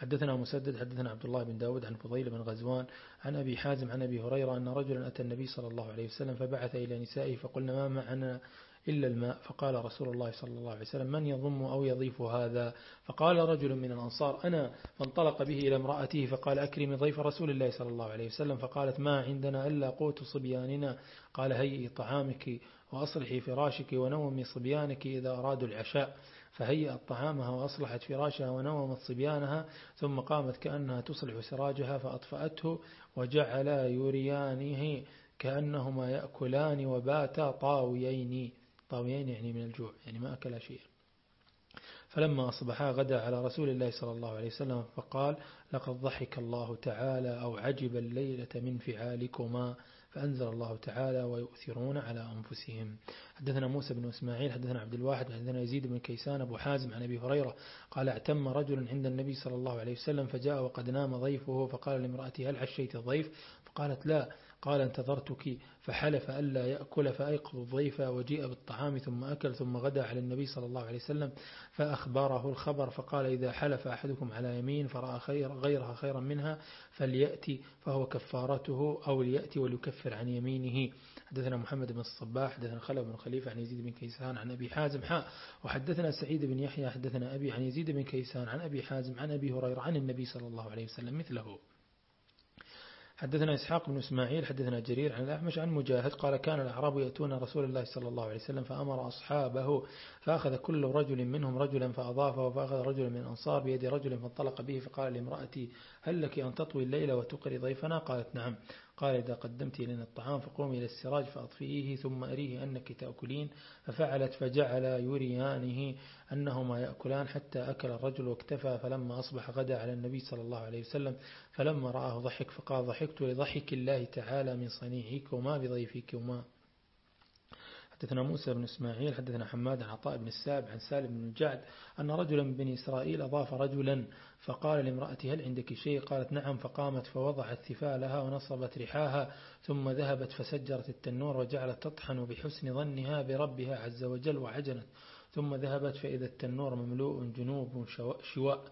حدثنا مسدد حدثنا عبد الله بن داود عن فضيل بن غزوان عن أبي حازم عن أبي هريرة أن رجلا أتى النبي صلى الله عليه وسلم فبعث إلى نسائه فقلنا ما معنا إلا الماء؟ فقال رسول الله صلى الله عليه وسلم من يضم أو يضيف هذا؟ فقال رجل من الأنصار أنا فانطلق به إلى امرأته فقال أكرم ضيف رسول الله صلى الله عليه وسلم فقالت ما عندنا إلا قوت صبياننا؟ قال هيئي طعامك وأصلحي فراشك ونومي صبيانك إذا أرادوا العشاء. فهيأت طعامها وأصلحت فراشها ونومت صبيانها ثم قامت كأنها تصلح سراجها فأطفأته وجعلا يريانه كأنهما يأكلان وباتا طاويين. طاويين يعني من الجوع يعني ما أكل شيئا. فلما أصبحا غدا على رسول الله صلى الله عليه وسلم فقال لقد ضحك الله تعالى أو عجب الليلة من فعالكما. فأنزل الله تعالى ويؤثرون على أنفسهم. حدثنا موسى بن إسماعيل حدثنا عبد الواحد حدثنا يزيد بن كيسان أبو حازم عن أبي هريرة قال اعتم رجل عند النبي صلى الله عليه وسلم فجاء وقد نام ضيفه فقال لامرأته هل عشيت الضيف؟ فقالت لا. قال انتظرتك. فحلف ألا يأكل فأيقظ الضيف وجيء بالطعام ثم أكل ثم غدا على النبي صلى الله عليه وسلم فأخبره الخبر فقال إذا حلف أحدكم على يمين فرأى خير غيرها خيرا منها فليأتي فهو كفارته أو ليأتي وليكفر عن يمينه. حدثنا محمد بن الصباح حدثنا خلف بن خليفة عن يزيد بن كيسان عن أبي حازم. حاء وحدثنا سعيد بن يحيى حدثنا أبي عن يزيد بن كيسان عن أبي حازم عن أبي هريرة عن النبي صلى الله عليه وسلم مثله. حدثنا إسحاق بن إسماعيل حدثنا جرير عن الأحمش عن مجاهد قال كان الأعراب يأتون رسول الله صلى الله عليه وسلم فأمر أصحابه فأخذ كل رجل منهم رجلا فأضافه فأخذ رجل من أنصار بيد رجل فانطلق به فقال لامرأتي هل لك أن تطوي الليلة وتقري ضيفنا؟ قالت نعم. قال إذا قدمت لنا الطعام فقومي إلى السراج فأطفئيه ثم أريه أنك تأكلين ففعلت فجعل يريانه أنهما يأكلان حتى أكل الرجل واكتفى فلما أصبح غدا على النبي صلى الله عليه وسلم فلما رآه ضحك فقال ضحكت لضحك الله تعالى من صنيعك وما بضيفك وما حدثنا موسى بن إسماعيل حدثنا حماد عن عطاء بن الساب عن سالم بن الجعد أن رجلا من بني إسرائيل أضاف رجلا فقال لامرأتي هل عندك شيء؟ قالت نعم فقامت فوضعت ثفالها ونصبت رحاها ثم ذهبت فسجرت التنور وجعلت تطحن بحسن ظنها بربها عز وجل وعجنت ثم ذهبت فإذا التنور مملوء جنوب شواء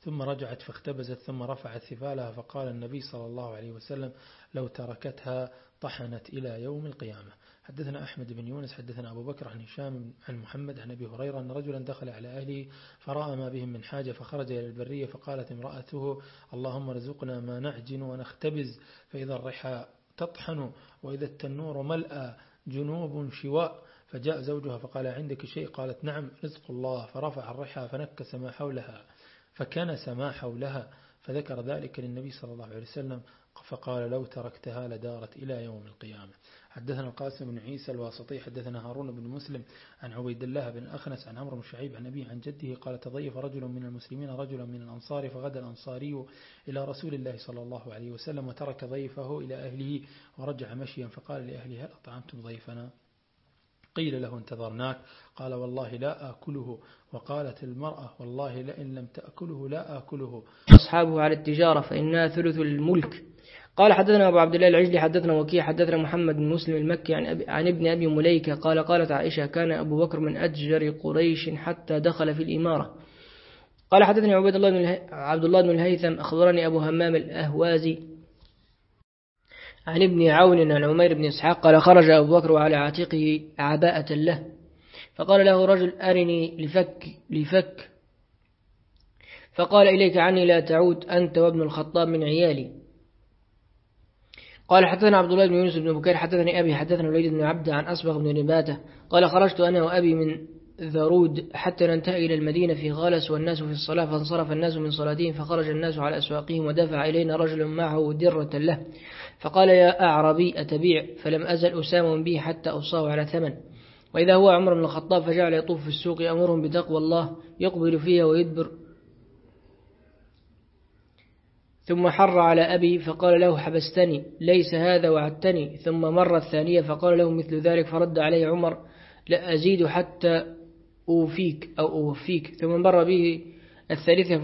ثم رجعت فاختبزت ثم رفعت ثفالها فقال النبي صلى الله عليه وسلم لو تركتها طحنت إلى يوم القيامة. حدثنا أحمد بن يونس حدثنا أبو بكر عن هشام عن محمد عن أبي هريرة أن رجلا دخل على أهله فرأى ما بهم من حاجة فخرج إلى البرية فقالت امرأته اللهم رزقنا ما نعجن ونختبز فإذا الرحى تطحن وإذا التنور ملأ جنوب شواء فجاء زوجها فقال عندك شيء؟ قالت نعم رزق الله. فرفع الرحى فنكس ما حولها فكنس ما حولها فذكر ذلك للنبي صلى الله عليه وسلم. فقال لو تركتها لدارت إلى يوم القيامة. حدثنا القاسم بن عيسى الواسطي حدثنا هارون بن مسلم عن عبيد الله بن أخنس عن عمرو بن شعيب عن أبي عن جده قال تضيف رجل من المسلمين رجلا من الأنصار فغدا الأنصاري إلى رسول الله صلى الله عليه وسلم وترك ضيفه إلى أهله ورجع مشيا فقال لأهله هل أطعمتم ضيفنا؟ قيل له انتظرناك. قال والله لا آكله. وقالت المرأة والله لئن لم تأكله لا آكله. أصحابه على التجارة فإنها ثلث الملك. قال حدثنا أبو عبد الله العجلي حدثنا وكيع حدثنا محمد بن مسلم المكي عن, أبي عن ابن أبي مليكة قال قالت عائشة كان أبو بكر من أجر قريش حتى دخل في الإمارة. قال حدثني عبد الله بن عبد الله بن الهيثم أخبرني أبو همام الأهوازي عن ابن عون عن عمير بن إسحاق قال خرج أبو بكر وعلى عاتقه عباءة له. فقال له رجل أرني لفك لفك. فقال إليك عني لا تعود أنت وابن الخطاب من عيالي. قال حدثنا عبد الله بن يونس بن بكير حدثني أبي حدثنا وليد بن عبد عن أصبغ بن نباتة قال خرجت أنا وأبي من ذرود حتى ننتهي إلى المدينة في غالس والناس في الصلاة فانصرف الناس من صلاتهم فخرج الناس على أسواقهم ودفع إلينا رجل معه درة له فقال يا أعربي أتبيع؟ فلم أزل أسام به حتى أوصاه على ثمن. وإذا هو عمر بن الخطاب فجعل يطوف في السوق يأمرهم بتقوى الله يقبل فيها ويدبر ثم حر على أبي فقال له حبستني ليس هذا وعدتني. ثم مر الثانية فقال له مثل ذلك فرد عليه عمر لا أزيد حتى أوفيك أو أوفيك. ثم مر به الثالثة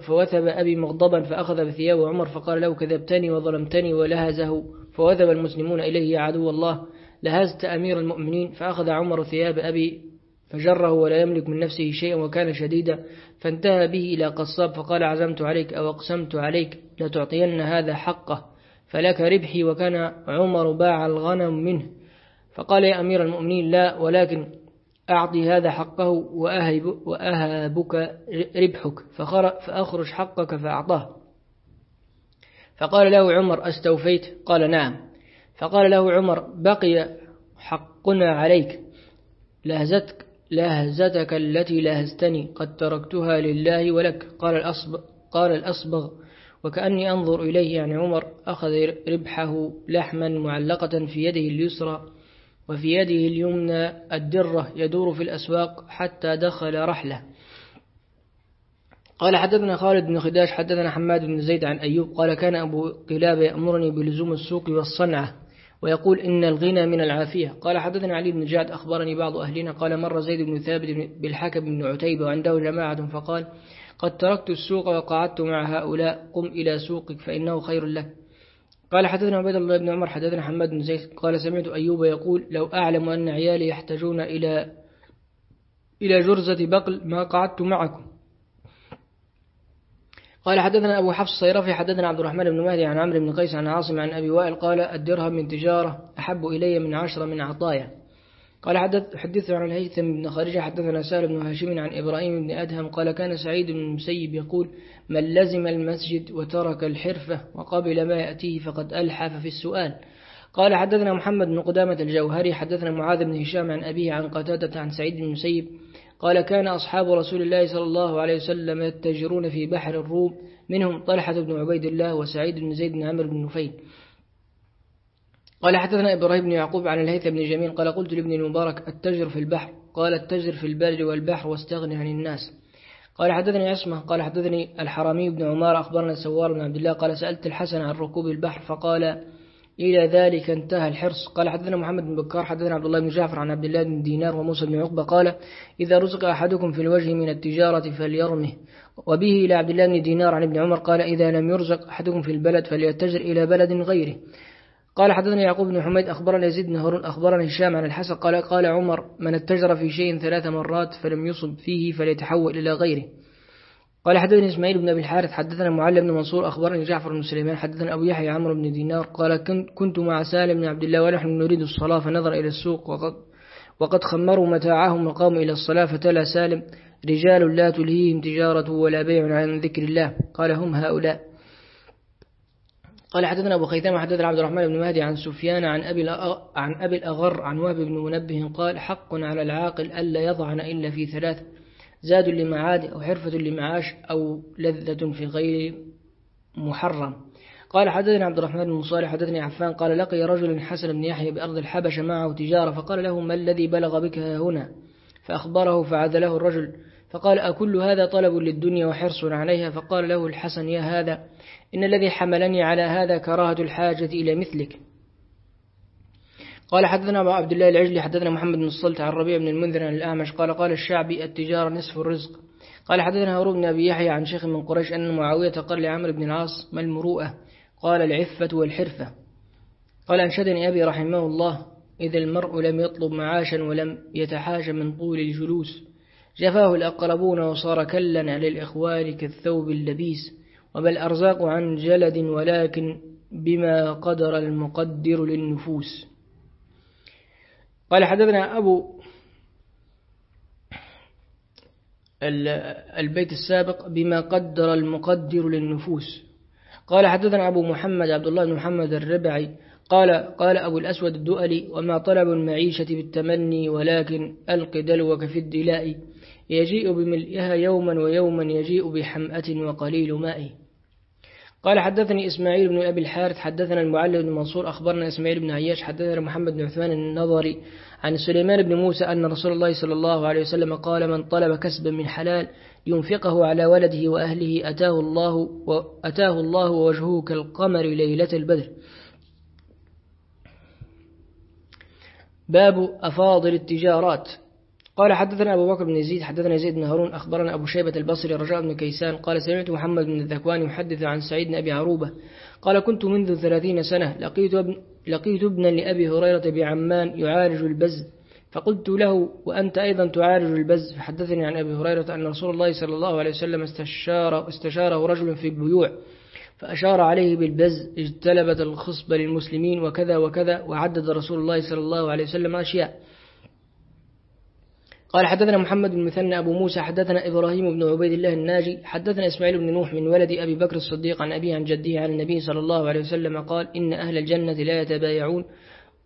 فوثب أبي مغضبا فأخذ بثياب عمر فقال له كذبتني وظلمتني ولهزه. فوثب المسلمون إليه يا عدو الله لهزت أمير المؤمنين فأخذ عمر ثياب أبي فجره ولا يملك من نفسه شيئا وكان شديدا فانتهى به إلى قصاب فقال عزمت عليك أو أقسمت عليك لتعطين هذا حقه فلك ربحي وكان عمر باع الغنم منه. فقال يا أمير المؤمنين لا ولكن أعطي هذا حقه وأهب وأهبك ربحك فأخرج حقك فأعطاه. فقال له عمر أستوفيت؟ قال نعم. فقال له عمر بقي حقنا عليك لهزتك لهزتك التي لهزتني قد تركتها لله ولك. قال الأصبغ, قال الأصبغ وكأني أنظر إليه يعني عمر أخذ ربحه لحما معلقة في يده اليسرى وفي يده اليمنى الدرة يدور في الأسواق حتى دخل رحلة. قال حدثنا خالد بن خداش حدثنا حماد بن زيد عن أيوب قال كان أبو قلابة يأمرني بلزوم السوق والصنعة. ويقول إن الغنى من العافية. قال حدثنا علي بن جعد أخبرني بعض أهلنا قال مر زيد بن ثابت بالحكم بن عتيبة وعنده جماعة فقال قد تركت السوق وقعدت مع هؤلاء قم إلى سوقك فإنه خير لك. قال حدثنا عبيد الله بن عمر حدثنا حماد بن زيد قال سمعت أيوب يقول لو أعلم أن عيالي يحتاجون إلى إلى جرزة بقل ما قعدت معكم. قال حدثنا أبو حفص الصيرفي حدثنا عبد الرحمن بن مهدي عن عمرو بن قيس عن عاصم عن أبي وائل قال الدرهم من تجارة أحب إلي من عشرة من عطايا. قال حدث عن الهيثم بن خارجة حدثنا سالم بن هاشم عن إبراهيم بن أدهم قال كان سعيد بن المسيب يقول من لزم المسجد وترك الحرفة وقبل ما يأتيه فقد ألحف في السؤال. قال حدثنا محمد بن قدامة الجوهري حدثنا معاذ بن هشام عن أبيه عن قتادة عن سعيد بن المسيب قال كان أصحاب رسول الله صلى الله عليه وسلم يتجرون في بحر الروم منهم طلحة بن عبيد الله وسعيد بن زيد بن عمرو بن نفيل. قال حدثنا إبراهيم بن يعقوب عن الهيثم بن جميل قال قلت لابن المبارك التجر في البحر. قال التجر في البر والبحر واستغني عن الناس. قال حدثني عصمة قال حدثني الحرامي بن عمار أخبرنا سوار بن عبد الله قال سألت الحسن عن ركوب البحر فقال إلى ذلك انتهى الحرص. قال حدثنا محمد بن بكار حدثنا عبد الله بن جعفر عن عبد الله بن دينار وموسى بن عقبة قال إذا رزق أحدكم في الوجه من التجارة فليرمه. وبه إلى عبد الله بن دينار عن ابن عمر قال إذا لم يرزق أحدكم في البلد فليتجر إلى بلد غيره. قال حدثنا يعقوب بن حميد أخبرنا يزيد بن هارون أخبرنا هشام عن الحسن قال قال عمر من اتجر في شيء ثلاث مرات فلم يصب فيه فليتحول إلى غيره. قال حدثني إسماعيل بن أبي الحارث حدثنا معلم بن منصور أخبرني جعفر بن سليمان حدثنا أبو يحيى عمرو بن دينار قال كنت مع سالم بن عبد الله ونحن نريد الصلاة فنظر إلى السوق وقد, وقد خمروا متاعهم وقاموا إلى الصلاة فتلا سالم رجال لا تلهيهم تجارة ولا بيع عن ذكر الله. قال هم هؤلاء. قال حدثنا أبو خيثمة حدثنا عبد الرحمن بن مهدي عن سفيان عن أبي عن أبي الأغر عن وهب بن منبه قال حق على العاقل ألا يضعن إلا في ثلاث زاد لمعاد أو حرفة لمعاش أو لذة في غير محرم. قال حدثني عبد الرحمن بن صالح حدثني عفان قال لقي رجل حسن بن يحيى بأرض الحبشة معه تجارة فقال له ما الذي بلغ بك هنا؟ فأخبره فعدله الرجل فقال أكل هذا طلب للدنيا وحرص عليها؟ فقال له الحسن يا هذا إن الذي حملني على هذا كراهة الحاجة إلى مثلك. قال حدثنا أبو عبد الله العجلي حدثنا محمد بن الصلت عن ربيع بن المنذر عن الأعمش قال قال الشعبي التجارة نصف الرزق. قال حدثنا هارون بن أبي يحيى عن شيخ من قريش أن معاوية قال لعمرو بن العاص ما المروءة؟ قال العفة والحرفة. قال أنشدني أبي رحمه الله إذا المرء لم يطلب معاشا ولم يتحاش من طول الجلوس. جفاه الأقربون وصار كلا على الإخوان كالثوب اللبيس وما الأرزاق عن جلد ولكن بما قدر المقدر للنفوس. قال حدثنا أبو البيت السابق بما قدر المقدر للنفوس. قال حدثنا أبو محمد عبد الله بن محمد الربعي قال قال أبو الأسود الدؤلي وما طلب المعيشة بالتمني ولكن ألق دلوك في الدلاء يجيء بملئها يوما ويوما يجيء بحمأة وقليل ماء. قال حدثني إسماعيل بن أبي الحارث حدثنا المعلم بن منصور أخبرنا إسماعيل بن عياش حدثنا محمد بن عثمان النظري عن سليمان بن موسى أن رسول الله صلى الله عليه وسلم قال من طلب كسبا من حلال ينفقه على ولده وأهله أتاه الله وأتاه الله وجهه كالقمر ليلة البدر. باب أفاضل التجارات. قال حدثنا أبو بكر بن يزيد حدثنا يزيد بن هارون أخبرنا أبو شيبة البصري رجاء بن كيسان قال سمعت محمد بن الذكوان يحدث عن سعيد بن أبي عروبة قال كنت منذ ثلاثين سنة لقيت, ابن لقيت ابنا لأبي هريرة بعمان يعالج البز فقلت له وأنت أيضا تعالج البز فحدثني عن أبي هريرة أن رسول الله صلى الله عليه وسلم استشار استشاره رجل في البيوع فأشار عليه بالبز اجتلبت الخصب للمسلمين وكذا وكذا وعدد رسول الله صلى الله عليه وسلم أشياء. قال حدثنا محمد بن مثنى أبو موسى حدثنا إبراهيم بن عبيد الله الناجي حدثنا إسماعيل بن نوح من ولد أبي بكر الصديق عن أبيه عن جده عن النبي صلى الله عليه وسلم قال إن أهل الجنة لا يتبايعون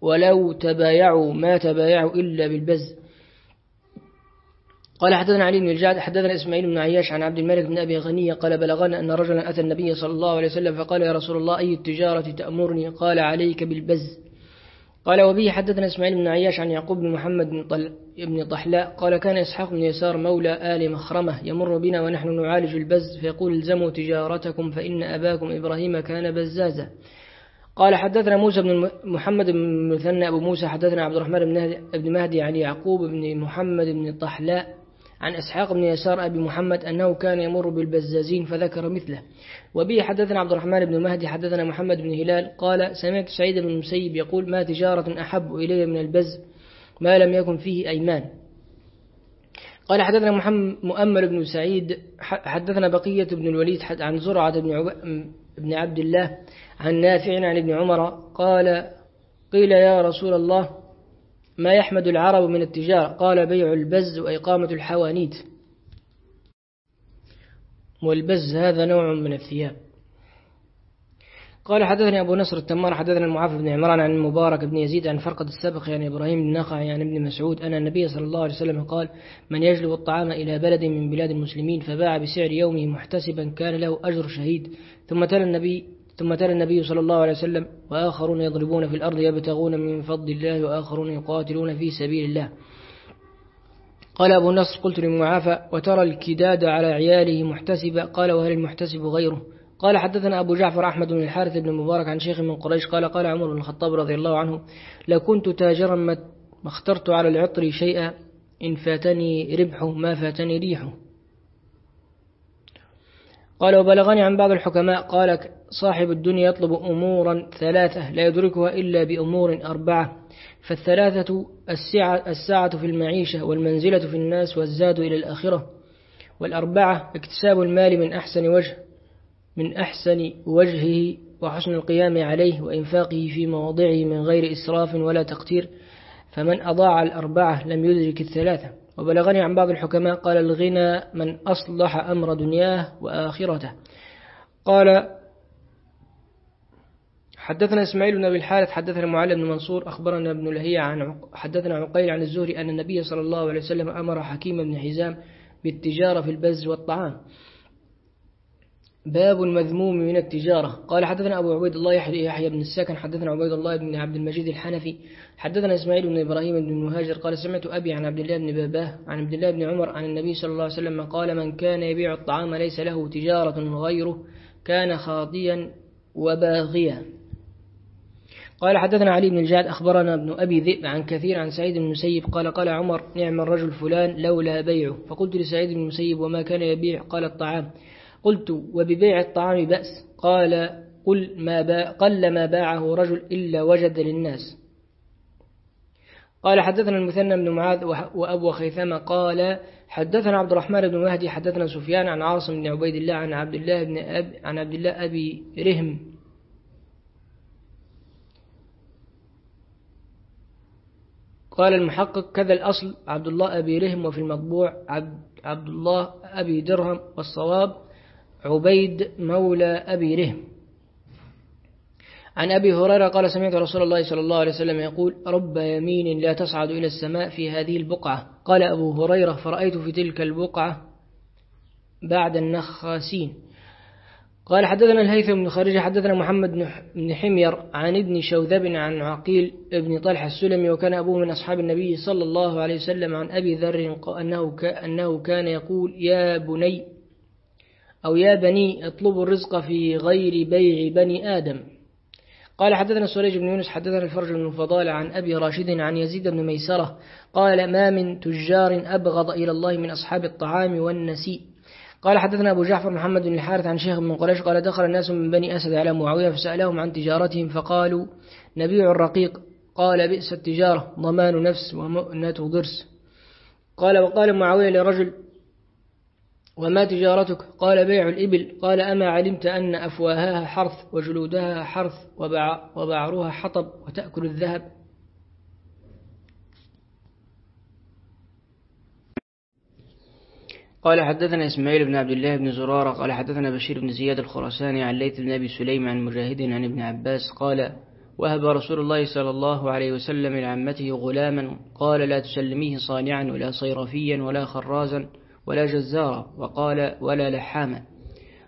ولو تبايعوا ما تبايعوا إلا بالبز قال حدثنا علي بن الجعد حدثنا إسماعيل بن عياش عن عبد الملك بن أبي غنية قال بلغنا أن رجلا أتى النبي صلى الله عليه وسلم فقال يا رسول الله أي التجارة تأمرني؟ قال عليك بالبز قال وبه حدثنا إسماعيل بن عياش عن يعقوب بن محمد بن, طل... بن طحلاء قال كان إسحاق بن يسار مولى آل مخرمة يمر بنا ونحن نعالج البز فيقول الزموا تجارتكم فإن أباكم إبراهيم كان بزازا. قال حدثنا موسى بن محمد بن مثنى أبو موسى حدثنا عبد الرحمن بن مهدي عن يعقوب بن محمد بن طحلاء عن إسحاق بن يسار أبي محمد أنه كان يمر بالبزازين فذكر مثله. وبه حدثنا عبد الرحمن بن مهدي حدثنا محمد بن هلال قال سمعت سعيد بن المسيب يقول ما تجارة أحب إلي من البز؟ ما لم يكن فيه أيمان. قال حدثنا محمد مؤمل بن سعيد حدثنا بقية بن الوليد عن زرعة بن, عب... بن عبد الله عن نافع عن ابن عمر قال قيل يا رسول الله ما يحمد العرب من التجارة؟ قال بيع البز وإقامة الحوانيت. والبز هذا نوع من الثياب. قال حدثني أبو نصر التمار حدثنا المعافى بن عمران عن المبارك بن يزيد عن فرقة السبق يعني إبراهيم بن نخع يعني ابن مسعود أن النبي صلى الله عليه وسلم قال من يجلب الطعام إلى بلد من بلاد المسلمين فباع بسعر يومه محتسبا كان له أجر شهيد. ثم تلا النبي ثم تلا النبي صلى الله عليه وسلم وآخرون يضربون في الأرض يبتغون من فضل الله وآخرون يقاتلون في سبيل الله. قال أبو النصر قلت للمعافى وترى الكداد على عياله محتسبا قال وهل المحتسب غيره؟ قال حدثنا أبو جعفر أحمد بن الحارث بن مبارك عن شيخ من قريش قال قال عمر بن الخطاب رضي الله عنه لو كنت تاجرا ما اخترت على العطر شيئا إن فاتني ربحه ما فاتني ريحه قال وبلغني عن بعض الحكماء قال صاحب الدنيا يطلب أمورا ثلاثة لا يدركها إلا بأمور أربعة فالثلاثة السعة, الساعة في المعيشة والمنزلة في الناس والزاد إلى الآخرة والأربعة اكتساب المال من أحسن وجه. من أحسن وجهه وحسن القيام عليه وإنفاقه في مواضعه من غير إسراف ولا تقتير فمن أضاع الأربعة لم يدرك الثلاثة. وبلغني عن بعض الحكماء قال الغنى من أصلح أمر دنياه وآخرته. قال حدثنا إسماعيل بن أبي الحارث حدثنا معل بن منصور أخبرنا ابن لهية عن حدثنا عقيل عن الزهري أن النبي صلى الله عليه وسلم أمر حكيم بن حزام بالتجارة في البز والطعام. باب المذموم من التجارة. قال حدثنا أبو عبيد الله يحيى بن السكن حدثنا عبيد الله بن عبد المجيد الحنفي حدثنا إسماعيل بن إبراهيم بن المهاجر قال سمعت أبي عن عبد الله بن باباه عن عبد الله بن عمر عن النبي صلى الله عليه وسلم قال من كان يبيع الطعام ليس له تجارة غيره كان خاطيا وباغيا. قال حدثنا علي بن الجعد أخبرنا ابن أبي ذئب عن كثير عن سعيد بن المسيب قال قال عمر نعم الرجل فلان لولا بيعه. فقلت لسعيد بن المسيب وما كان يبيع؟ قال الطعام. قلت وببيع الطعام بأس. قال قل ما باع قل ما باعه رجل إلا وجد للناس. قال حدثنا المثنى بن معاذ وأبو خيثمة قال حدثنا عبد الرحمن بن مهدي حدثنا سفيان عن عاصم بن عبيد الله عن عبد الله بن أب عن عبد الله أبي رهم. قال المحقق كذا الأصل عبد الله أبي رهم وفي المطبوع عبد, عبد الله أبي درهم والصواب عبيد مولى أبي رهم. عن أبي هريرة قال سمعت رسول الله صلى الله عليه وسلم يقول رب يمين لا تصعد إلى السماء في هذه البقعة. قال أبو هريرة فرأيت في تلك البقعة بعد النخاسين. قال حدثنا الهيثم بن خارجة حدثنا محمد بن حمير عن ابن شوذب عن عقيل بن طلحة السلمي وكان أبوه من أصحاب النبي صلى الله عليه وسلم عن أبي ذر أنه كان يقول يا بني أو يا بني اطلبوا الرزق في غير بيع بني آدم. قال حدثنا سريج بن يونس حدثنا الفرج بن فضال عن أبي راشد عن يزيد بن ميسرة. قال ما من تجار أبغض إلى الله من أصحاب الطعام والنسيء. قال حدثنا أبو جعفر محمد بن الحارث عن شيخ من قريش قال دخل الناس من بني أسد على معاوية فسألهم عن تجارتهم فقالوا نبيع الرقيق. قال بئس التجارة ضمان نفس ومؤنة ضرس. قال وقال معاوية لرجل وما تجارتك؟ قال بيع الإبل. قال أما علمت أن أفواهها حرث وجلودها حرث وبعرها حطب وتأكل الذهب؟ قال حدثنا إسماعيل بن عبد الله بن زرارة قال حدثنا بشير بن زياد الخراساني عن ليث بن أبي سليم عن مجاهد عن ابن عباس قال وهب رسول الله صلى الله عليه وسلم لعمته غلاما قال لا تسلميه صانعا ولا صيرفيا ولا خرازا ولا جزارا وقال ولا لحاما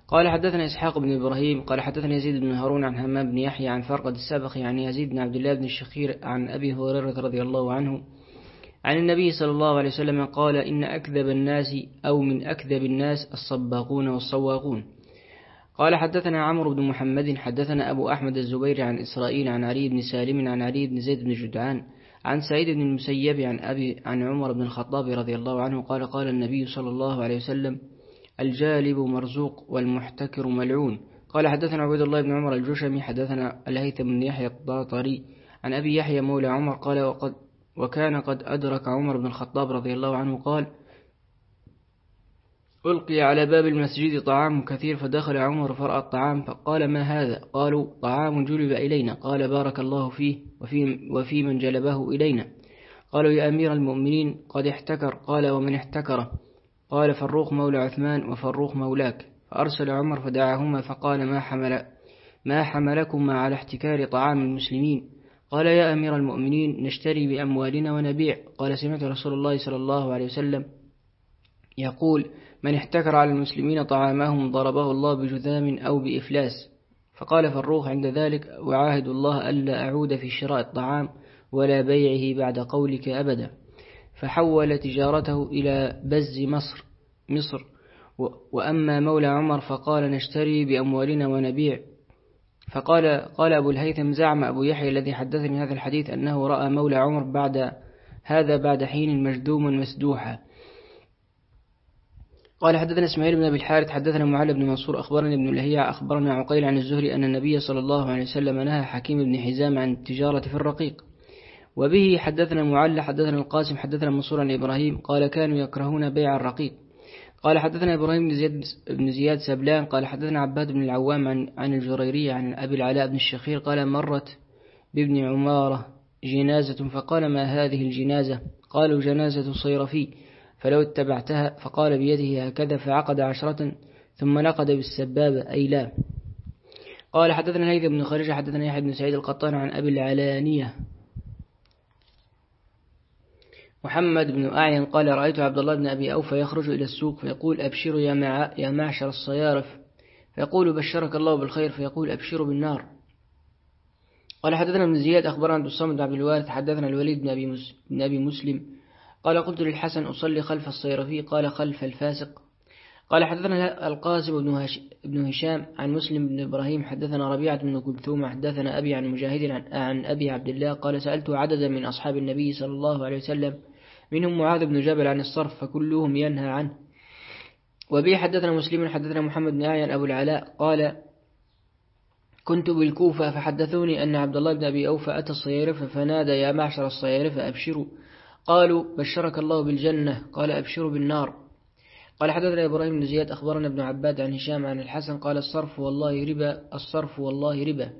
قال حدثنا إسحاق بن إبراهيم قال حدثنا يزيد بن هارون عن همام بن يحيى عن فرقد السابق عن يزيد بن عبد الله بن الشخير عن أبي هريرة رضي الله عنه عن النبي صلى الله عليه وسلم قال إن أكذب الناس أو من أكذب الناس الصباقون والصواقون قال حدثنا عمرو بن محمد حدثنا أبو أحمد الزبير عن إسرائيل عن علي بن سالم عن علي بن زيد بن جدعان عن سعيد بن المسيب عن أبي عن عمر بن الخطاب رضي الله عنه قال قال النبي صلى الله عليه وسلم الجالب مرزوق والمحتكر ملعون. قال حدثنا عبيد الله بن عمر الجشمي حدثنا الهيثم بن يحيى الطاطري عن أبي يحيى مولى عمر قال وقد وكان قد أدرك عمر بن الخطاب رضي الله عنه قال ألقي على باب المسجد طعام كثير فدخل عمر فرأى الطعام فقال ما هذا؟ قالوا طعام جلب إلينا. قال بارك الله فيه وفي, وفي من جلبه إلينا. قالوا يا أمير المؤمنين قد احتكر. قال ومن احتكر؟ قال فروخ مولى عثمان وفروخ مولاك. فأرسل عمر فدعاهما فقال ما حمل ما حملكما على احتكار طعام المسلمين؟ قال يا أمير المؤمنين نشتري بأموالنا ونبيع. قال سمعت رسول الله صلى الله عليه وسلم يقول من احتكر على المسلمين طعامهم ضربه الله بجذام أو بإفلاس. فقال فروخ عند ذلك وعاهد الله ألا أعود في شراء الطعام ولا بيعه بعد قولك أبدا. فحول تجارته إلى بز مصر مصر. وأما مولى عمر فقال نشتري بأموالنا ونبيع. فقال قال أبو الهيثم زعم أبو يحيى الذي حدثني هذا الحديث أنه رأى مولى عمر بعد هذا بعد حين مجدوما مسدوحا. قال حدثنا إسماعيل بن أبي الحارث حدثنا معل بن منصور أخبرني ابن لهيع أخبرنا عقيل عن الزهري أن النبي صلى الله عليه وسلم نهى حكيم بن حزام عن التجارة في الرقيق. وبه حدثنا معلى حدثنا القاسم حدثنا منصور عن إبراهيم قال كانوا يكرهون بيع الرقيق. قال حدثنا إبراهيم بن زياد بن زياد سبلان قال حدثنا عباد بن العوام عن عن الجريري عن أبي العلاء بن الشخير قال مرت بابن عمارة جنازة فقال ما هذه الجنازة؟ قالوا جنازة صيرفي. فلو اتبعتها فقال بيده هكذا فعقد عشرة ثم نقد بالسبابة أي لا. قال حدثنا هيثم بن خارجة حدثنا يحيى بن سعيد القطان عن أبي العلانية. محمد بن أعين قال رأيت عبد الله بن أبي أوفى يخرج إلى السوق فيقول أبشروا يا, مع يا معشر الصيارف فيقول بشرك الله بالخير فيقول أبشروا بالنار قال حدثنا ابن زياد أخبرنا عبد الصمد عبد الوارث حدثنا الوليد بن أبي, بن أبي مسلم قال قلت للحسن أصلي خلف الصيرفي قال خلف الفاسق. قال حدثنا القاسم بن هشام عن مسلم بن إبراهيم حدثنا ربيعة بن كلثوم حدثنا أبي عن مجاهد عن أبي عبد الله قال سألت عددا من أصحاب النبي صلى الله عليه وسلم منهم معاذ بن جبل عن الصرف فكلهم ينهى عنه. وبه حدثنا مسلم حدثنا محمد بن أعين أبو العلاء قال كنت بالكوفة فحدثوني أن عبد الله بن أبي أوفى أتى الصيارفة فنادى يا معشر الصيارفة أبشروا. قالوا بشرك الله بالجنة قال أبشروا بالنار. قال حدثنا إبراهيم بن زياد أخبرنا ابن عباد عن هشام عن الحسن قال الصرف والله ربا الصرف والله ربا.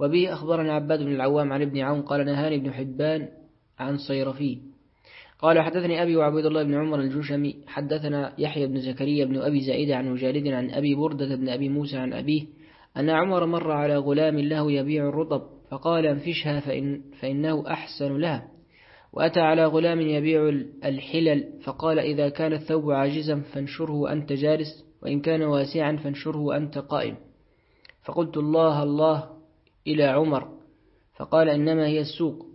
وبه أخبرنا عباد بن العوام عن ابن عون قال نهاني ابن حبان عن صيرفي. قال حدثني أبي وعبيد الله بن عمر الجوشمي حدثنا يحيى بن زكريا بن أبي زائد عن مجالد عن أبي بردة بن أبي موسى عن أبيه أن عمر مر على غلام له يبيع الرطب فقال انفشها فإن فإنه أحسن لها. وأتى على غلام يبيع الحلل فقال إذا كان الثوب عاجزا فانشره وأنت جالس وإن كان واسعا فانشره وأنت قائم. فقلت الله الله إلى عمر. فقال إنما هي السوق.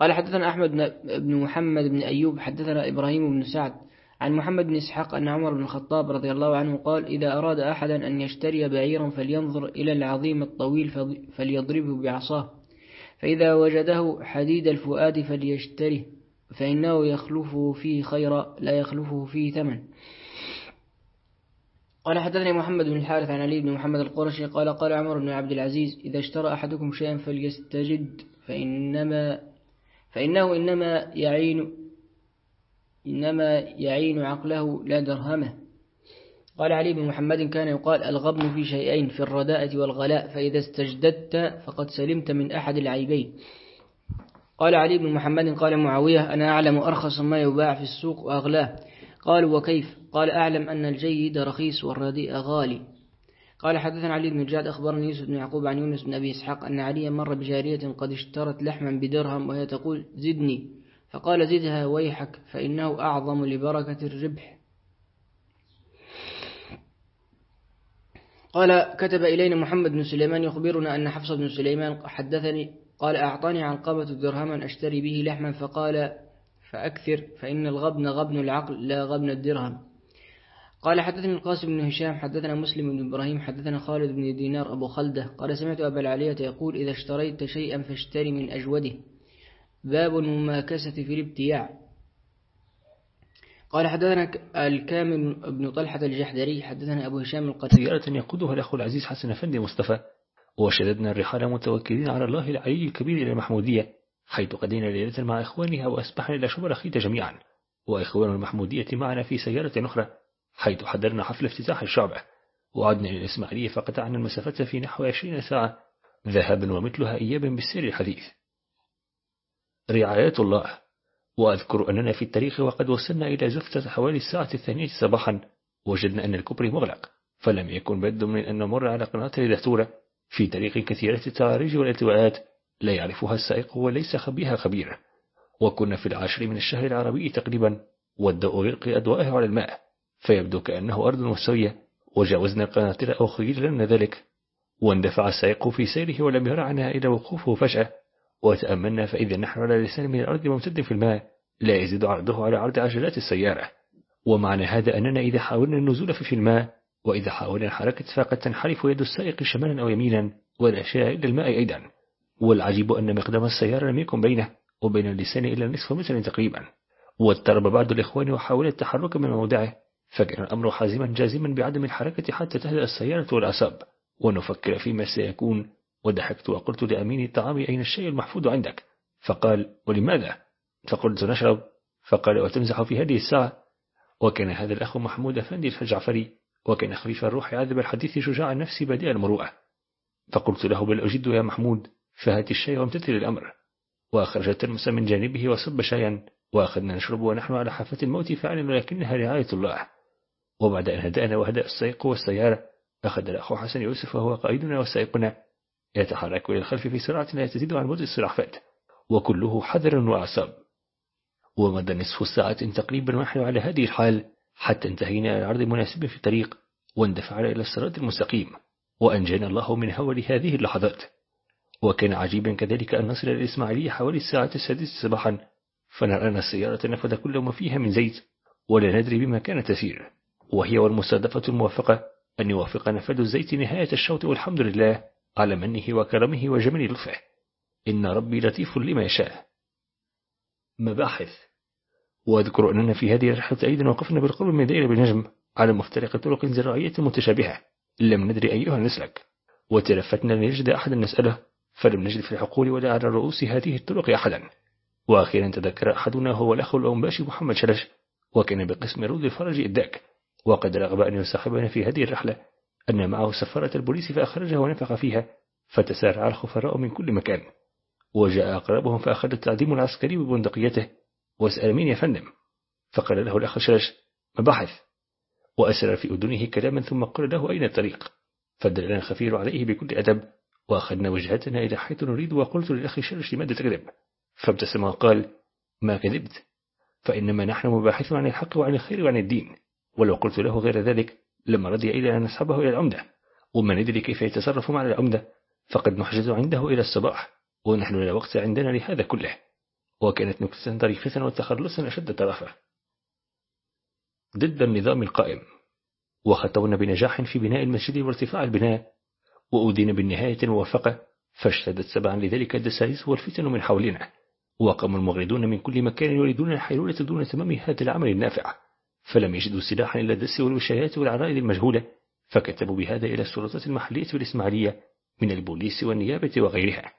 قال حدثنا أحمد بن محمد بن أيوب حدثنا إبراهيم بن سعد عن محمد بن إسحاق أن عمر بن الخطاب رضي الله عنه قال إذا أراد أحدا أن يشتري بعيرا فلينظر إلى العظيم الطويل فليضربه بعصاه. فإذا وجده حديد الفؤاد فليشتره فإنه يخلفه فيه خيرا لا يخلفه فيه ثمن. قال حدثني محمد بن الحارث عن علي بن محمد القرشي قال قال عمر بن عبد العزيز إذا اشترى أحدكم شيئا فليستجد فإنما فإنه إنما يعين إنما يعين عقله لا درهمه. قال علي بن محمد كان يقال الغبن في شيئين في الرداءة والغلاء فإذا استجددت فقد سلمت من أحد العيبين. قال علي بن محمد قال معاوية أنا أعلم أرخص ما يباع في السوق وأغلاه. قالوا وكيف؟ قال أعلم أن الجيد رخيص والرديء غالي. قال حدثنا علي بن جاد أخبرني يوسف بن يعقوب عن يونس بن أبي إسحاق أن عليا مر بجارية قد اشترت لحما بدرهم وهي تقول زدني. فقال زدها ويحك فإنه أعظم لبركة الربح. قال كتب إلينا محمد بن سليمان يخبرنا أن حفص بن سليمان حدثني قال أعطاني علقمة درهما أشتري به لحما فقال فأكثر فإن الغبن غبن العقل لا غبن الدرهم. قال حدثني القاسم بن هشام حدثنا مسلم بن إبراهيم حدثنا خالد بن دينار أبو خلدة. قال سمعت أبا العالية يقول إذا اشتريت شيئا فاشتري من أجوده. باب المماكسة في الابتياع. قال حدثنا الكامل بن طلحة الجحدري حدثنا أبو هشام القتل سيارة يقودها الأخ العزيز حسن أفندي مصطفى وشددنا الرحال متوكلين على الله العلي الكبير إلى المحمودية حيث قدينا ليلة مع إخوانها وأسبحنا إلى شبر أخيت جميعا وإخوان المحمودية معنا في سيارة أخرى حيث حضرنا حفل افتتاح الشعبة وعدنا إلى الإسماعيلية فقطعنا المسافة في نحو عشرين ساعة ذهابا ومثلها إيابا بالسير الحديث. رعاية الله. وأذكر أننا في التاريخ وقد وصلنا إلى زفتة حوالي الساعة الثانية صباحا وجدنا أن الكوبري مغلق فلم يكن بد من أن نمر على قناة الدهتورة في طريق كثيرة التعارج والالتواءات لا يعرفها السائق وليس خبيها خبير. وكنا في العاشر من الشهر العربي تقريبا والضوء يلقي أضواءه على الماء فيبدو كأنه أرض مستوية وجاوزنا القناطر أو خير ذلك واندفع السائق في سيره ولم يرعنا إلى وقوفه فجأة. وتأملنا فإذا نحن على لسان من الأرض ممتد في الماء لا يزيد عرضه على عرض عجلات السيارة. ومعنى هذا أننا إذا حاولنا النزول في الماء وإذا حاولنا الحركة فقد تنحرف يد السائق شمالا أو يمينا ولا شيء إلا الماء أيضا. والعجيب أن مقدم السيارة لم يكن بينه وبين اللسان إلا نصف متر تقريبا. واضطرب بعض الإخوان وحاول التحرك من موضعه فكان الأمر حازما جازما بعدم الحركة حتى تهدأ السيارة والأعصاب. ونفكر فيما سيكون وضحكت وقلت لأمين الطعام أين الشيء المحفوظ عندك؟ فقال ولماذا؟ فقلت نشرب فقال وتمزح في هذه الساعة. وكان هذا الأخ محمود أفندي الجعفري وكان خفيف الروح عذب الحديث شجاع النفس بديع المروءة. فقلت له بل أجد يا محمود فهات الشاي وامتثل الأمر. وأخرج الترمس من جانبه وصب شايا. وأخذنا نشرب ونحن على حافة الموت فعلا ولكنها رعاية الله. وبعد أن هدأنا وهدأ السيق والسيارة أخذ الأخ حسن يوسف وهو قائدنا وسائقنا. يتحرك إلى الخلف في سرعة لا تزيد عن مدة السرعفات وكله حذر وأعصاب ومدى نصف ساعة تقريبا ونحن على هذه الحال حتى انتهينا إلى عرض مناسب في الطريق واندفعنا إلى الصراط المستقيم. وأنجانا الله من هول هذه اللحظات. وكان عجيبا كذلك أن نصل إلى الإسماعيلية حوالي الساعة السادسة صباحا. فنرى أن السيارة نفذ كل ما فيها من زيت. ولا ندري بما كان تسير. وهي والمصادفة الموافقة أن يوافق نفذ الزيت نهاية الشوط والحمد لله. على منه وكرمه وجميل لطفه. إن ربي لطيف لما يشاء. مباحث. وأذكر أننا في هذه الرحلة أيضا وقفنا بالقرب من دائرة بنجم على مفترق طرق زراعية متشابهة. لم ندري أيها نسلك وتلفتنا لنجد أحدا نسأله فلم نجد في الحقول ولا على رؤوس هذه الطرق أحدا. وأخيرا تذكر أحدنا هو الأخ الأنباشي محمد شلش وكان بقسم رود الفرج إداك وقد رغب أن يصاحبنا في هذه الرحلة. أن معه سفارة البوليس فأخرجها ونفخ فيها فتسارع الخفراء من كل مكان. وجاء أقربهم أخذ التعديم العسكري ببندقيته واسأل مين يا فندم؟ فقال له الأخ شرش مباحث وأسر في أذنه كلاما ثم قال له أين الطريق؟ فدلنا الخفير عليه بكل أدب وأخذنا وجهتنا إلى حيث نريد وقلت للأخ شرش لماذا تكذب؟ فابتسم وقال ما كذبت فإنما نحن مباحثون عن الحق وعن الخير وعن الدين ولو قلت له غير ذلك لما رضي إلى أن نسحبه إلى العمدة. وما ندري كيف يتصرف مع العمدة فقد نحجز عنده إلى الصباح ونحن لا وقت عندنا لهذا كله. وكانت نكتة طريفة وتخلصا أشد طرافة. ضد النظام القائم. وخطونا بنجاح في بناء المسجد وارتفاع البناء. وأودينا بالنهاية الموافقة فاشتدت سبعا لذلك الدسائس والفتن من حولنا. وقام المغردون من كل مكان يريدون الحيلولة دون تمام هذا العمل النافع. فلم يجدوا سلاحا إلا الدس والوشايات والعرائد المجهولة فكتبوا بهذا إلى السلطات المحلية والإسماعيلية من البوليس والنيابة وغيرها.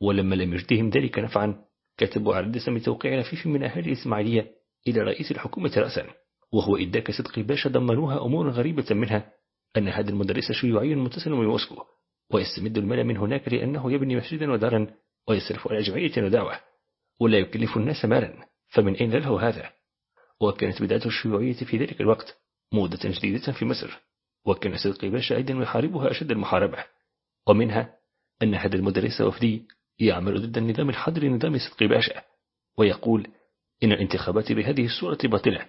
ولما لم يجدهم ذلك نفعا كتبوا على الدسم توقيع لفيف من أهل الإسماعيلية إلى رئيس الحكومة رأسا. وهو إداك صدق باشا ضمنوها أمور غريبة منها أن هذا المدرس شيوعي متصل من موسكو ويستمد المال من هناك لأنه يبني مسجدا ودارا ويصرف على جمعية ودعوة ولا يكلف الناس مالا. فمن أين له هذا؟ وكانت بداية الشيوعية في ذلك الوقت موضة جديدة في مصر وكان صدقي باشا أيضا يحاربها أشد المحاربة ومنها أن هذا المدرس وفدي يعمل ضد النظام الحضري نظام صدقي باشا ويقول إن الانتخابات بهذه الصورة باطلة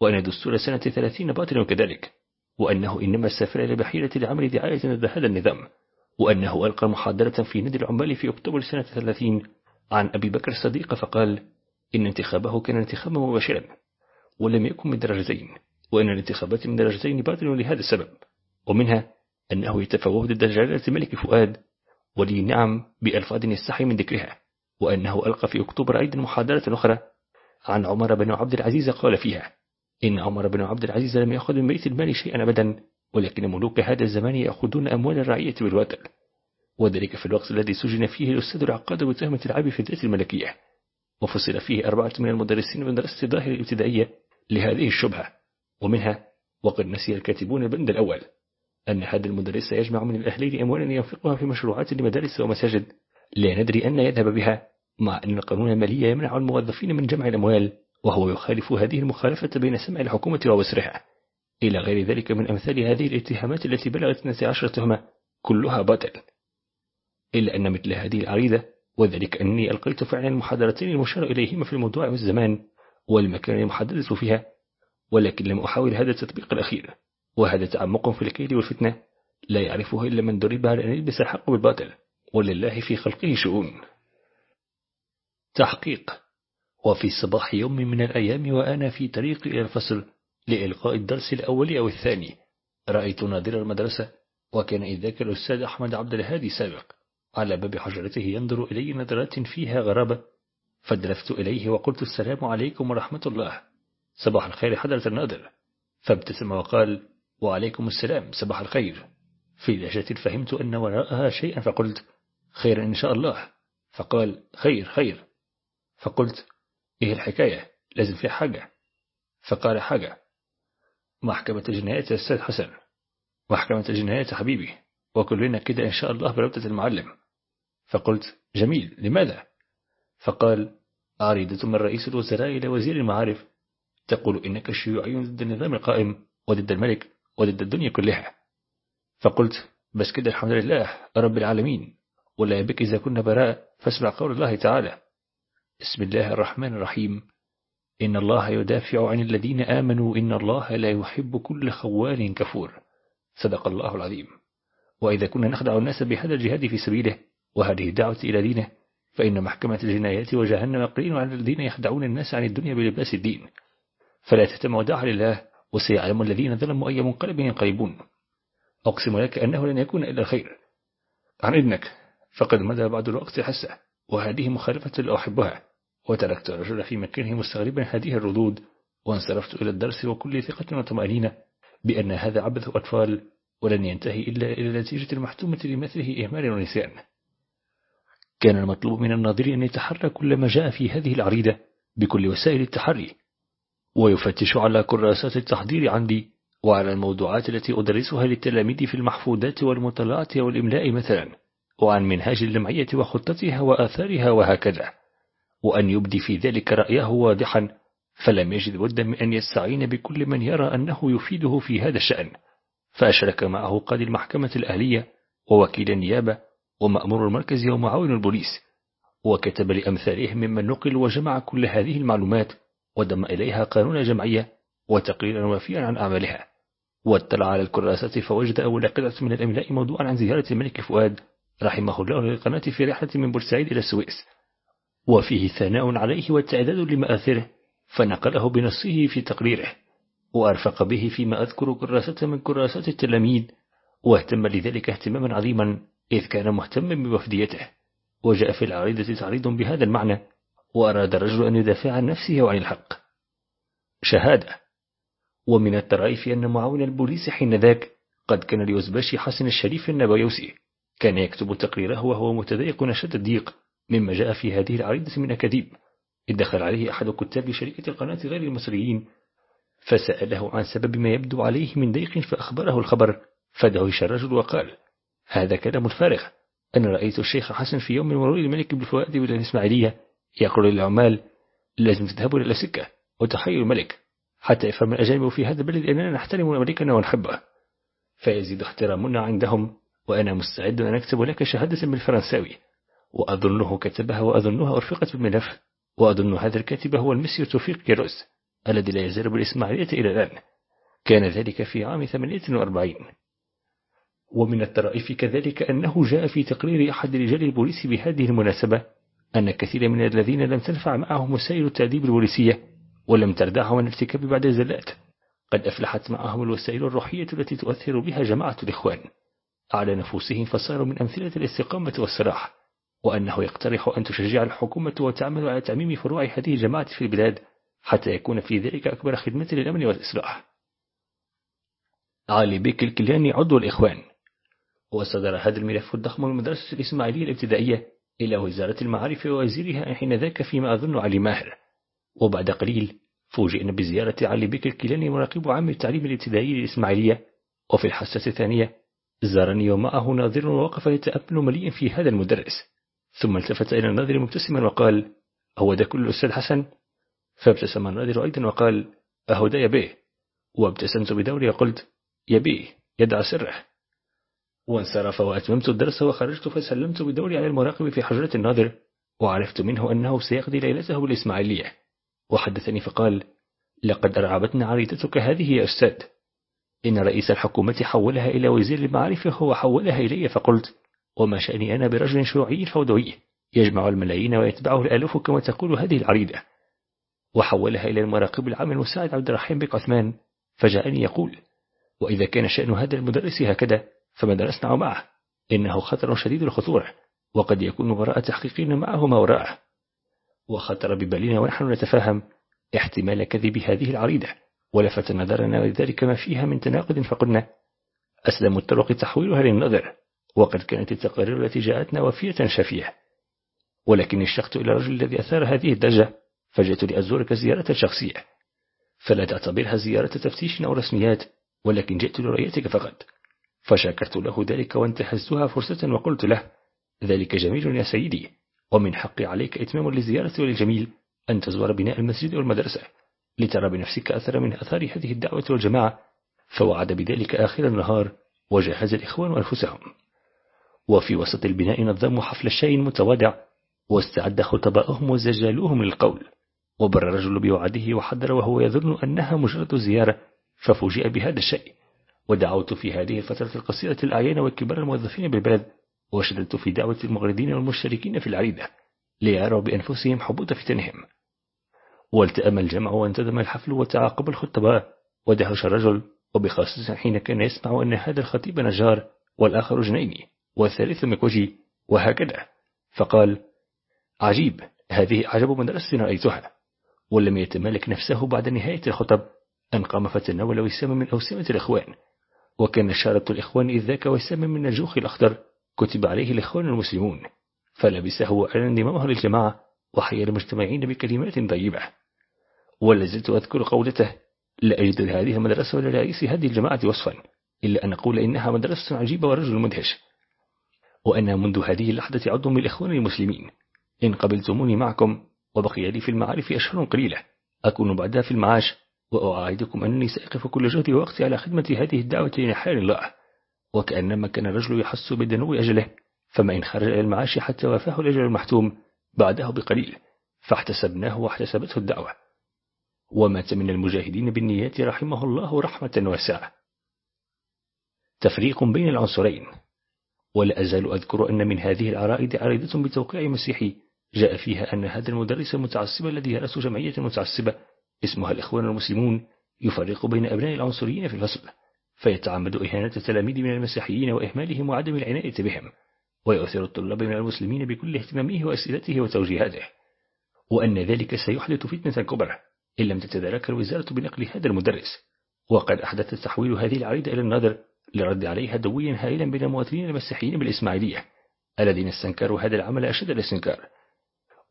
وأن دستور سنة ثلاثين باطل كذلك وأنه إنما سافر إلى بحيرة لعمل دعاية ضد هذا النظام وأنه ألقى محاضرة في نادي العمال في أكتوبر سنة ثلاثين عن أبي بكر الصديق فقال إن انتخابه كان انتخابا مباشرا. ولم يكن من درجتين وأن الانتخابات من درجتين باطل لهذا السبب ومنها أنه يتفوه ضد جلالة الملك فؤاد ولي النعم بألفاظ يستحي من ذكرها وأنه ألقى في أكتوبر أيضا محاضرة أخرى عن عمر بن عبد العزيز قال فيها إن عمر بن عبد العزيز لم يأخذ من بيت المال شيئا أبدا ولكن ملوك هذا الزمان يأخذون أموال الرعية بالوتر وذلك في الوقت الذي سجن فيه الأستاذ العقاد بتهمة العاب في الذات الملكية وفصل فيه أربعة من المدرسين من مدرسة الظاهر الابتدائية لهذه الشبهة ومنها وقد نسي الكاتبون البند الأول أن هذا المدرس يجمع من الأهلين أموالا ينفقها في مشروعات لمدارس ومساجد لا ندري أن يذهب بها مع أن القانون المالي يمنع الموظفين من جمع الأموال وهو يخالف هذه المخالفة بين سمع الحكومة ووسرها إلى غير ذلك من أمثال هذه الاتهامات التي بلغت 12 تهمة كلها باطل. إلا أن مثل هذه العريضة وذلك أني ألقيت فعلا المحاضرتين المشار إليهما في الموضوع والزمان والمكان المحددة فيها ولكن لم أحاول هذا التطبيق الأخير وهذا تعمق في الكيد والفتنة. لا يعرفه إلا من درب على أن يلبس الحق بالباطل ولله في خلقه شؤون. تحقيق. وفي صباح يوم من الأيام وأنا في طريق إلى الفصل لإلقاء الدرس الأول أو الثاني. رأيت ناظر المدرسة وكان إذ ذاك الأستاذ أحمد عبد الهادي سابق على باب حجرته ينظر إلي نظرات فيها غرابة. فدرفت إليه وقلت السلام عليكم ورحمة الله. صباح الخير حضرة الناظر. فابتسم وقال وعليكم السلام صباح الخير. في لهجة فهمت أن وراءها شيئا فقلت خير إن شاء الله. فقال خير خير. فقلت إيه الحكاية؟ لازم في حاجة. فقال حاجة. محكمة الجنايات يا أستاذ حسن. محكمة الجنايات حبيبي. وكلنا كده إن شاء الله بربطة المعلم. فقلت جميل لماذا؟ فقال عريضة من رئيس الوزراء إلى وزير المعارف. تقول إنك شيوعي ضد النظام القائم وضد الملك وضد الدنيا كلها. فقلت بس كده الحمد لله رب العالمين. ولا بك إذا كنا براء فاسمع قول الله تعالى. بسم الله الرحمن الرحيم. إن الله يدافع عن الذين آمنوا إن الله لا يحب كل خوان كفور. صدق الله العظيم. وإذا كنا نخدع الناس بهذا الجهاد في سبيله وهذه الدعوة إلى دينه فإن محكمة الجنايات وجهنم قرين على الذين يخدعون الناس عن الدنيا بلباس الدين. فلا تهتم وداع لله وسيعلم الذين ظلموا أي منقلب ينقلبون. أقسم لك أنه لن يكون إلا الخير. عن إذنك فقد مدى بعد الوقت حسه وهذه مخالفة لأحبها وتركت الرجل في مكانه مستغربا هذه الردود. وانصرفت إلى الدرس وكل ثقة وطمأنينة بأن هذا عبث أطفال ولن ينتهي إلا إلى النتيجة المحتومة لمثله إهمال ونسيان. كان المطلوب من الناظر أن يتحرى كل ما جاء في هذه العريضة بكل وسائل التحري ويفتش على كراسات التحضير عندي وعلى الموضوعات التي أدرسها للتلاميذ في المحفوظات والمطلعات والإملاء مثلا وعن منهاج الجمعية وخطتها وآثارها وهكذا وأن يبدي في ذلك رأيه واضحا فلم يجد بدا من أن يستعين بكل من يرى أنه يفيده في هذا الشأن. فأشرك معه قاضي المحكمة الأهلية ووكيل النيابة ومأمور المركز ومعاون البوليس. وكتب لأمثالهم ممن نقل وجمع كل هذه المعلومات ودم إليها قانون جمعية وتقريرا وافيا عن أعمالها. واطلع على الكراسة فوجد أول قطعة من الإملاء موضوعا عن زيارة الملك فؤاد رحمه الله للقناة في رحلة من بورسعيد إلى السويس. وفيه ثناء عليه والتعداد لمآثره فنقله بنصه في تقريره. وأرفق به فيما أذكر كراسة من كراسات التلاميذ واهتم لذلك اهتماما عظيما. إذ كان مهتما بوفديته وجاء في العريضة تعريض بهذا المعنى وأراد الرجل أن يدافع عن نفسه وعن الحق. شهادة. ومن الطرائف أن معاون البوليس حين ذاك قد كان ليزباشي حسن الشريف النبويوسي كان يكتب تقريره وهو متضايق نشد الضيق مما جاء في هذه العريضة من أكاذيب. إذ دخل عليه أحد كتاب شركة القناة غير المصريين فسأله عن سبب ما يبدو عليه من ضيق فأخبره الخبر فدهش الرجل وقال هذا كلام الفارغ أنا رأيت الشيخ حسن في يوم من مرور الملك بالفؤاد إلى الإسماعيلية يقول للعمال لازم تذهبوا إلى السكة وتحيوا الملك حتى يفهم الأجانب في هذا البلد أننا نحترم ملكنا ونحبه فيزيد احترامنا عندهم وأنا مستعد أن أكتب لك شهادة بالفرنساوي. وأظنه كتبها وأظنها أرفقت بالملف. وأظن هذا الكاتب هو المسيو توفيق كيروس الذي لا يزال بالإسماعيلية إلى الآن. كان ذلك في عام 48 ومن الطرائف كذلك أنه جاء في تقرير أحد رجال البوليس بهذه المناسبة أن كثير من الذين لم تنفع معهم وسائل التأديب البوليسية ولم تردعهم عن ارتكاب بعد الزلات قد أفلحت معهم الوسائل الروحية التي تؤثر بها جماعة الإخوان. على نفوسهم فصاروا من أمثلة الاستقامة والصلاح وأنه يقترح أن تشجع الحكومة وتعمل على تعميم فروع هذه الجماعة في البلاد حتى يكون في ذلك أكبر خدمة للأمن والإصلاح. علي بيك الكلاني عضو الإخوان. وصدر هذا الملف الضخم من المدرسة الإسماعيلية الابتدائية إلى وزارة المعارف ووزيرها حين ذاك فيما أظن علي ماهر. وبعد قليل فوجئنا بزيارة علي بك الكيلاني مراقب عام التعليم الابتدائي الإسماعيلية. وفي الحصة الثانية زارني ومعه ناظر ووقف يتأمل مليا في هذا المدرس. ثم التفت إلى الناظر مبتسما وقال هو ده كل أستاذ حسن. فابتسم الناظر أيضا وقال أهو ده يا بيه. وابتسمت بدوري وقلت يا بيه يدع سره. وانصرف وأتممت الدرس وخرجت فسلمت بدوري على المراقب في حجرة الناظر وعرفت منه أنه سيقضي ليلته بالإسماعيلية. وحدثني فقال لقد أرعبتنا عريضتك هذه يا أستاذ. إن رئيس الحكومة حولها إلى وزير المعارف وهو حولها إلي فقلت وما شأني أنا برجل شيوعي فوضوي يجمع الملايين ويتبعه الآلوف كما تقول هذه العريضة وحولها إلى المراقب العام المساعد عبد الرحيم بك عثمان فجاءني يقول وإذا كان شأن هذا المدرس هكذا نصنع معه إنه خطر شديد الخطورة وقد يكون وراء تحقيقنا معه ما وراءه. وخطر ببالنا ونحن نتفاهم احتمال كذب هذه العريضة ولفت نظرنا لذلك ما فيها من تناقض فقلنا أسلم الطرق تحويلها للنظر وقد كانت التقارير التي جاءتنا وفية شافية ولكن اشتقت إلى الرجل الذي أثار هذه الدجة فجئت لأزورك زيارة شخصية. فلا تعتبرها زيارة تفتيش أو رسميات ولكن جئت لرؤيتك فقط. فشكرت له ذلك وانتهزتها فرصة وقلت له ذلك جميل يا سيدي ومن حقي عليك إتمام للزيارة وللجميل أن تزور بناء المسجد والمدرسة لترى بنفسك أثر من أثار هذه الدعوة والجماعة. فوعد بذلك آخر النهار وجهز الإخوان أنفسهم. وفي وسط البناء نظموا حفل الشاي المتواضع واستعد خطباءهم وزجالوهم للقول. وبر الرجل بوعده وحذر وهو يظن أنها مجرد زيارة ففوجئ بهذا الشيء. ودعوت في هذه الفترة القصيرة الأعيان وكبار الموظفين بالبلد وشددت في دعوة المغردين والمشتركين في العريضة ليروا بأنفسهم حبوط فتنهم. والتأم الجمع وانتدم الحفل وتعاقب الخطباء ودهش الرجل وبخاصة حين كان يسمع أن هذا الخطيب نجار والآخر جنيني والثالث مكوجي وهكذا. فقال عجيب هذه أعجب مدرسة رأيتها ولم يتمالك نفسه بعد نهاية الخطب أن قام فتناول وسام من أوسمة الإخوان وكان شارة الإخوان إذ ذاك وسام من الجوخ الأخضر كتب عليه الإخوان المسلمون فلبسه وأعلن انضمامه للجماعة وحيا المجتمعين بكلمات طيبة. ولازلت أذكر قولته لا أجد لهذه المدرسة ولا لرئيس هذه الجماعة وصفا إلا أن أقول إنها مدرسة عجيبة ورجل مدهش. وأنا منذ هذه اللحظة عضو من الإخوان المسلمين. إن قبلتموني معكم وبقي لي في المعارف أشهر قليلة أكون بعدها في المعاش. وأعاهدكم أنني سأقف كل جهدي ووقتي على خدمة هذه الدعوة لنحال الله. وكأنما كان الرجل يحس بدنو أجله فما إن خرج إلى المعاش حتى وافاه الأجل المحتوم بعده بقليل فاحتسبناه واحتسبته الدعوة. ومات من المجاهدين بالنيات رحمه الله رحمة واسعة. تفريق بين العنصرين. ولا أزال أذكر أن من هذه العرائد عريضة بتوقيع مسيحي جاء فيها أن هذا المدرس المتعصب الذي يرأس جمعية متعصبة اسمها الإخوان المسلمون يفرق بين أبناء العنصريين في الفصل فيتعمد إهانة التلاميذ من المسيحيين وإهمالهم وعدم العناية بهم ويؤثر الطلاب من المسلمين بكل اهتمامه وأسئلته وتوجيهاته وأن ذلك سيحدث فتنة كبرى إن لم تتدارك الوزارة بنقل هذا المدرس وقد أحدث تحويل هذه العريضة إلى الناظر لرد عليها دويا هائلا بين المواطنين المسيحيين بالإسماعيلية الذين استنكروا هذا العمل أشد الاستنكار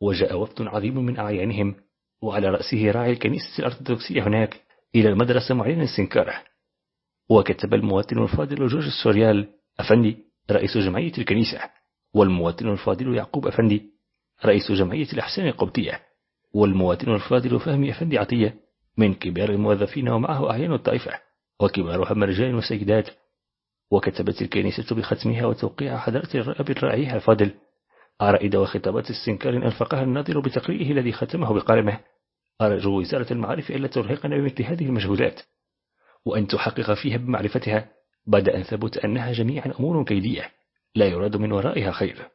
وجاء وفد عظيم من أعيانهم وعلى رأسه راعي الكنيسة الأرثوذكسية هناك إلى المدرسة معلنا استنكاره وكتب المواطن الفاضل جورج السوريال أفندي رئيس جمعية الكنيسة. والمواطن الفاضل يعقوب أفندي رئيس جمعية الأحسان القبطية. والمواطن الفاضل فهمي أفندي عطية من كبار الموظفين ومعه أعيان الطائفة وكبارها من رجال وسيدات. وكتبت الكنيسة بختمها وتوقيع حضرة الرأب الراعيها الفاضل. عرائد وخطابات استنكار أنفقها الناظر بتقريره الذي ختمه بقلمه. أرجو وزارة المعارف ألا ترهقنا بمثل هذه المجهولات وأن تحقق فيها بمعرفتها بعد أن ثبت أنها جميعا أمور كيدية لا يراد من ورائها خير.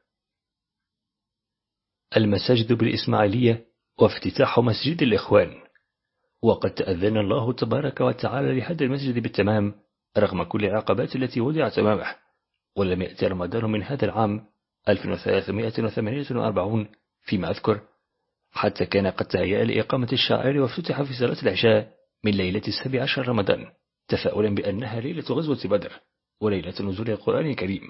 المساجد بالإسماعيلية وافتتاح مسجد الإخوان وقد تأذن الله تبارك وتعالى لهذا المسجد بالتمام رغم كل العقبات التي وضعت أمامه ولم يأتي رمضان من هذا العام 1348 فيما أذكر حتى كان قد تهيأ لإقامة الشاعر وافتتح في صلاة العشاء من ليلة السابع عشر رمضان تفاؤلا بأنها ليلة غزوة بدر وليلة نزول القرآن الكريم.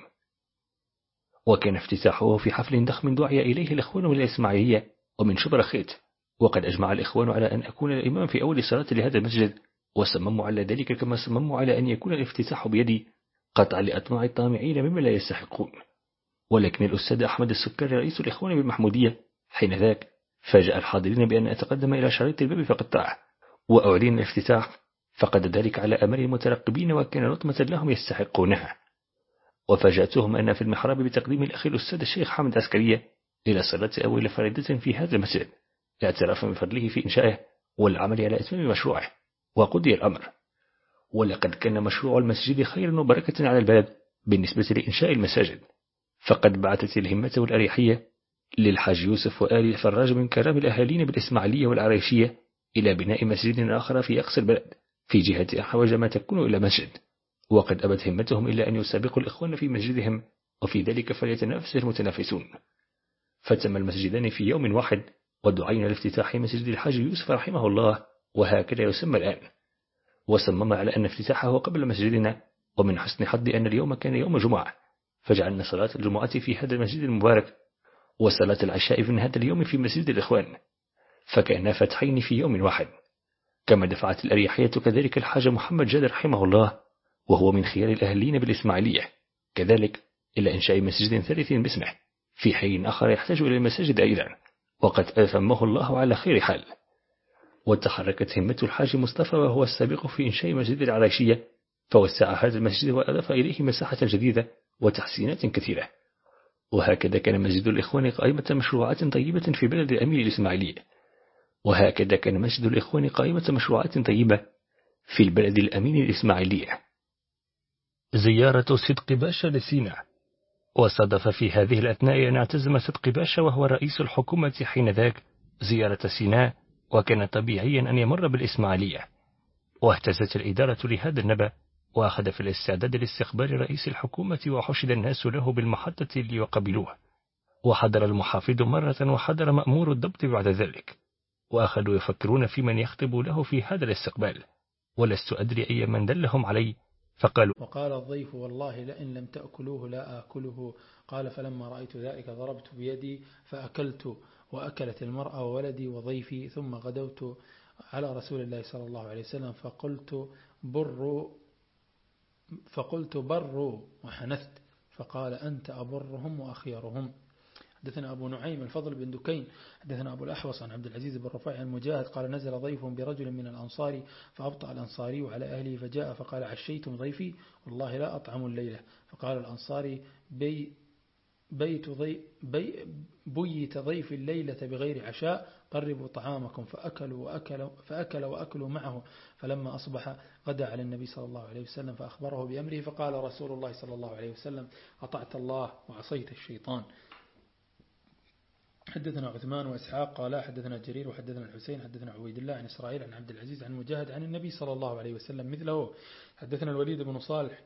وكان افتتاحه في حفل ضخم دعي إليه الإخوان من الإسماعيلية ومن شبرخيت وقد أجمع الإخوان على أن أكون الإمام في أول صلاة لهذا المسجد وصمموا على ذلك كما صمموا على أن يكون الافتتاح بيدي قطعا لأطماع الطامعين مما لا يستحقون. ولكن الأستاذ أحمد السكري رئيس الإخوان بالمحمودية حين ذاك فاجأ الحاضرين بأن أتقدم إلى شريط الباب فقطعه وأعلن الافتتاح فقد ذلك على أمر المترقبين وكان لطمة لهم يستحقونها وفاجأتهم أن في المحراب بتقديم الأخ الأستاذ الشيخ حمد عسكرية إلى صلاة أول فردة في هذا المسجد اعترافا بفضله في إنشائه والعمل على إتمام مشروعه وقضي الأمر ولقد كان مشروع المسجد خيرا وبركة على البلد بالنسبة لإنشاء المساجد فقد بعثت الهمة والأريحية للحاج يوسف وآل الفراج من كرام الأهالين بالإسماعيلية والعريشية إلى بناء مسجد آخر في أقصى البلد في جهة أحوج ما تكون إلى مسجد. وقد أبت همتهم إلا أن يسابقوا الإخوان في مسجدهم وفي ذلك فليتنافس المتنافسون. فتم المسجدان في يوم واحد ودعينا لافتتاح مسجد الحاج يوسف رحمه الله وهكذا يسمى الآن. وصمم على أن افتتاحه قبل مسجدنا ومن حسن حظ أن اليوم كان يوم جمعة. فجعلنا صلاة الجمعة في هذا المسجد المبارك وصلاة العشاء في هذا اليوم في مسجد الإخوان فكأن فتحين في يوم واحد. كما دفعت الأريحية كذلك الحاج محمد جاد رحمه الله وهو من خيار الأهلين بالإسماعيلية. كذلك إلى إنشاء مسجد ثالث باسمه في حي آخر يحتاج إلى المساجد أيضا وقد أثمه الله على خير حال. وتحركت همة الحاج مصطفى وهو السابق في إنشاء مسجد العريشية فوسع هذا المسجد وأضاف إليه مساحة جديدة وتحسينات كثيرة. وهكذا كان مسجد الإخوان قائمة مشروعات طيبة في بلد الأمير الإسماعيلي. وهكذا كان مسجد الإخوان قائمة مشروعات طيبة في البلد الأمين الإسماعيلي. زيارة صدق باشا لسينا. وصدف في هذه الأثناء أن اعتزم صدق باشا وهو رئيس الحكومة حين ذاك زيارة سيناء وكان طبيعيا أن يمر بالإسماعيلية. واهتزت الإدارة لهذا النبأ وأخذ في الاستعداد لاستقبال رئيس الحكومة وحشد الناس له بالمحطة ليقبلوه وحضر المحافظ مرة وحضر مأمور الضبط بعد ذلك. وأخذوا يفكرون في من يخطب له في هذا الاستقبال. ولست أدري أي من دلهم عليه. فقالوا وقال الضيف والله لئن لم تأكلوه لا آكله. قال فلما رأيت ذلك ضربت بيدي فأكلت وأكلت المرأة وولدي وضيفي. ثم غدوت على رسول الله صلى الله عليه وسلم فقلت بروا فقلت بروا وحنثت. فقال أنت أبرهم وأخيرهم. حدثنا أبو نعيم الفضل بن دكين. حدثنا أبو الأحوص عن عبد العزيز بن رفاع المجاهد. قال نزل ضيف برجل من الأنصار فأبطأ الأنصاري على أهله فجاء فقال عشيتم ضيفي؟ والله لا أطعم الليلة. فقال الأنصاري بي بيت ضي بي بيت ضيف الليلة بغير عشاء. قربوا طعامكم فأكلوا وأكلوا فأكل وأكلوا معه فلما أصبح غدا على النبي صلى الله عليه وسلم فأخبره بأمره فقال رسول الله صلى الله عليه وسلم أطعت الله وعصيت الشيطان. حدثنا عثمان وإسحاق قال حدثنا جرير وحدثنا الحسين حدثنا عبيد الله عن إسرائيل عن عبد العزيز عن مجاهد عن النبي صلى الله عليه وسلم مثله. حدثنا الوليد بن صالح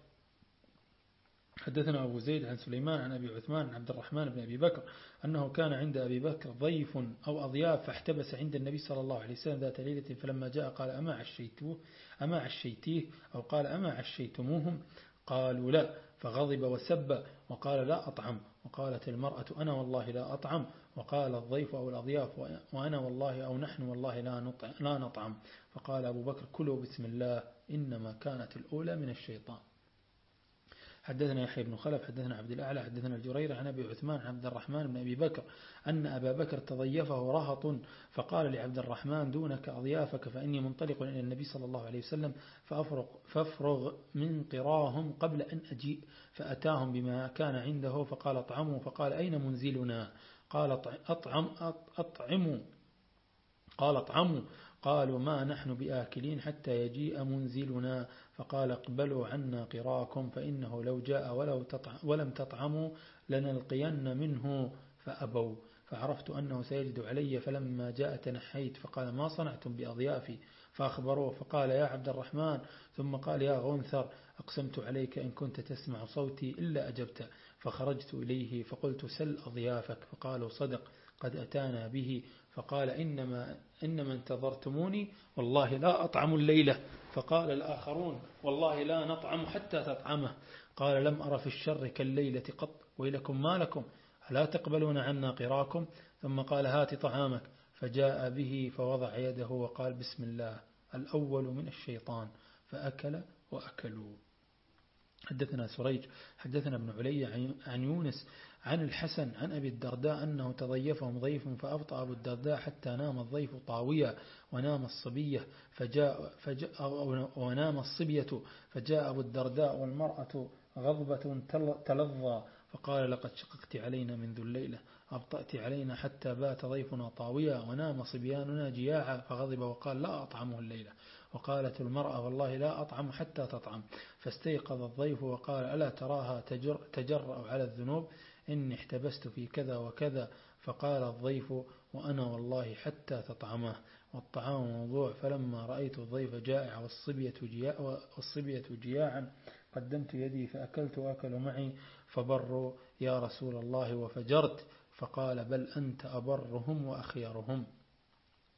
حدثنا أبو زيد عن سليمان عن أبي عثمان عن عبد الرحمن بن أبي بكر أنه كان عند أبي بكر ضيف أو أضياف فاحتبس عند النبي صلى الله عليه وسلم ذات ليلة فلما جاء قال أما عشيتوه؟ أما عشيتيه؟ أو قال أما عشيتموهم؟ قالوا لا. فغضب وسب وقال لا أطعم. وقالت المرأة أنا والله لا أطعم. وقال الضيف أو الأضياف وأنا والله أو نحن والله لا نطعم. فقال أبو بكر كلوا بسم الله إنما كانت الأولى من الشيطان. حدثنا يحيى بن خلف حدثنا عبد الأعلى حدثنا الجرير عن أبي عثمان عبد الرحمن بن أبي بكر أن أبا بكر تضيفه رهط فقال لعبد الرحمن دونك أضيافك فإني منطلق إلى النبي صلى الله عليه وسلم فأفرغ, فأفرغ من قراهم قبل أن أجيء فأتاهم بما كان عنده فقال اطعموا فقال أين منزلنا؟ قال أطعم أطعموا. قال اطعموا. قالوا ما نحن بآكلين حتى يجيء منزلنا. فقال اقبلوا عنا قراكم فإنه لو جاء ولو تطعم ولم تطعموا لنلقين منه فأبوا. فعرفت أنه سيجد علي فلما جاء تنحيت فقال ما صنعتم بأضيافي؟ فأخبروه فقال يا عبد الرحمن. ثم قال يا غنثر أقسمت عليك إن كنت تسمع صوتي إلا أجبت. فخرجت إليه فقلت سل أضيافك؟ فقالوا صدق قد أتانا به. فقال إنما, إنما انتظرتموني والله لا أطعم الليلة. فقال الآخرون والله لا نطعم حتى تطعمه. قال لم أرى في الشر كالليلة قط. ويلكم ما لكم. ألا تقبلون عنا قراكم؟ ثم قال هات طعامك. فجاء به فوضع يده وقال بسم الله الأول من الشيطان. فأكل وأكلوا. حدثنا سريج حدثنا ابن علي عن يونس عن الحسن عن أبي الدرداء أنه تضيفهم ضيف فأبطأ أبو الدرداء حتى نام الضيف طاويا ونام الصبية فجاء, فجاء ونام الصبية فجاء أبو الدرداء والمرأة غضبة تلظى فقال لقد شققت علينا منذ الليلة أبطأت علينا حتى بات ضيفنا طاويا ونام صبياننا جياعا فغضب وقال لا أطعمه الليلة وقالت المرأة والله لا أطعم حتى تطعم فاستيقظ الضيف وقال ألا تراها تجر تجرأ على الذنوب إني احتبست في كذا وكذا فقال الضيف وأنا والله حتى تطعمه والطعام موضوع فلما رأيت الضيف جائع والصبية, جياع والصبية جياعا قدمت يدي فأكلت وأكل معي فبروا يا رسول الله وفجرت. فقال بل أنت أبرهم وأخيرهم.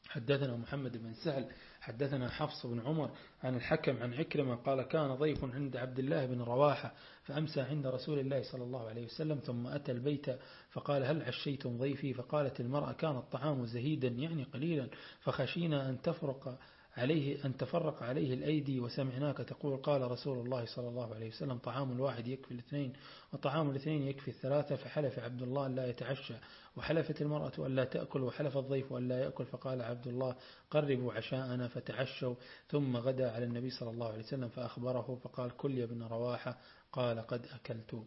حدثنا محمد بن سهل حدثنا حفص بن عمر عن الحكم عن عكرمة قال كان ضيف عند عبد الله بن رواحة فأمسى عند رسول الله صلى الله عليه وسلم ثم أتى البيت فقال هل عشيتم ضيفي؟ فقالت المرأة كان الطعام زهيدا يعني قليلا فخشينا أن تفرق عليه أن تفرق عليه الأيدي وسمعناك تقول قال رسول الله صلى الله عليه وسلم طعام الواحد يكفي الاثنين وطعام الاثنين يكفي الثلاثة فحلف عبد الله لا يتعشى وحلفت المرأة أن لا تأكل وحلف الضيف أن لا يأكل فقال عبد الله قربوا عشاءنا فتعشوا ثم غدا على النبي صلى الله عليه وسلم فأخبره فقال كل يا ابن رواحة قال قد أكلت.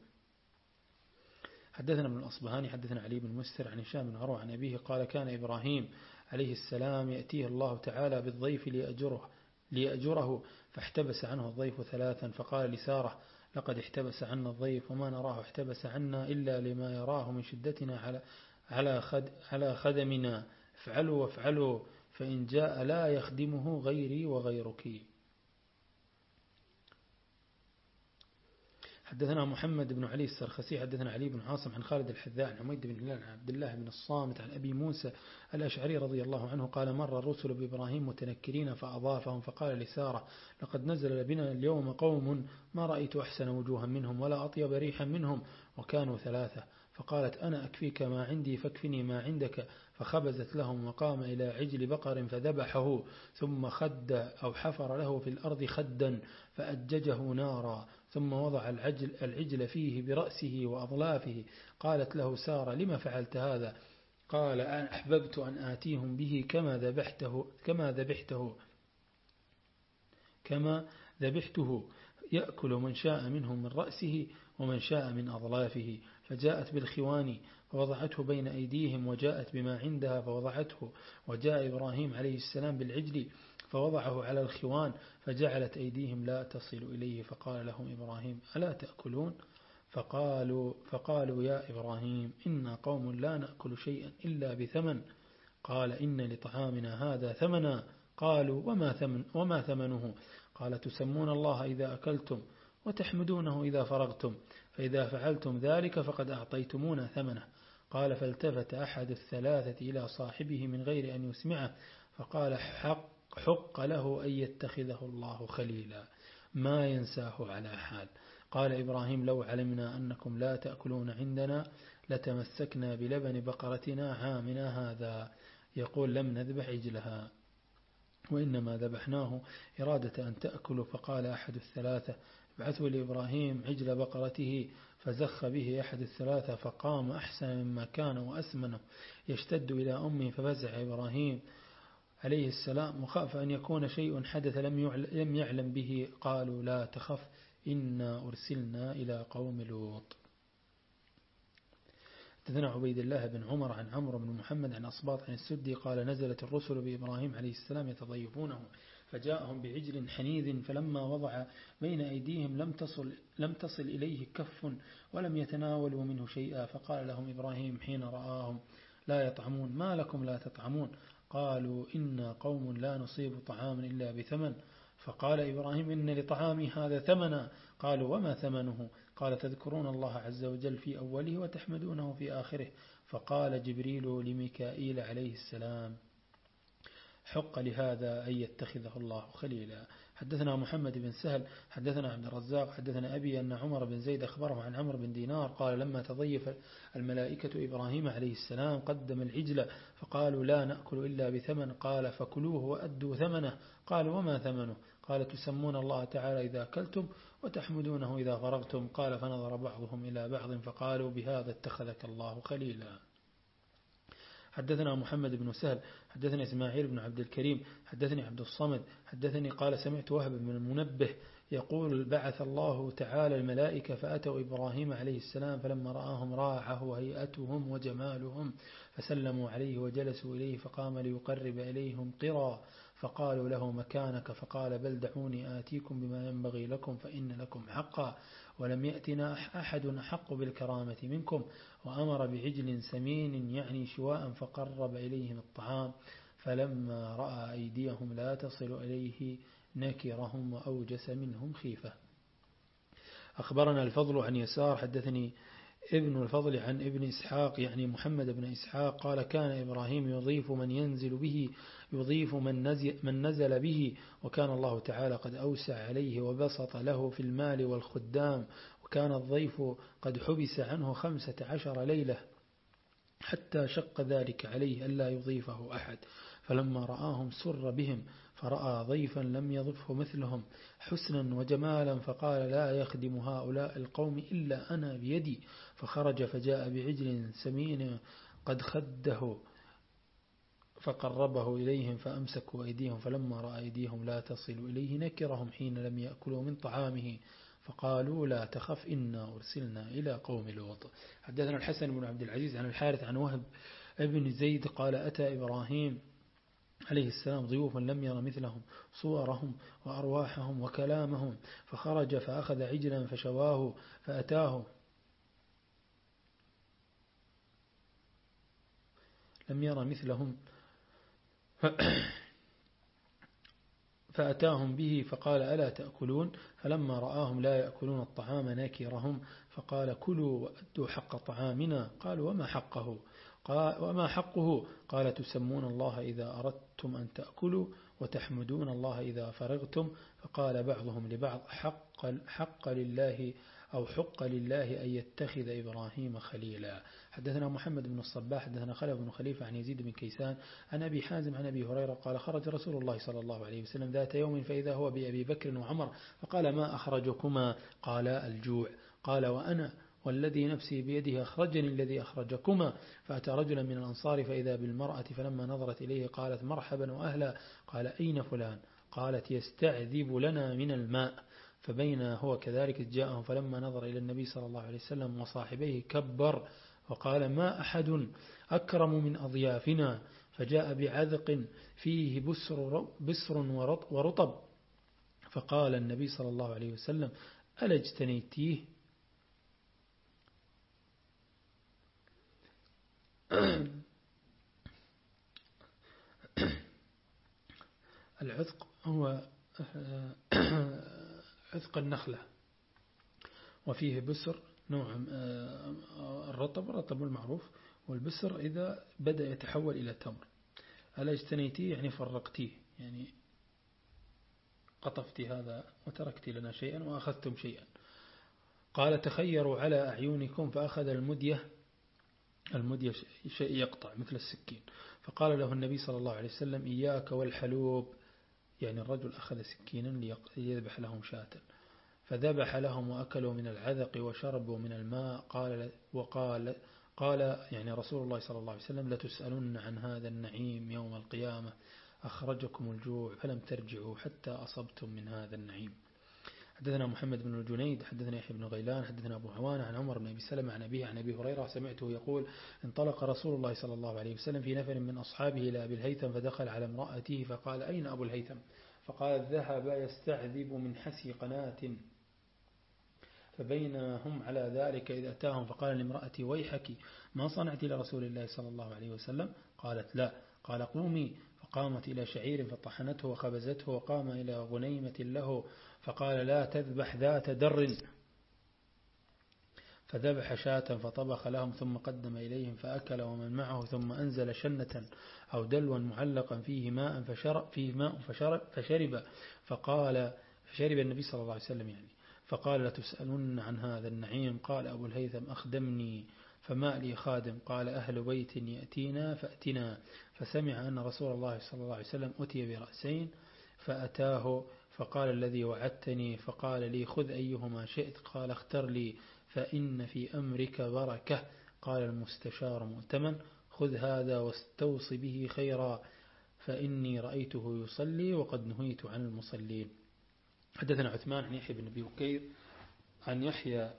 حدثنا ابن الأصبهاني حدثنا علي بن مسر عن هشام بن عروة عن أبيه قال كان إبراهيم عليه السلام يأتيه الله تعالى بالضيف ليأجره, ليأجره فاحتبس عنه الضيف ثلاثا فقال لسارة لقد احتبس عنا الضيف وما نراه احتبس عنا إلا لما يراه من شدتنا على على خد على خدمنا. افعلوا وافعلوا فإن جاء لا يخدمه غيري وغيرك. حدثنا محمد بن علي السرخسي حدثنا علي بن عاصم عن خالد الحذاء عن عميد بن عن عبد الله بن الصامت عن أبي موسى الأشعري رضي الله عنه قال مر الرسل بإبراهيم متنكرين فأضافهم فقال لسارة لقد نزل بنا اليوم قوم ما رأيت أحسن وجوها منهم ولا أطيب ريحا منهم وكانوا ثلاثة. فقالت أنا أكفيك ما عندي فاكفني ما عندك. فخبزت لهم وقام إلى عجل بقر فذبحه ثم خد أو حفر له في الأرض خدا فأججه نارا. ثم وضع العجل, العجل فيه برأسه وأضلافه قالت له سارة لما فعلت هذا؟ قال أنا أحببت أن آتيهم به كما ذبحته كما ذبحته كما ذبحته. يأكل من شاء منهم من رأسه ومن شاء من أضلافه فجاءت بالخوان فوضعته بين أيديهم وجاءت بما عندها فوضعته. وجاء إبراهيم عليه السلام بالعجل فوضعه على الخوان فجعلت أيديهم لا تصل إليه فقال لهم إبراهيم ألا تأكلون؟ فقالوا, فقالوا يا إبراهيم إنا قوم لا نأكل شيئا إلا بثمن. قال إن لطعامنا هذا ثمنا. قالوا وما, ثمن وما ثمنه؟ قال تسمون الله إذا أكلتم وتحمدونه إذا فرغتم فإذا فعلتم ذلك فقد أعطيتمونا ثمنه. قال فالتفت أحد الثلاثة إلى صاحبه من غير أن يسمعه فقال حق حق له أن يتخذه الله خليلا. ما ينساه على حال. قال إبراهيم لو علمنا أنكم لا تأكلون عندنا لتمسكنا بلبن بقرتنا عامنا هذا؟ يقول لم نذبح عجلها وإنما ذبحناه. إرادة أن تأكلوا فقال أحد الثلاثة ابعثوا لإبراهيم عجل بقرته فزخ به أحد الثلاثة فقام أحسن مما كان وأسمنه. يشتد إلى أمه ففزع إبراهيم. عليه السلام وخاف أن يكون شيء حدث لم يعلم به. قالوا لا تخف إنا أرسلنا إلى قوم لوط. حدثنا عبيد الله بن عمر عن عمرو بن محمد عن أصباط عن السدي قال نزلت الرسل بإبراهيم عليه السلام يتضيفونه فجاءهم بعجل حنيذ فلما وضع بين أيديهم لم تصل, لم تصل إليه كف ولم يتناولوا منه شيئا فقال لهم إبراهيم حين رآهم لا يطعمون ما لكم لا تطعمون؟ قالوا إنا قوم لا نصيب طعاما إلا بثمن. فقال إبراهيم إن لطعامي هذا ثمنا. قالوا وما ثمنه؟ قال تذكرون الله عز وجل في أوله وتحمدونه في آخره. فقال جبريل لميكائيل عليه السلام حق لهذا أن يتخذه الله خليلا. حدثنا محمد بن سهل حدثنا عبد الرزاق حدثنا أبي أن عمر بن زيد أخبره عن عمر بن دينار قال لما تضيف الملائكة إبراهيم عليه السلام قدم العجل فقالوا لا نأكل إلا بثمن. قال فكلوه وأدوا ثمنه. قالوا وما ثمنه؟ قال تسمون الله تعالى إذا أكلتم وتحمدونه إذا فرغتم قال فنظر بعضهم إلى بعض فقالوا بهذا اتخذك الله خليلا. حدثنا محمد بن سهل حدثني إسماعيل بن عبد الكريم حدثني عبد الصمد حدثني قال سمعت وهب بن المنبه يقول بعث الله تعالى الملائكة فأتوا إبراهيم عليه السلام فلما رآهم راعه هيئتهم وجمالهم فسلموا عليه وجلسوا إليه فقام ليقرب إليهم قرى فقالوا له مكانك؟ فقال بل دعوني آتيكم بما ينبغي لكم فإن لكم حقا. ولم يأتنا أحد أحق بالكرامة منكم وأمر بعجل سمين يعني شواء فقرب إليهم الطعام فلما رأى أيديهم لا تصل إليه نكرهم وأوجس منهم خيفة. أخبرنا الفضل عن يسار حدثني ابن الفضل عن ابن إسحاق يعني محمد بن إسحاق قال كان إبراهيم يضيف من ينزل به يضيف من نزل, من نزل به وكان الله تعالى قد أوسع عليه وبسط له في المال والخدام وكان الضيف قد حبس عنه خمسة عشر ليلة حتى شق ذلك عليه ألا يضيفه أحد. فلما رآهم سر بهم فرأى ضيفا لم يضفه مثلهم حسنا وجمالا فقال لا يخدم هؤلاء القوم إلا أنا بيدي. فخرج فجاء بعجل سمين قد خده فقربه إليهم فأمسكوا أيديهم فلما رأى أيديهم لا تصل إليه نكرهم حين لم يأكلوا من طعامه. فقالوا لا تخف إنا أرسلنا إلى قوم لوط. حدثنا الحسن بن عبد العزيز عن الحارث عن وهب ابن زيد قال أتى إبراهيم عليه السلام ضيوفا لم ير مثلهم صورهم وأرواحهم وكلامهم فخرج فأخذ عجلا فشواه فأتاه. لم ير مثلهم [clears throat] فأتاهم به فقال ألا تأكلون؟ فلما رآهم لا يأكلون الطعام ناكرهم فقال كلوا وأدوا حق طعامنا. قالوا وما حقه؟ قال وما حقه؟ قال تسمون الله إذا أردتم أن تأكلوا وتحمدون الله إذا فرغتم فقال بعضهم لبعض حق, حق لله أو حق لله أن يتخذ إبراهيم خليلا. حدثنا محمد بن الصباح حدثنا خلف بن خليفة عن يزيد بن كيسان عن أبي حازم عن أبي هريرة قال خرج رسول الله صلى الله عليه وسلم ذات يوم فإذا هو بأبي بكر وعمر فقال ما أخرجكما؟ قال الجوع. قال وأنا والذي نفسي بيده أخرجني الذي أخرجكما. فأتى رجلا من الأنصار فإذا بالمرأة فلما نظرت إليه قالت مرحبا وأهلا. قال أين فلان؟ قالت يستعذب لنا من الماء. فبين هو كذلك جاءهم. فلما نظر إلى النبي صلى الله عليه وسلم وصاحبيه كبر وقال ما أحد أكرم من أضيافنا؟ فجاء بعذق فيه بسر, بسر ورطب. فقال النبي صلى الله عليه وسلم ألا اجتنيتيه؟ [clears throat] العذق هو [clears throat] عذق النخلة. وفيه بسر نوع الرطب الرطب المعروف. والبسر إذا بدأ يتحول إلى تمر. ألا اجتنيتيه؟ يعني فرقتيه. يعني قطفت هذا وتركت لنا شيئا وأخذتم شيئا. قال تخيروا على أعينكم فأخذ المدية المدية شيء يقطع مثل السكين. فقال له النبي صلى الله عليه وسلم إياك والحلوب. يعني الرجل أخذ سكينا ليذبح لهم شاة. فذبح لهم وأكلوا من العذق وشربوا من الماء. قال وقال قال يعني رسول الله صلى الله عليه وسلم لتسألن عن هذا النعيم يوم القيامة. أخرجكم الجوع فلم ترجعوا حتى أصبتم من هذا النعيم. حدثنا محمد بن الجنيد حدثنا يحيى بن غيلان حدثنا أبو عوانة عن عمر بن أبي سلمة عن أبيه عن أبي هريرة سمعته يقول انطلق رسول الله صلى الله عليه وسلم في نفر من أصحابه إلى أبي الهيثم فدخل على امرأته فقال أين أبو الهيثم؟ فقال ذهب يستعذب من حسي قناة. فبينهم على ذلك إذا أتاهم فقال لامرأتي ويحك ما صنعت لرسول الله صلى الله عليه وسلم؟ قالت لا. قال قومي. فقامت إلى شعير فطحنته وخبزته وقام إلى غنيمة له فقال لا تذبح ذات در. فذبح شاة فطبخ لهم ثم قدم إليهم فأكل ومن معه ثم أنزل شنة أو دلوا معلقا فيه ماء فشرب, فيه ماء فشرب, فشرب. فقال فشرب النبي صلى الله عليه وسلم يعني. فقال لتسألن عن هذا النعيم. قال أبو الهيثم أخدمني فما لي خادم. قال أهل بيت يأتينا فأتنا. فسمع أن رسول الله صلى الله عليه وسلم أتي برأسين فأتاه فقال الذي وعدتني فقال لي خذ أيهما شئت قال اختر لي فإن في أمرك بركة قال المستشار مؤتمن خذ هذا واستوصي به خيرا فإني رأيته يصلي وقد نهيت عن المصلين. حدثنا عثمان عن يحيى بن أبي بكير عن يحيى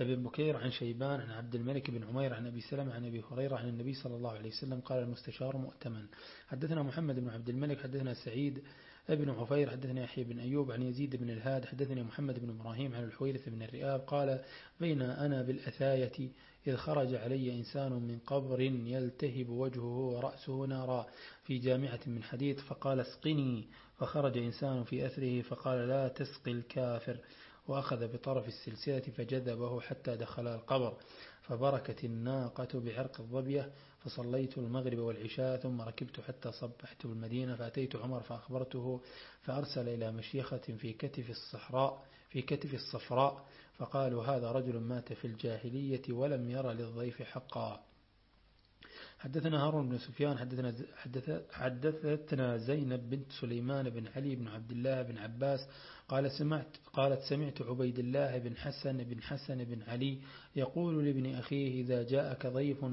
بن بكير عن شيبان عن عبد الملك بن عمير عن أبي سلمة عن أبي هريرة عن النبي صلى الله عليه وسلم قال المستشار مؤتمن. حدثنا محمد بن عبد الملك حدثنا سعيد ابن عفير حدثنا يحيى بن أيوب عن يزيد بن الهاد حدثني محمد بن إبراهيم عن الحويرث بن الرئاب قال بين أنا بالأثاية إذ خرج علي إنسان من قبر يلتهب وجهه ورأسه نارا في جامعة من حديد فقال اسقني فخرج إنسان في أثره فقال لا تسقي الكافر وأخذ بطرف السلسلة فجذبه حتى دخل القبر. فبركت الناقة بعرق الظبية فصليت المغرب والعشاء ثم ركبت حتى صبحت المدينة فأتيت عمر فأخبرته فأرسل إلى مشيخة في كتف الصحراء في كتف الصفراء فقالوا هذا رجل مات في الجاهلية ولم يرى للضيف حقا. حدثنا هارون بن سفيان حدثنا حدثتنا زينب بنت سليمان بن علي بن عبد الله بن عباس قال سمعت قالت سمعت عبيد الله بن حسن بن حسن بن علي يقول لابن أخيه إذا جاءك ضيف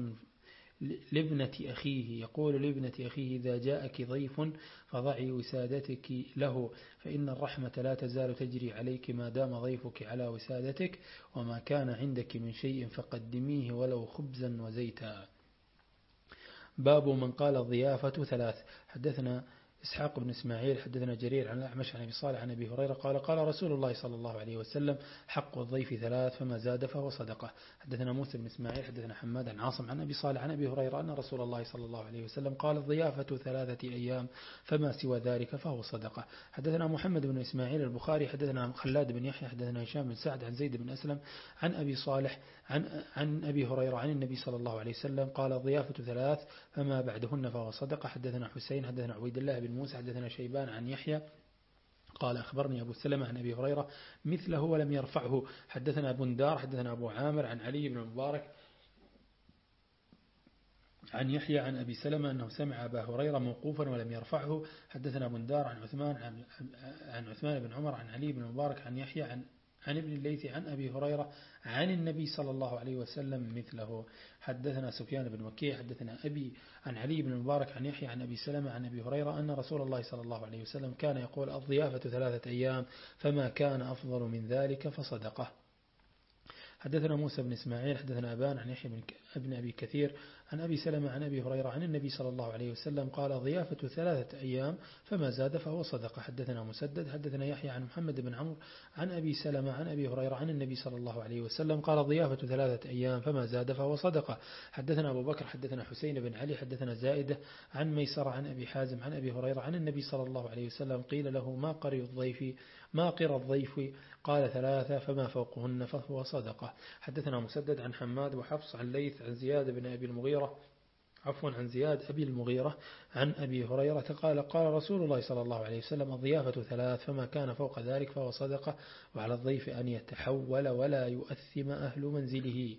لابنة أخيه يقول لابنة أخيه إذا جاءك ضيف فضعي وسادتك له فإن الرحمة لا تزال تجري عليك ما دام ضيفك على وسادتك وما كان عندك من شيء فقدميه ولو خبزا وزيتا. باب من قال الضيافة ثلاث. حدثنا إسحاق بن إسماعيل حدثنا جرير عن الأعمش عن أبي صالح عن أبي هريرة قال قال رسول الله صلى الله عليه وسلم حق الضيف ثلاث فما زاد فهو صدقة. حدثنا موسى بن إسماعيل حدثنا حماد عن عاصم عن أبي صالح عن أبي هريرة أن رسول الله صلى الله عليه وسلم قال الضيافة ثلاثة أيام فما سوى ذلك فهو صدقة. حدثنا محمد بن إسماعيل البخاري حدثنا خلاد بن يحيى حدثنا هشام بن سعد عن زيد بن أسلم عن أبي صالح عن, عن أبي هريرة عن النبي صلى الله عليه وسلم قال الضيافة ثلاث فما بعدهن فهو صدقة. حدثنا حسين حدثنا عبيد الله بن موسى حدثنا شيبان عن يحيى قال أخبرني أبو سلمة عن أبي هريرة مثله ولم يرفعه. حدثنا بندار حدثنا أبو عامر عن علي بن المبارك عن يحيى عن أبي سلمة أنه سمع أبا هريرة موقوفا ولم يرفعه. حدثنا بندار عن عثمان عن عثمان بن عمر عن علي بن المبارك عن يحيى عن عن ابن الليث عن أبي هريرة عن النبي صلى الله عليه وسلم مثله. حدثنا سفيان بن وكيع حدثنا أبي عن علي بن المبارك عن يحيى عن أبي سلمة عن أبي هريرة أن رسول الله صلى الله عليه وسلم كان يقول الضيافة ثلاثة أيام فما كان أفضل من ذلك فصدقه. حدثنا موسى بن إسماعيل حدثنا أبان عن يحيى بن أبي كثير عن أبي سلمة عن أبي هريرة عن النبي صلى الله عليه وسلم قال ضيافة ثلاثة أيام فما زاد فهو صدقة. حدثنا مسدد حدثنا يحيى عن محمد بن عمرو عن أبي سلمة عن أبي هريرة عن النبي صلى الله عليه وسلم قال ضيافة ثلاثة أيام فما زاد فهو صدقة. حدثنا أبو بكر حدثنا حسين بن علي حدثنا زائدة عن ميسر عن أبي حازم عن أبي هريرة عن النبي صلى الله عليه وسلم قيل له ما قري الضيف ما قرى الضيف قال ثلاثة فما فوقهن فهو صدقة. حدثنا مسدد عن حماد وحفص عن ليث عن زياد بن أبي المغيرة عفوا عن زياد أبي المغيرة عن أبي هريرة قال قال رسول الله صلى الله عليه وسلم الضيافة ثلاث فما كان فوق ذلك فهو صدقة وعلى الضيف أن يتحول ولا يؤثم أهل منزله.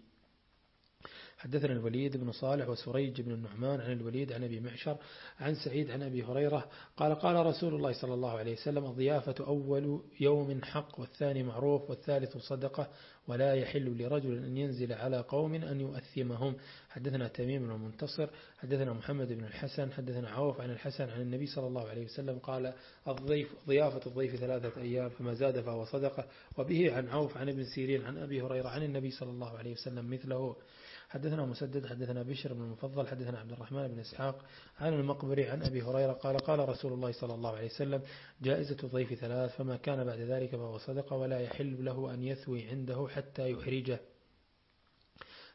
حدثنا الوليد بن صالح وسريج بن النعمان عن الوليد عن أبي معشر عن سعيد عن أبي هريرة قال قال رسول الله صلى الله عليه وسلم الضيافة أول يوم حق والثاني معروف والثالث صدقة ولا يحل لرجل أن ينزل على قوم أن يؤثمهم حدثنا تميم بن المنتصر حدثنا محمد بن الحسن حدثنا عوف عن الحسن عن النبي صلى الله عليه وسلم قال الضيف ضيافة الضيف ثلاثة أيام فما زاد فهو صدقة وبه عن عوف عن ابن سيرين عن أبي هريرة عن النبي صلى الله عليه وسلم مثله حدثنا مسدد حدثنا بشر بن المفضل حدثنا عبد الرحمن بن إسحاق عن المقبري عن أبي هريرة قال قال رسول الله صلى الله عليه وسلم جائزة الضيف ثلاث فما كان بعد ذلك فهو صدقة ولا يحل له أن يثوي عنده حتى يحرجه.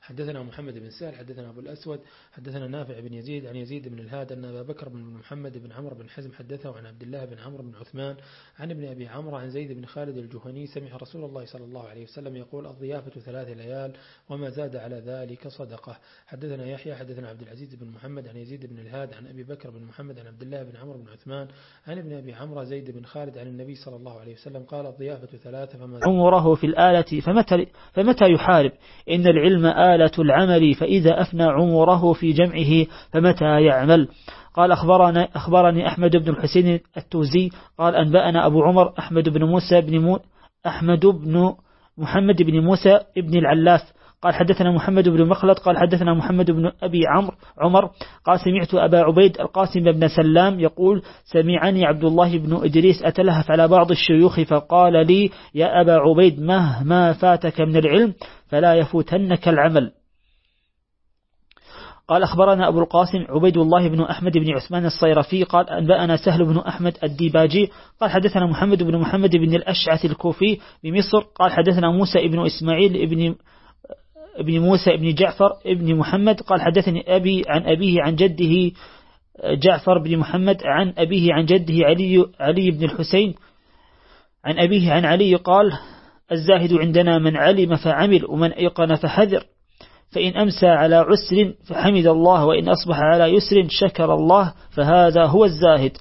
حدثنا محمد بن سهل حدثنا أبو الأسود حدثنا نافع بن يزيد عن يزيد بن الهاد أن أبا بكر بن محمد بن عمرو بن حزم حدثه عن عبد الله بن عمرو بن عثمان عن ابن أبي عمرو عن زيد بن خالد الجهني سمع رسول الله صلى الله عليه وسلم يقول الضيافة ثلاث ليال وما زاد على ذلك صدقة. حدثنا يحيى حدثنا عبد العزيز بن محمد عن يزيد بن الهاد عن أبي بكر بن محمد عن عبد الله بن عمرو بن عثمان عن ابن أبي عمرو زيد بن خالد عن النبي صلى الله عليه وسلم قال الضيافة ثلاثة فما عمره في الآلة فمتى, فمتى يحارب؟ إن العلم آلة العمل فإذا أفنى عمره في جمعه فمتى يعمل؟ قال أخبرنا أخبرني أحمد بن الحسين التوزي قال أنبأنا أبو عمر أحمد بن موسى بن مو أحمد بن محمد بن موسى بن العلاف قال حدثنا محمد بن مخلط قال حدثنا محمد بن أبي عمرو عمر قال سمعت أبا عبيد القاسم بن سلام يقول سمعني عبد الله بن إدريس أتلهف على بعض الشيوخ فقال لي يا أبا عبيد مهما فاتك من العلم فلا يفوتنك العمل. قال أخبرنا أبو القاسم عبيد الله بن أحمد بن عثمان الصيرفي قال أنبأنا سهل بن أحمد الديباجي قال حدثنا محمد بن محمد بن الأشعث الكوفي بمصر قال حدثنا موسى بن إسماعيل بن ابن موسى ابن جعفر ابن محمد قال حدثني أبي عن أبيه عن جده جعفر بن محمد عن أبيه عن جده علي, علي بن الحسين عن أبيه عن علي قال الزاهد عندنا من علم فعمل ومن أيقن فحذر فإن أمسى على عسر فحمد الله وإن أصبح على يسر شكر الله فهذا هو الزاهد.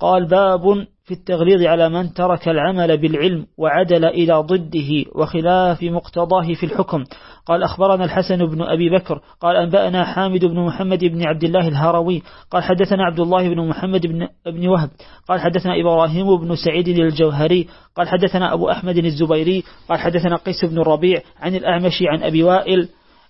قال باب في التغليظ على من ترك العمل بالعلم وعدل إلى ضده وخلاف مقتضاه في الحكم. قال أخبرنا الحسن بن أبي بكر قال أنبأنا حامد بن محمد بن عبد الله الهروي قال حدثنا عبد الله بن محمد بن, بن وهب قال حدثنا إبراهيم بن سعيد الجوهري قال حدثنا أبو أحمد الزبيري قال حدثنا قيس بن الربيع عن الأعمش عن أبي وائل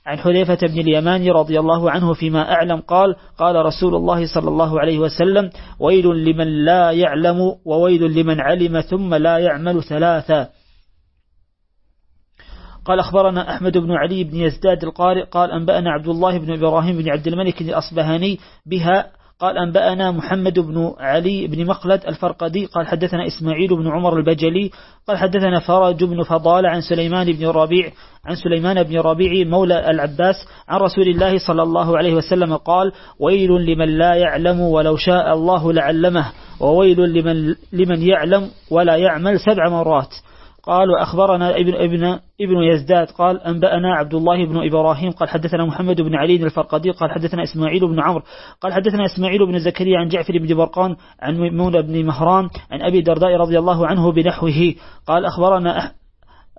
عن حذيفة بن اليمان رضي الله عنه فيما أعلم قال قال رسول الله صلى الله عليه وسلم ويل لمن لا يعلم وويل لمن علم ثم لا يعمل ثلاثا. قال أخبرنا أحمد بن علي بن يزداد القارئ قال أنبأنا عبد الله بن إبراهيم بن عبد الملك الأصبهاني بها قال أنبأنا محمد بن علي بن مقلد الفرقدي قال حدثنا إسماعيل بن عمر البجلي قال حدثنا فرج بن فضال عن سليمان بن ربيع عن سليمان بن ربيع مولى العباس عن رسول الله صلى الله عليه وسلم قال ويل لمن لا يعلم ولو شاء الله لعلمه وويل لمن, لمن يعلم ولا يعمل سبع مرات قال وأخبرنا ابن, ابن, ابن يزداد قال أنبأنا عبد الله بن إبراهيم قال حدثنا محمد بن علي الفرقدي قال حدثنا إسماعيل بن عمرو قال حدثنا إسماعيل بن زكريا عن جعفر بن برقان عن ميمون بن مهران عن أبي درداء رضي الله عنه بنحوه قال أخبرنا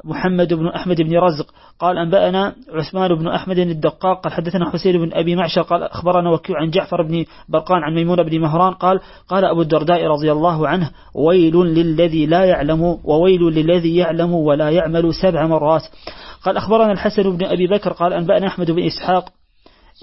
محمد بن أحمد بن رزق. قال أنبأنا عثمان بن أحمد الدقاق. قال حدثنا حسين بن أبي معشر. قال أخبرنا وكيع عن جعفر بن برقان عن ميمون بن مهران. قال قال أبو الدرداء رضي الله عنه ويل للذي لا يعلم وويل للذي يعلم ولا يعمل سبع مرات. قال أخبرنا الحسن بن أبي بكر. قال أنبأنا أحمد بن إسحاق.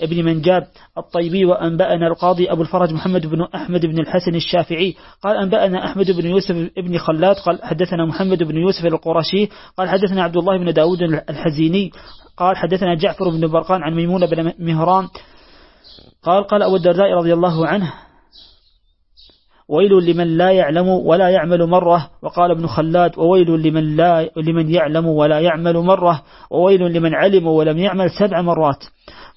ابن منجاب الطيبي وأنبأنا القاضي أبو الفرج محمد بن أحمد بن الحسن الشافعي. قال أنبأنا أحمد بن يوسف ابن خلاد. قال حدثنا محمد بن يوسف القرشي. قال حدثنا عبد الله بن داود الحزيني. قال حدثنا جعفر بن برقان عن ميمون بن مهران. قال قال أبو الدرداء رضي الله عنه ويل لمن لا يعلم ولا يعمل مرة وقال ابن خلاد وويل لمن, لا لمن يعلم ولا يعمل مرة وويل لمن علم ولم يعمل سبع مرات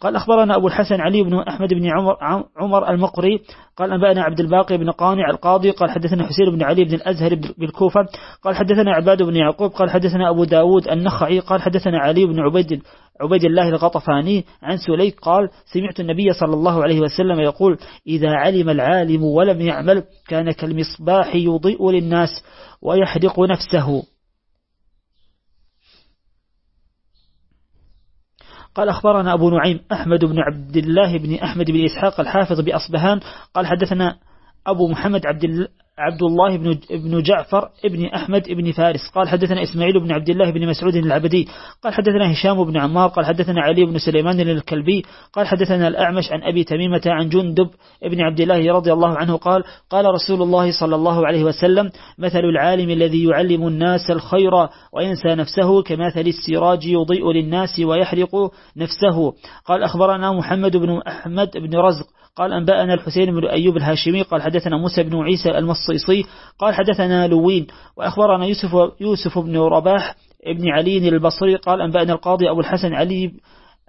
قال أخبرنا أبو الحسن علي بن أحمد بن عمر, عمر المقري قال أنبأنا عبد الباقي بن قانع القاضي قال حدثنا حسين بن علي بن الأزهر بالكوفة قال حدثنا عباد بن يعقوب قال حدثنا أبو داود النخعي قال حدثنا علي بن عبيد عبيد الله الغطفاني عن سليك قال سمعت النبي صلى الله عليه وسلم يقول إذا علم العالم ولم يعمل كان كالمصباح يضيء للناس ويحرق نفسه. قال أخبرنا أبو نعيم أحمد بن عبد الله بن أحمد بن إسحاق الحافظ بأصبهان قال حدثنا أبو محمد عبد عبد الله بن بن جعفر ابن أحمد ابن فارس. قال حدثنا إسماعيل بن عبد الله بن مسعود العبدي. قال حدثنا هشام بن عمار. قال حدثنا علي بن سليمان الكلبي. قال حدثنا الأعمش عن أبي تميمة عن جندب ابن عبد الله رضي الله عنه قال قال رسول الله صلى الله عليه وسلم مثل العالم الذي يعلم الناس الخير وينسى نفسه كمثل السراج يضيء للناس ويحرق نفسه. قال أخبرنا محمد بن أحمد بن رزق قال أنبأنا الحسين بن أيوب الهاشمي قال حدثنا موسى بن عيسى المصيصي قال حدثنا لوين وأخبرنا يوسف, يوسف بن رباح ابن علي البصري قال أنبأنا القاضي أبو الحسن علي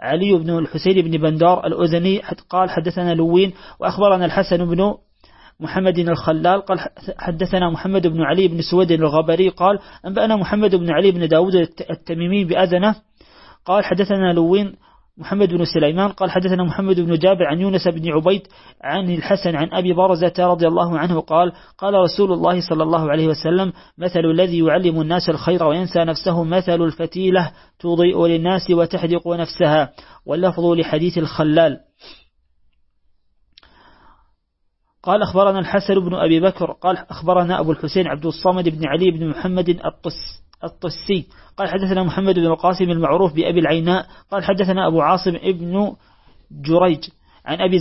علي بن الحسين بن بندار الأذني قال حدثنا لوين وأخبرنا الحسن بن محمد الخلال قال حدثنا محمد بن علي بن سود الغبري قال أنبأنا محمد بن علي بن داود التميمي بأذنه قال حدثنا لوين محمد بن سليمان قال حدثنا محمد بن جابر عن يونس بن عبيد عن الحسن عن أبي برزة رضي الله عنه قال قال رسول الله صلى الله عليه وسلم مثل الذي يعلم الناس الخير وينسى نفسه مثل الفتيلة تضيء للناس وتحدق نفسها. واللفظ لحديث الخلال. قال أخبرنا الحسن بن أبي بكر قال أخبرنا أبو الحسين عبد الصمد بن علي بن محمد الطس. الطسي. قال حدثنا محمد بن القاسم المعروف بأبي العيناء. قال حدثنا أبو عاصم ابن جريج عن أبي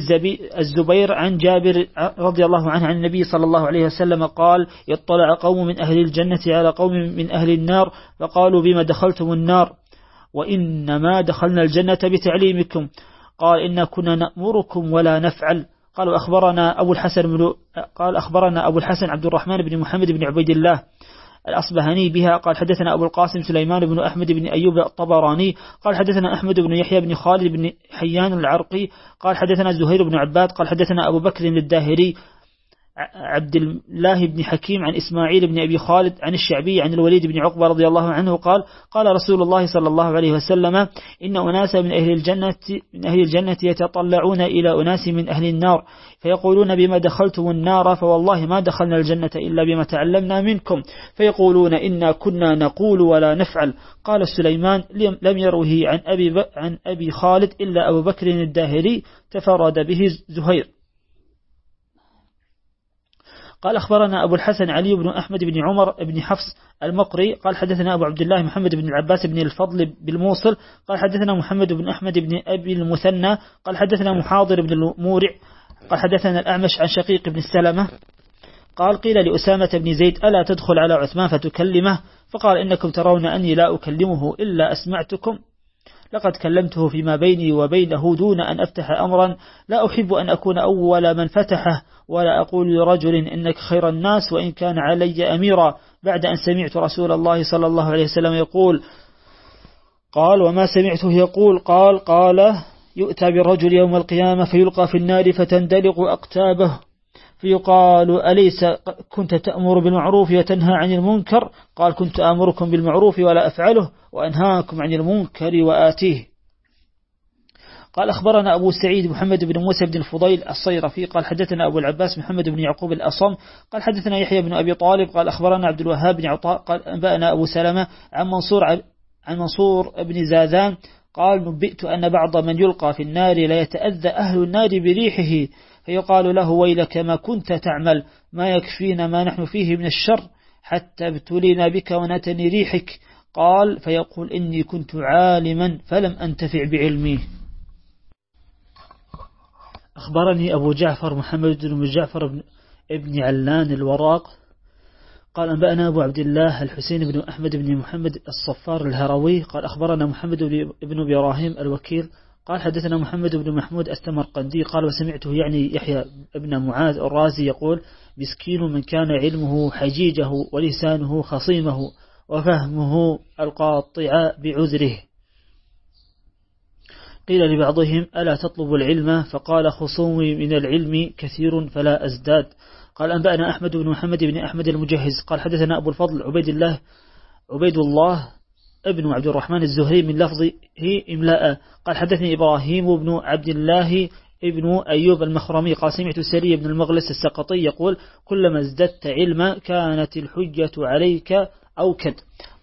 الزبير عن جابر رضي الله عنه عن النبي صلى الله عليه وسلم قال يطلع قوم من أهل الجنة على قوم من أهل النار فقالوا بما دخلتم النار؟ وإنما دخلنا الجنة بتعليمكم. قال إنا كنا نأمركم ولا نفعل. قالوا أخبرنا أبو الحسن قال أخبرنا أبو الحسن عبد الرحمن بن محمد بن عبيد الله. الأصبهاني بها قال حدثنا أبو القاسم سليمان بن أحمد بن أيوب الطبراني قال حدثنا أحمد بن يحيى بن خالد بن حيان العرقي قال حدثنا زهير بن عباد قال حدثنا أبو بكر الداهري عبد الله بن حكيم عن إسماعيل بن أبي خالد عن الشعبي عن الوليد بن عقبة رضي الله عنه قال قال رسول الله صلى الله عليه وسلم إن أناس من أهل الجنة من أهل الجنة يتطلعون إلى أناس من أهل النار فيقولون بما دخلتم النار فوالله ما دخلنا الجنة إلا بما تعلمنا منكم فيقولون إنا كنا نقول ولا نفعل قال سليمان لم يروه عن أبي, عن أبي خالد إلا أبو بكر الداهري تفرد به زهير. قال أخبرنا أبو الحسن علي بن أحمد بن عمر بن حفص المقري قال حدثنا أبو عبد الله محمد بن العباس بن الفضل بالموصل قال حدثنا محمد بن أحمد بن أبي المثنى قال حدثنا محاضر بن المورع قال حدثنا الأعمش عن شقيق بن السلمة قال قيل لأسامة بن زيد ألا تدخل على عثمان فتكلمه فقال إنكم ترون أني لا أكلمه إلا أسمعتكم لقد كلمته فيما بيني وبينه دون أن أفتح أمرا لا أحب أن أكون أول من فتحه ولا أقول لرجل إنك خير الناس وإن كان علي أميرا. بعد أن سمعت رسول الله صلى الله عليه وسلم يقول قال وما سمعته يقول قال قال يؤتى بالرجل يوم القيامة فيلقى في النار فتندلق أقتابه. فيقال أليس كنت تأمر بالمعروف وتنهى عن المنكر؟ قال كنت أمركم بالمعروف ولا أفعله وأنهاكم عن المنكر وآتيه. قال أخبرنا أبو سعيد محمد بن موسى بن الفضيل الصيرفي قال حدثنا أبو العباس محمد بن يعقوب الأصم قال حدثنا يحيى بن أبي طالب قال أخبرنا عبد الوهاب بن عطاء قال أنبأنا أبو سلمة عن منصور عن منصور بن زاذان قال نبئت أن بعض من يلقى في النار لا يتأذى أهل النار بريحه فيقال له ويلك ما كنت تعمل ما يكفينا ما نحن فيه من الشر حتى ابتلينا بك ونتني ريحك. قال فيقول إني كنت عالما فلم أنتفع بعلمي. أخبرني أبو جعفر محمد بن جعفر بن ابن علان الوراق. قال أنبأنا أبو عبد الله الحسين بن أحمد بن محمد الصفار الهروي. قال أخبرنا محمد بن إبراهيم الوكيل قال حدثنا محمد بن محمود السمرقندي قال وسمعته يعني يحيى ابن معاذ الرازي يقول مسكين من كان علمه حجيجه ولسانه خصيمه وفهمه القاطع بعذره. قيل لبعضهم ألا تطلب العلم؟ فقال خصومي من العلم كثير فلا أزداد. قال أنبأنا أحمد بن محمد بن أحمد المجهز. قال حدثنا أبو الفضل عبيد الله عبيد الله ابن عبد الرحمن الزهري من لفظه إملاء. قال حدثني إبراهيم بن عبد الله ابن أيوب المخرمي قال سمعت سري بن المغلس السقطي يقول كلما ازددت علما كانت الحجة عليك أوكد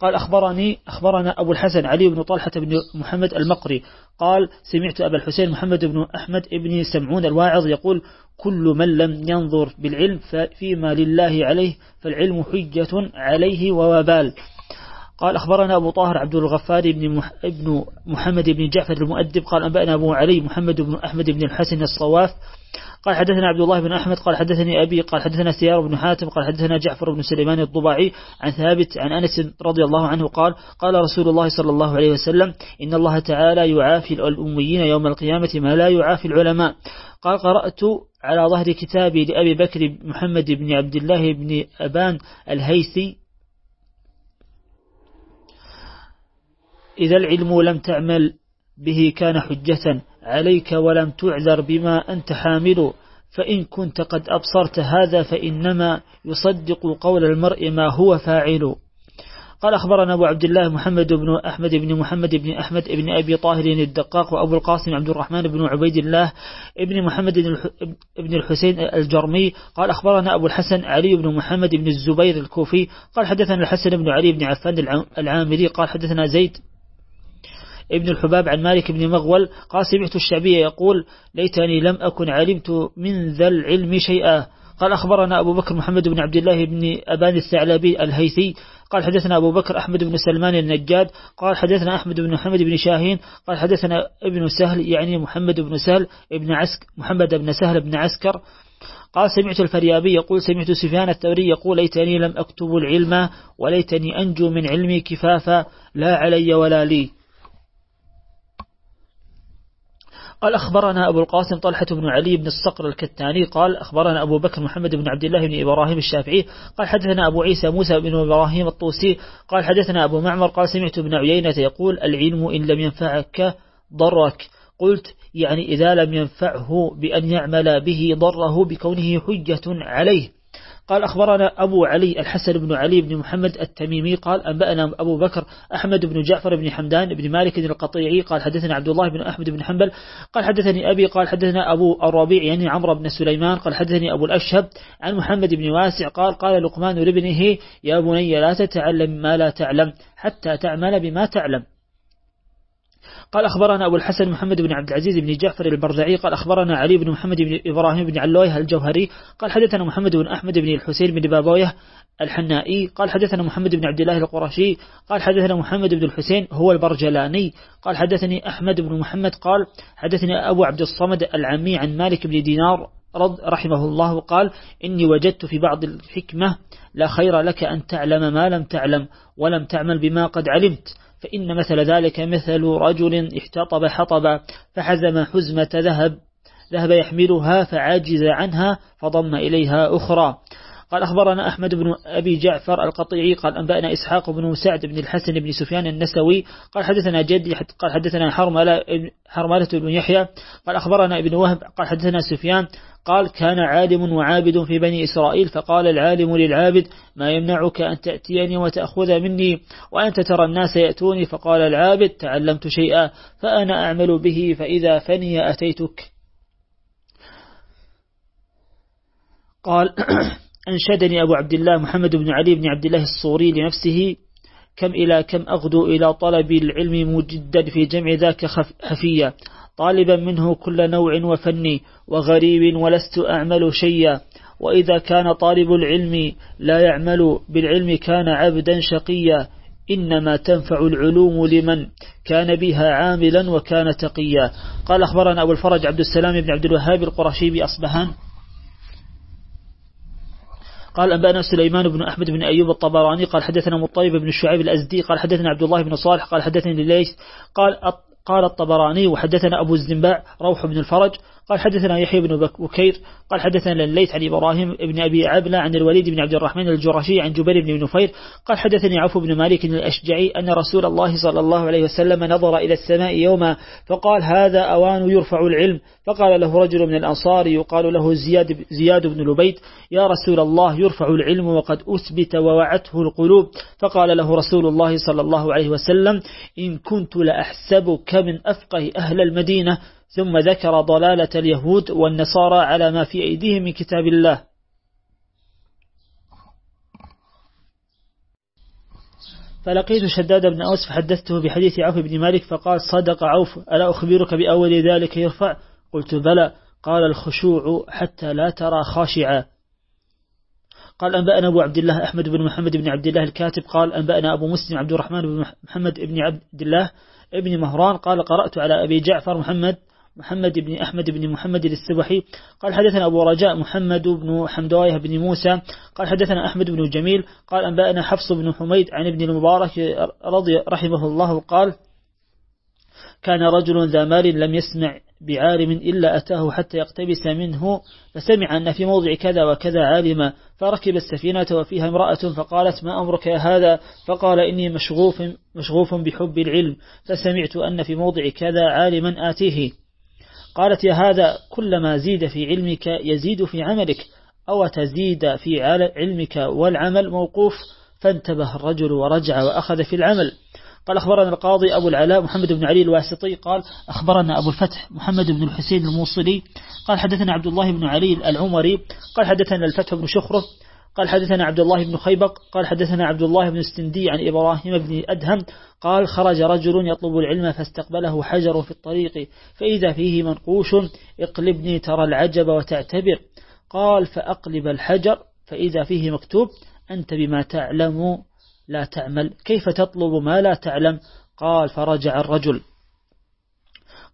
قال أخبرني أخبرنا أبو الحسن علي بن طلحة بن محمد المقري. قال سمعت أبا الحسين محمد بن أحمد بن سمعون الواعظ يقول كل من لم ينظر بالعلم فيما لله عليه فالعلم حجة عليه ووبال. قال أخبرنا أبو طاهر عبد الغفار بن. ابن محمد بن جعفر المؤدب قال أنبأنا أبو علي محمد بن أحمد بن الحسن الصواف قال حدثنا عبد الله بن أحمد قال حدثني أبي قال حدثنا سيار بن حاتم قال حدثنا جعفر بن سليمان الضباعي عن ثابت عن أنس رضي الله عنه قال قال رسول الله صلى الله عليه وسلم إن الله تعالى يعافي الأميين يوم القيامة ما لا يعافي العلماء قال قرأت على ظهر كتابي لأبي بكر محمد بن عبد الله بن أبان الهيثي إذا العلم لم تعمل به كان حجة عليك ولم تعذر بما أنت حامل فإن كنت قد أبصرت هذا فإنما يصدق قول المرء ما هو فاعل. قال أخبرنا أبو عبد الله محمد بن أحمد بن محمد بن أحمد بن أبي طاهر الدقاق وأبو القاسم عبد الرحمن بن عبيد الله بن محمد بن الحسين الجرمي. قال أخبرنا أبو الحسن علي بن محمد بن الزبير الكوفي. قال حدثنا الحسن بن علي بن عفان العامري. قال حدثنا زيد ابن الحباب عن مالك بن مغول قال سمعت الشعبي يقول ليتني لم أكن علمت من ذا العلم شيئا. قال أخبرنا أبو بكر محمد بن عبد الله بن أبان الثعلبي الهيثي. قال حدثنا أبو بكر أحمد بن سلمان النجاد. قال حدثنا أحمد بن محمد بن شاهين. قال حدثنا ابن سهل يعني محمد بن سهل ابن عسك محمد بن سهل بن عسكر. قال سمعت الفريابي يقول سمعت سفيان الثوري يقول ليتني لم أكتب العلم وليتني أنجو من علمي كفافا. لا علي ولا لي. قال أخبرنا أبو القاسم طلحة بن علي بن الصقر الكتاني قال أخبرنا أبو بكر محمد بن عبد الله بن إبراهيم الشافعي قال حدثنا أبو عيسى موسى بن إبراهيم الطوسي قال حدثنا أبو معمر قال سمعت ابن عيينة يقول العلم إن لم ينفعك ضرك قلت يعني إذا لم ينفعه بأن يعمل به ضره بكونه حجة عليه قال أخبرنا أبو علي الحسن بن علي بن محمد التميمي قال أنبأنا أبو بكر أحمد بن جعفر بن حمدان بن مالك القطيعي قال حدثنا عبد الله بن أحمد بن حنبل قال حدثني أبي قال حدثنا أبو الربيع يعني عمرو بن سليمان قال حدثني أبو الأشهب عن محمد بن واسع قال قال لقمان لابنه يا بني لا تتعلم ما لا تعلم حتى تعمل بما تعلم قال أخبرنا أبو الحسن محمد بن عبد العزيز بن جعفر البرزعي قال أخبرنا علي بن محمد بن إبراهيم بن علوية الجوهري قال حدثنا محمد بن أحمد بن الحسين بن بابوية الحنائي قال حدثنا محمد بن عبد الله القرشي قال حدثنا محمد بن الحسين هو البرجلاني قال حدثني أحمد بن محمد قال حدثني أبو عبد الصمد العمي عن مالك بن دينار رض رحمه الله قال إني وجدت في بعض الحكمة لا خير لك أن تعلم ما لم تعلم ولم تعمل بما قد علمت. فإن مثل ذلك مثل رجل احتطب حطب فحزم حزمة ذهب ذهب يحملها فعاجز عنها فضم إليها أخرى. قال أخبرنا أحمد بن أبي جعفر القطيعي قال أنبأنا إسحاق بن سعد بن الحسن بن سفيان النسوي قال حدثنا جدي قال حدثنا حرملة, حرملة بن يحيى قال أخبرنا ابن وهب قال حدثنا سفيان قال كان عالم وعابد في بني إسرائيل فقال العالم للعابد ما يمنعك أن تأتيني وتأخذ مني وأنت ترى الناس يأتوني فقال العابد تعلمت شيئا فأنا أعمل به فإذا فني أتيتك. قال [clears throat] أنشدني أبو عبد الله محمد بن علي بن عبد الله الصوري لنفسه كم إلى كم أغدو إلى طلب العلم مجدا في جمع ذاك خفية. طالبا منه كل نوع وفني وغريب ولست أعمل شيئا. وإذا كان طالب العلم لا يعمل بالعلم كان عبدا شقيا. إنما تنفع العلوم لمن كان بها عاملا وكان تقيا. قال أخبرنا أبو الفرج عبد السلام بن عبد الوهاب القرشي بأصبهان قال أنبأنا سليمان بن أحمد بن أيوب الطبراني قال حدثنا مطيب بن الشعيب الأزدي قال حدثنا عبد الله بن صالح قال حدثني ليث قال قال الطبراني وحدثنا أبو الزنباع روح بن الفرج قال حدثنا يحيى بن بكير قال حدثنا الليث عن إبراهيم بن أبي عبلة عن الوليد بن عبد الرحمن الجرشي عن جبير بن نفير قال حدثني عفو بن مالك الأشجعي أن رسول الله صلى الله عليه وسلم نظر إلى السماء يوما فقال هذا أوان يرفع العلم؟ فقال له رجل من الأنصار يقال له زياد, زياد بن لبيت يا رسول الله يرفع العلم وقد أثبت ووعته القلوب. فقال له رسول الله صلى الله عليه وسلم إن كنت لأحسبك من أفقه أهل المدينة. ثم ذكر ضلالة اليهود والنصارى على ما في أيديهم من كتاب الله. فلقيت شداد بن أوس فحدثته بحديث عوف بن مالك فقال صدق عوف ألا أخبرك بأول ذلك يرفع؟ قلت بلى. قال الخشوع حتى لا ترى خاشعا. قال أنبأنا أبو عبد الله أحمد بن محمد بن عبد الله الكاتب. قال أنبأنا أبو مسلم عبد الرحمن بن محمد بن عبد الله ابن مهران. قال قرأت على أبي جعفر محمد محمد بن أحمد بن محمد السبحي. قال حدثنا أبو رجاء محمد بن حمدايه بن موسى. قال حدثنا أحمد بن جميل. قال أنبأنا حفص بن حميد عن ابن المبارك رضي رحمه الله. قال كان رجل ذا مال لم يسمع بعالم إلا أتاه حتى يقتبس منه فسمع أن في موضع كذا وكذا عالما فركب السفينة وفيها امرأة فقالت ما أمرك يا هذا؟ فقال إني مشغوف, مشغوف بحب العلم فسمعت أن في موضع كذا عالما آتيه. قالت يا هذا كلما زيد في علمك يزيد في عملك أو تزيد في علمك والعمل موقوف فانتبه الرجل ورجع وأخذ في العمل. قال أخبرنا القاضي أبو العلاء محمد بن علي الواسطي قال أخبرنا أبو الفتح محمد بن الحسين الموصلي قال حدثنا عبد الله بن علي العمري قال حدثنا الفتح بن شخرة قال حدثنا عبد الله بن خيبق قال حدثنا عبد الله بن السندي عن إبراهيم بن أدهم قال خرج رجل يطلب العلم فاستقبله حجر في الطريق فإذا فيه منقوش اقلبني ترى العجب وتعتبر. قال فأقلب الحجر فإذا فيه مكتوب أنت بما تعلم لا تعمل كيف تطلب ما لا تعلم؟ قال فرجع الرجل.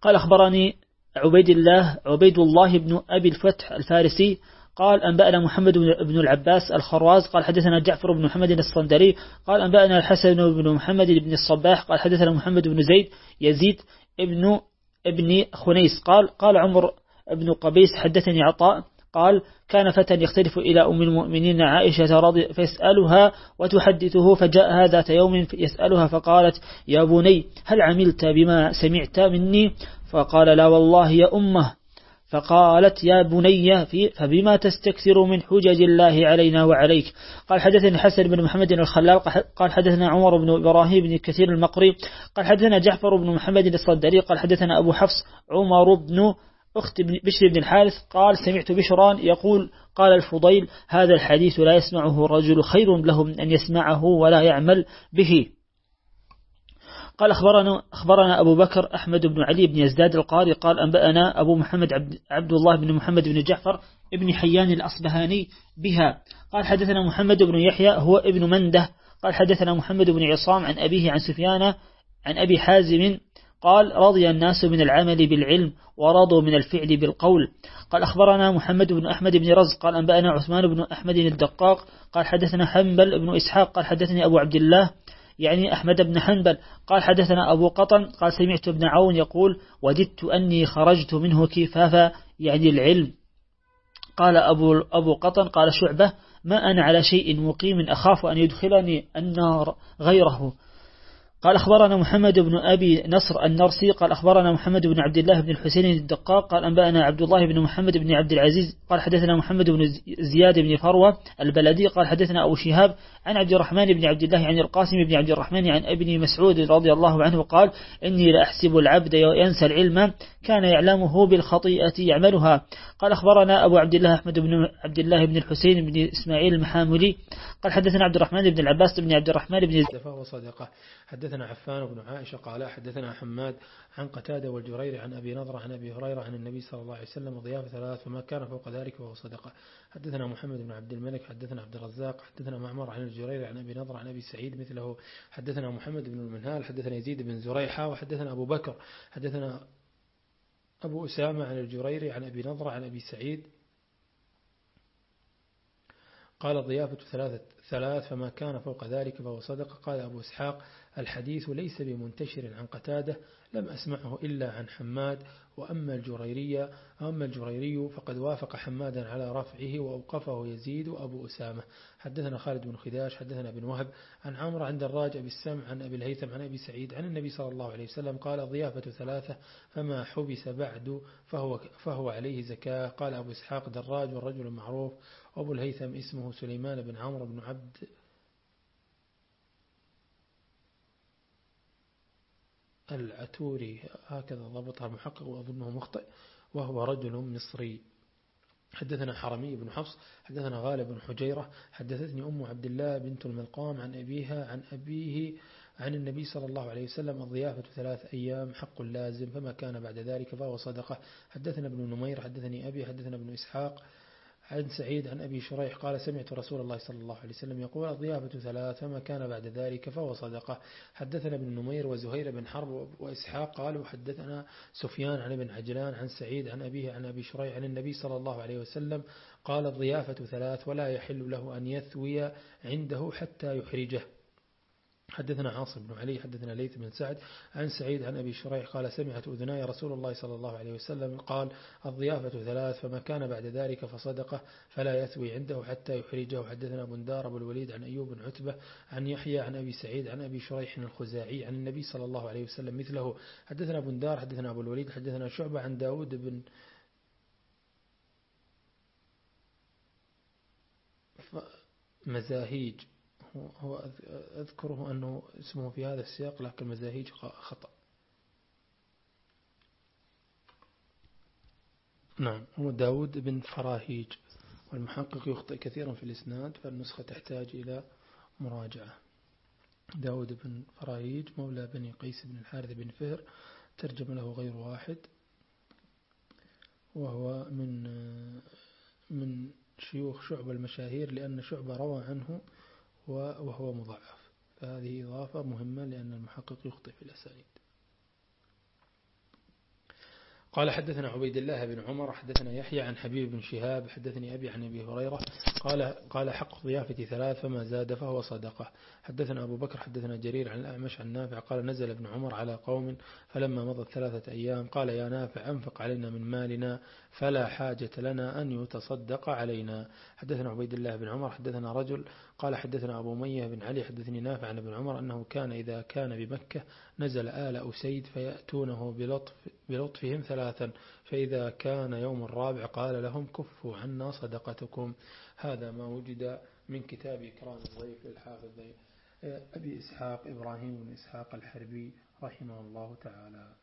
قال أخبرني عبيد الله عبيد الله بن أبي الفتح الفارسي قال أنبأنا محمد بن العباس الخرواز قال حدثنا جعفر بن محمد الصندري قال أنبأنا الحسن بن محمد بن الصباح قال حدثنا محمد بن زيد يزيد ابن ابن خنيس قال قال عمر بن قبيس حدثني عطاء قال كان فتى يختلف إلى أم المؤمنين عائشة رضي فيسألها وتحدثه فجاء ذات يوم يسألها فقالت يا بني هل عملت بما سمعت مني؟ فقال لا والله يا أمة فقالت يا بني فبما تستكثر من حجج الله علينا وعليك؟ قال حدثنا حسن بن محمد الخلال قال حدثنا عمر بن إبراهيم بن كثير المقري قال حدثنا جعفر بن محمد الصدري قال حدثنا أبو حفص عمر بن أخت بشر بن الحارث قال سمعت بشران يقول قال الفضيل هذا الحديث لا يسمعه الرجل خير له من أن يسمعه ولا يعمل به. قال أخبرنا, أخبرنا أبو بكر أحمد بن علي بن يزداد القاري قال أنبأنا أبو محمد عبد, عبد الله بن محمد بن جعفر ابن حيان الأصبهاني بها. قال حدثنا محمد بن يحيى هو ابن منده. قال حدثنا محمد بن عصام عن أبيه عن سفيان عن أبي حازم قال رضي الناس من العمل بالعلم ورضوا من الفعل بالقول. قال أخبرنا محمد بن أحمد بن رزق قال أنبأنا عثمان بن أحمد الدقاق. قال حدثنا حنبل بن إسحاق قال حدثني أبو عبد الله يعني أحمد بن حنبل قال حدثنا أبو قطن قال سمعت ابن عون يقول وددت أني خرجت منه كفافا يعني العلم. قال أبو, أبو قطن قال شعبة ما أنا على شيء مقيم أخاف أن يدخلني النار غيره. قال أخبرنا محمد بن أبي نصر النرسي قال أخبرنا محمد بن عبد الله بن الحسين الدقاق قال أنبأنا عبد الله بن محمد بن عبد العزيز قال حدثنا محمد بن زياد بن فروة البلدي قال حدثنا أبو شهاب عن عبد الرحمن بن عبد الله عن القاسم بن عبد الرحمن عن ابن مسعود رضي الله عنه قال إني لأحسب العبد ينسى العلم كان يعلمه بالخطيئة يعملها. قال أخبرنا أبو عبد الله أحمد بن عبد الله بن الحسين بن إسماعيل المحاملي. قال حدثنا عبد الرحمن بن العباس بن عبد الرحمن بن وصدقه. حدثنا عفان بن عائشة قال حدثنا حماد عن قتادة والجرير عن أبي نضر عن أبي هريرة عن النبي صلى الله عليه وسلم ضيافة ثلاث فما كان فوق ذلك فهو صدقة. حدثنا محمد بن عبد الملك حدثنا عبد الرزاق حدثنا معمر عن الجرير عن أبي نضر عن أبي سعيد مثله. حدثنا محمد بن المنهال حدثنا يزيد بن زريحة وحدثنا أبو بكر. حدثنا أبو أسامة عن الجريري عن أبي نضر عن أبي سعيد. قال ضيافة ثلاثة ثلاث فما كان فوق ذلك فهو صدق. قال أبو إسحاق الحديث ليس بمنتشر عن قتادة لم أسمعه إلا عن حماد. وأما الجريرية أما الجريري فقد وافق حمادا على رفعه وأوقفه يزيد وأبو أسامة. حدثنا خالد بن خداش حدثنا بن وهب عن عمرو عند الراجع بالسمع عن أبي الهيثم عن أبي سعيد عن النبي صلى الله عليه وسلم قال ضيافة ثلاثة فما حبس بعد فهو, فهو عليه زكاة. قال أبو إسحاق دراج والرجل المعروف وأبو الهيثم اسمه سليمان بن عمرو بن عبد العتوري هكذا ضبطها محقق وأظنه مخطئ وهو رجل مصري. حدثنا حرمي بن حفص حدثنا غالب بن حجيرة حدثتني أم عبد الله بنت الملقام عن أبيها عن أبيه عن النبي صلى الله عليه وسلم الضيافة ثلاث أيام حق لازم فما كان بعد ذلك فهو صدقة. حدثنا ابن نمير حدثني أبي حدثنا ابن إسحاق عن سعيد عن أبي شريح قال سمعت رسول الله صلى الله عليه وسلم يقول الضيافة ثلاث فما كان بعد ذلك فهو صدقة. حدثنا ابن نمير وزهير بن حرب وإسحاق قالوا حدثنا سفيان عن ابن عجلان عن سعيد عن أبيه عن أبي شريح عن النبي صلى الله عليه وسلم قال الضيافة ثلاث ولا يحل له أن يثوي عنده حتى يحرجه. حدثنا عاصم بن علي حدثنا ليث بن سعد عن سعيد عن أبي شريح قال سمعت أذناي رسول الله صلى الله عليه وسلم قال الضيافة ثلاث فما كان بعد ذلك فصدقه فلا يثوي عنده حتى يحرجه. حدثنا بندار أبو الوليد عن أيوب بن عتبة عن يحيى عن أبي سعيد عن أبي شريح الخزاعي عن النبي صلى الله عليه وسلم مثله. حدثنا بندار حدثنا أبو الوليد حدثنا شعبة عن داود بن مزاهيج. هو أذكره أنه اسمه في هذا السياق لكن مزاهيج خطأ. نعم هو داود بن فراهيج والمحقق يخطئ كثيرا في الإسناد فالنسخة تحتاج إلى مراجعة. داود بن فراهيج مولى بني قيس بن الحارث بن فهر ترجم له غير واحد وهو من من شيوخ شعب المشاهير لأن شعبة روى عنه وهو مضعف فهذه إضافة مهمة لأن المحقق يخطئ في الأسانيد. قال حدثنا عبيد الله بن عمر حدثنا يحيى عن حبيب بن شهاب حدثني أبي عن أبي هريرة قال قال حق ضيافة ثلاث فما زاد فهو صدقة. حدثنا أبو بكر حدثنا جرير عن الأعمش عن نافع قال نزل ابن عمر على قوم فلما مضت ثلاثة أيام قال يا نافع أنفق علينا من مالنا فلا حاجة لنا أن يتصدق علينا. حدثنا عبيد الله بن عمر حدثنا رجل قال حدثنا أبو مية بن علي حدثني نافع عن ابن عمر أنه كان إذا كان بمكة نزل آل أسيد فيأتونه بلطف بلطفهم ثلاثا فإذا كان يوم الرابع قال لهم كفوا عنا صدقتكم. هذا ما وجد من كتاب إكرام الضيف للحافظ أبي إسحاق إبراهيم بن إسحاق الحربي رحمه الله تعالى.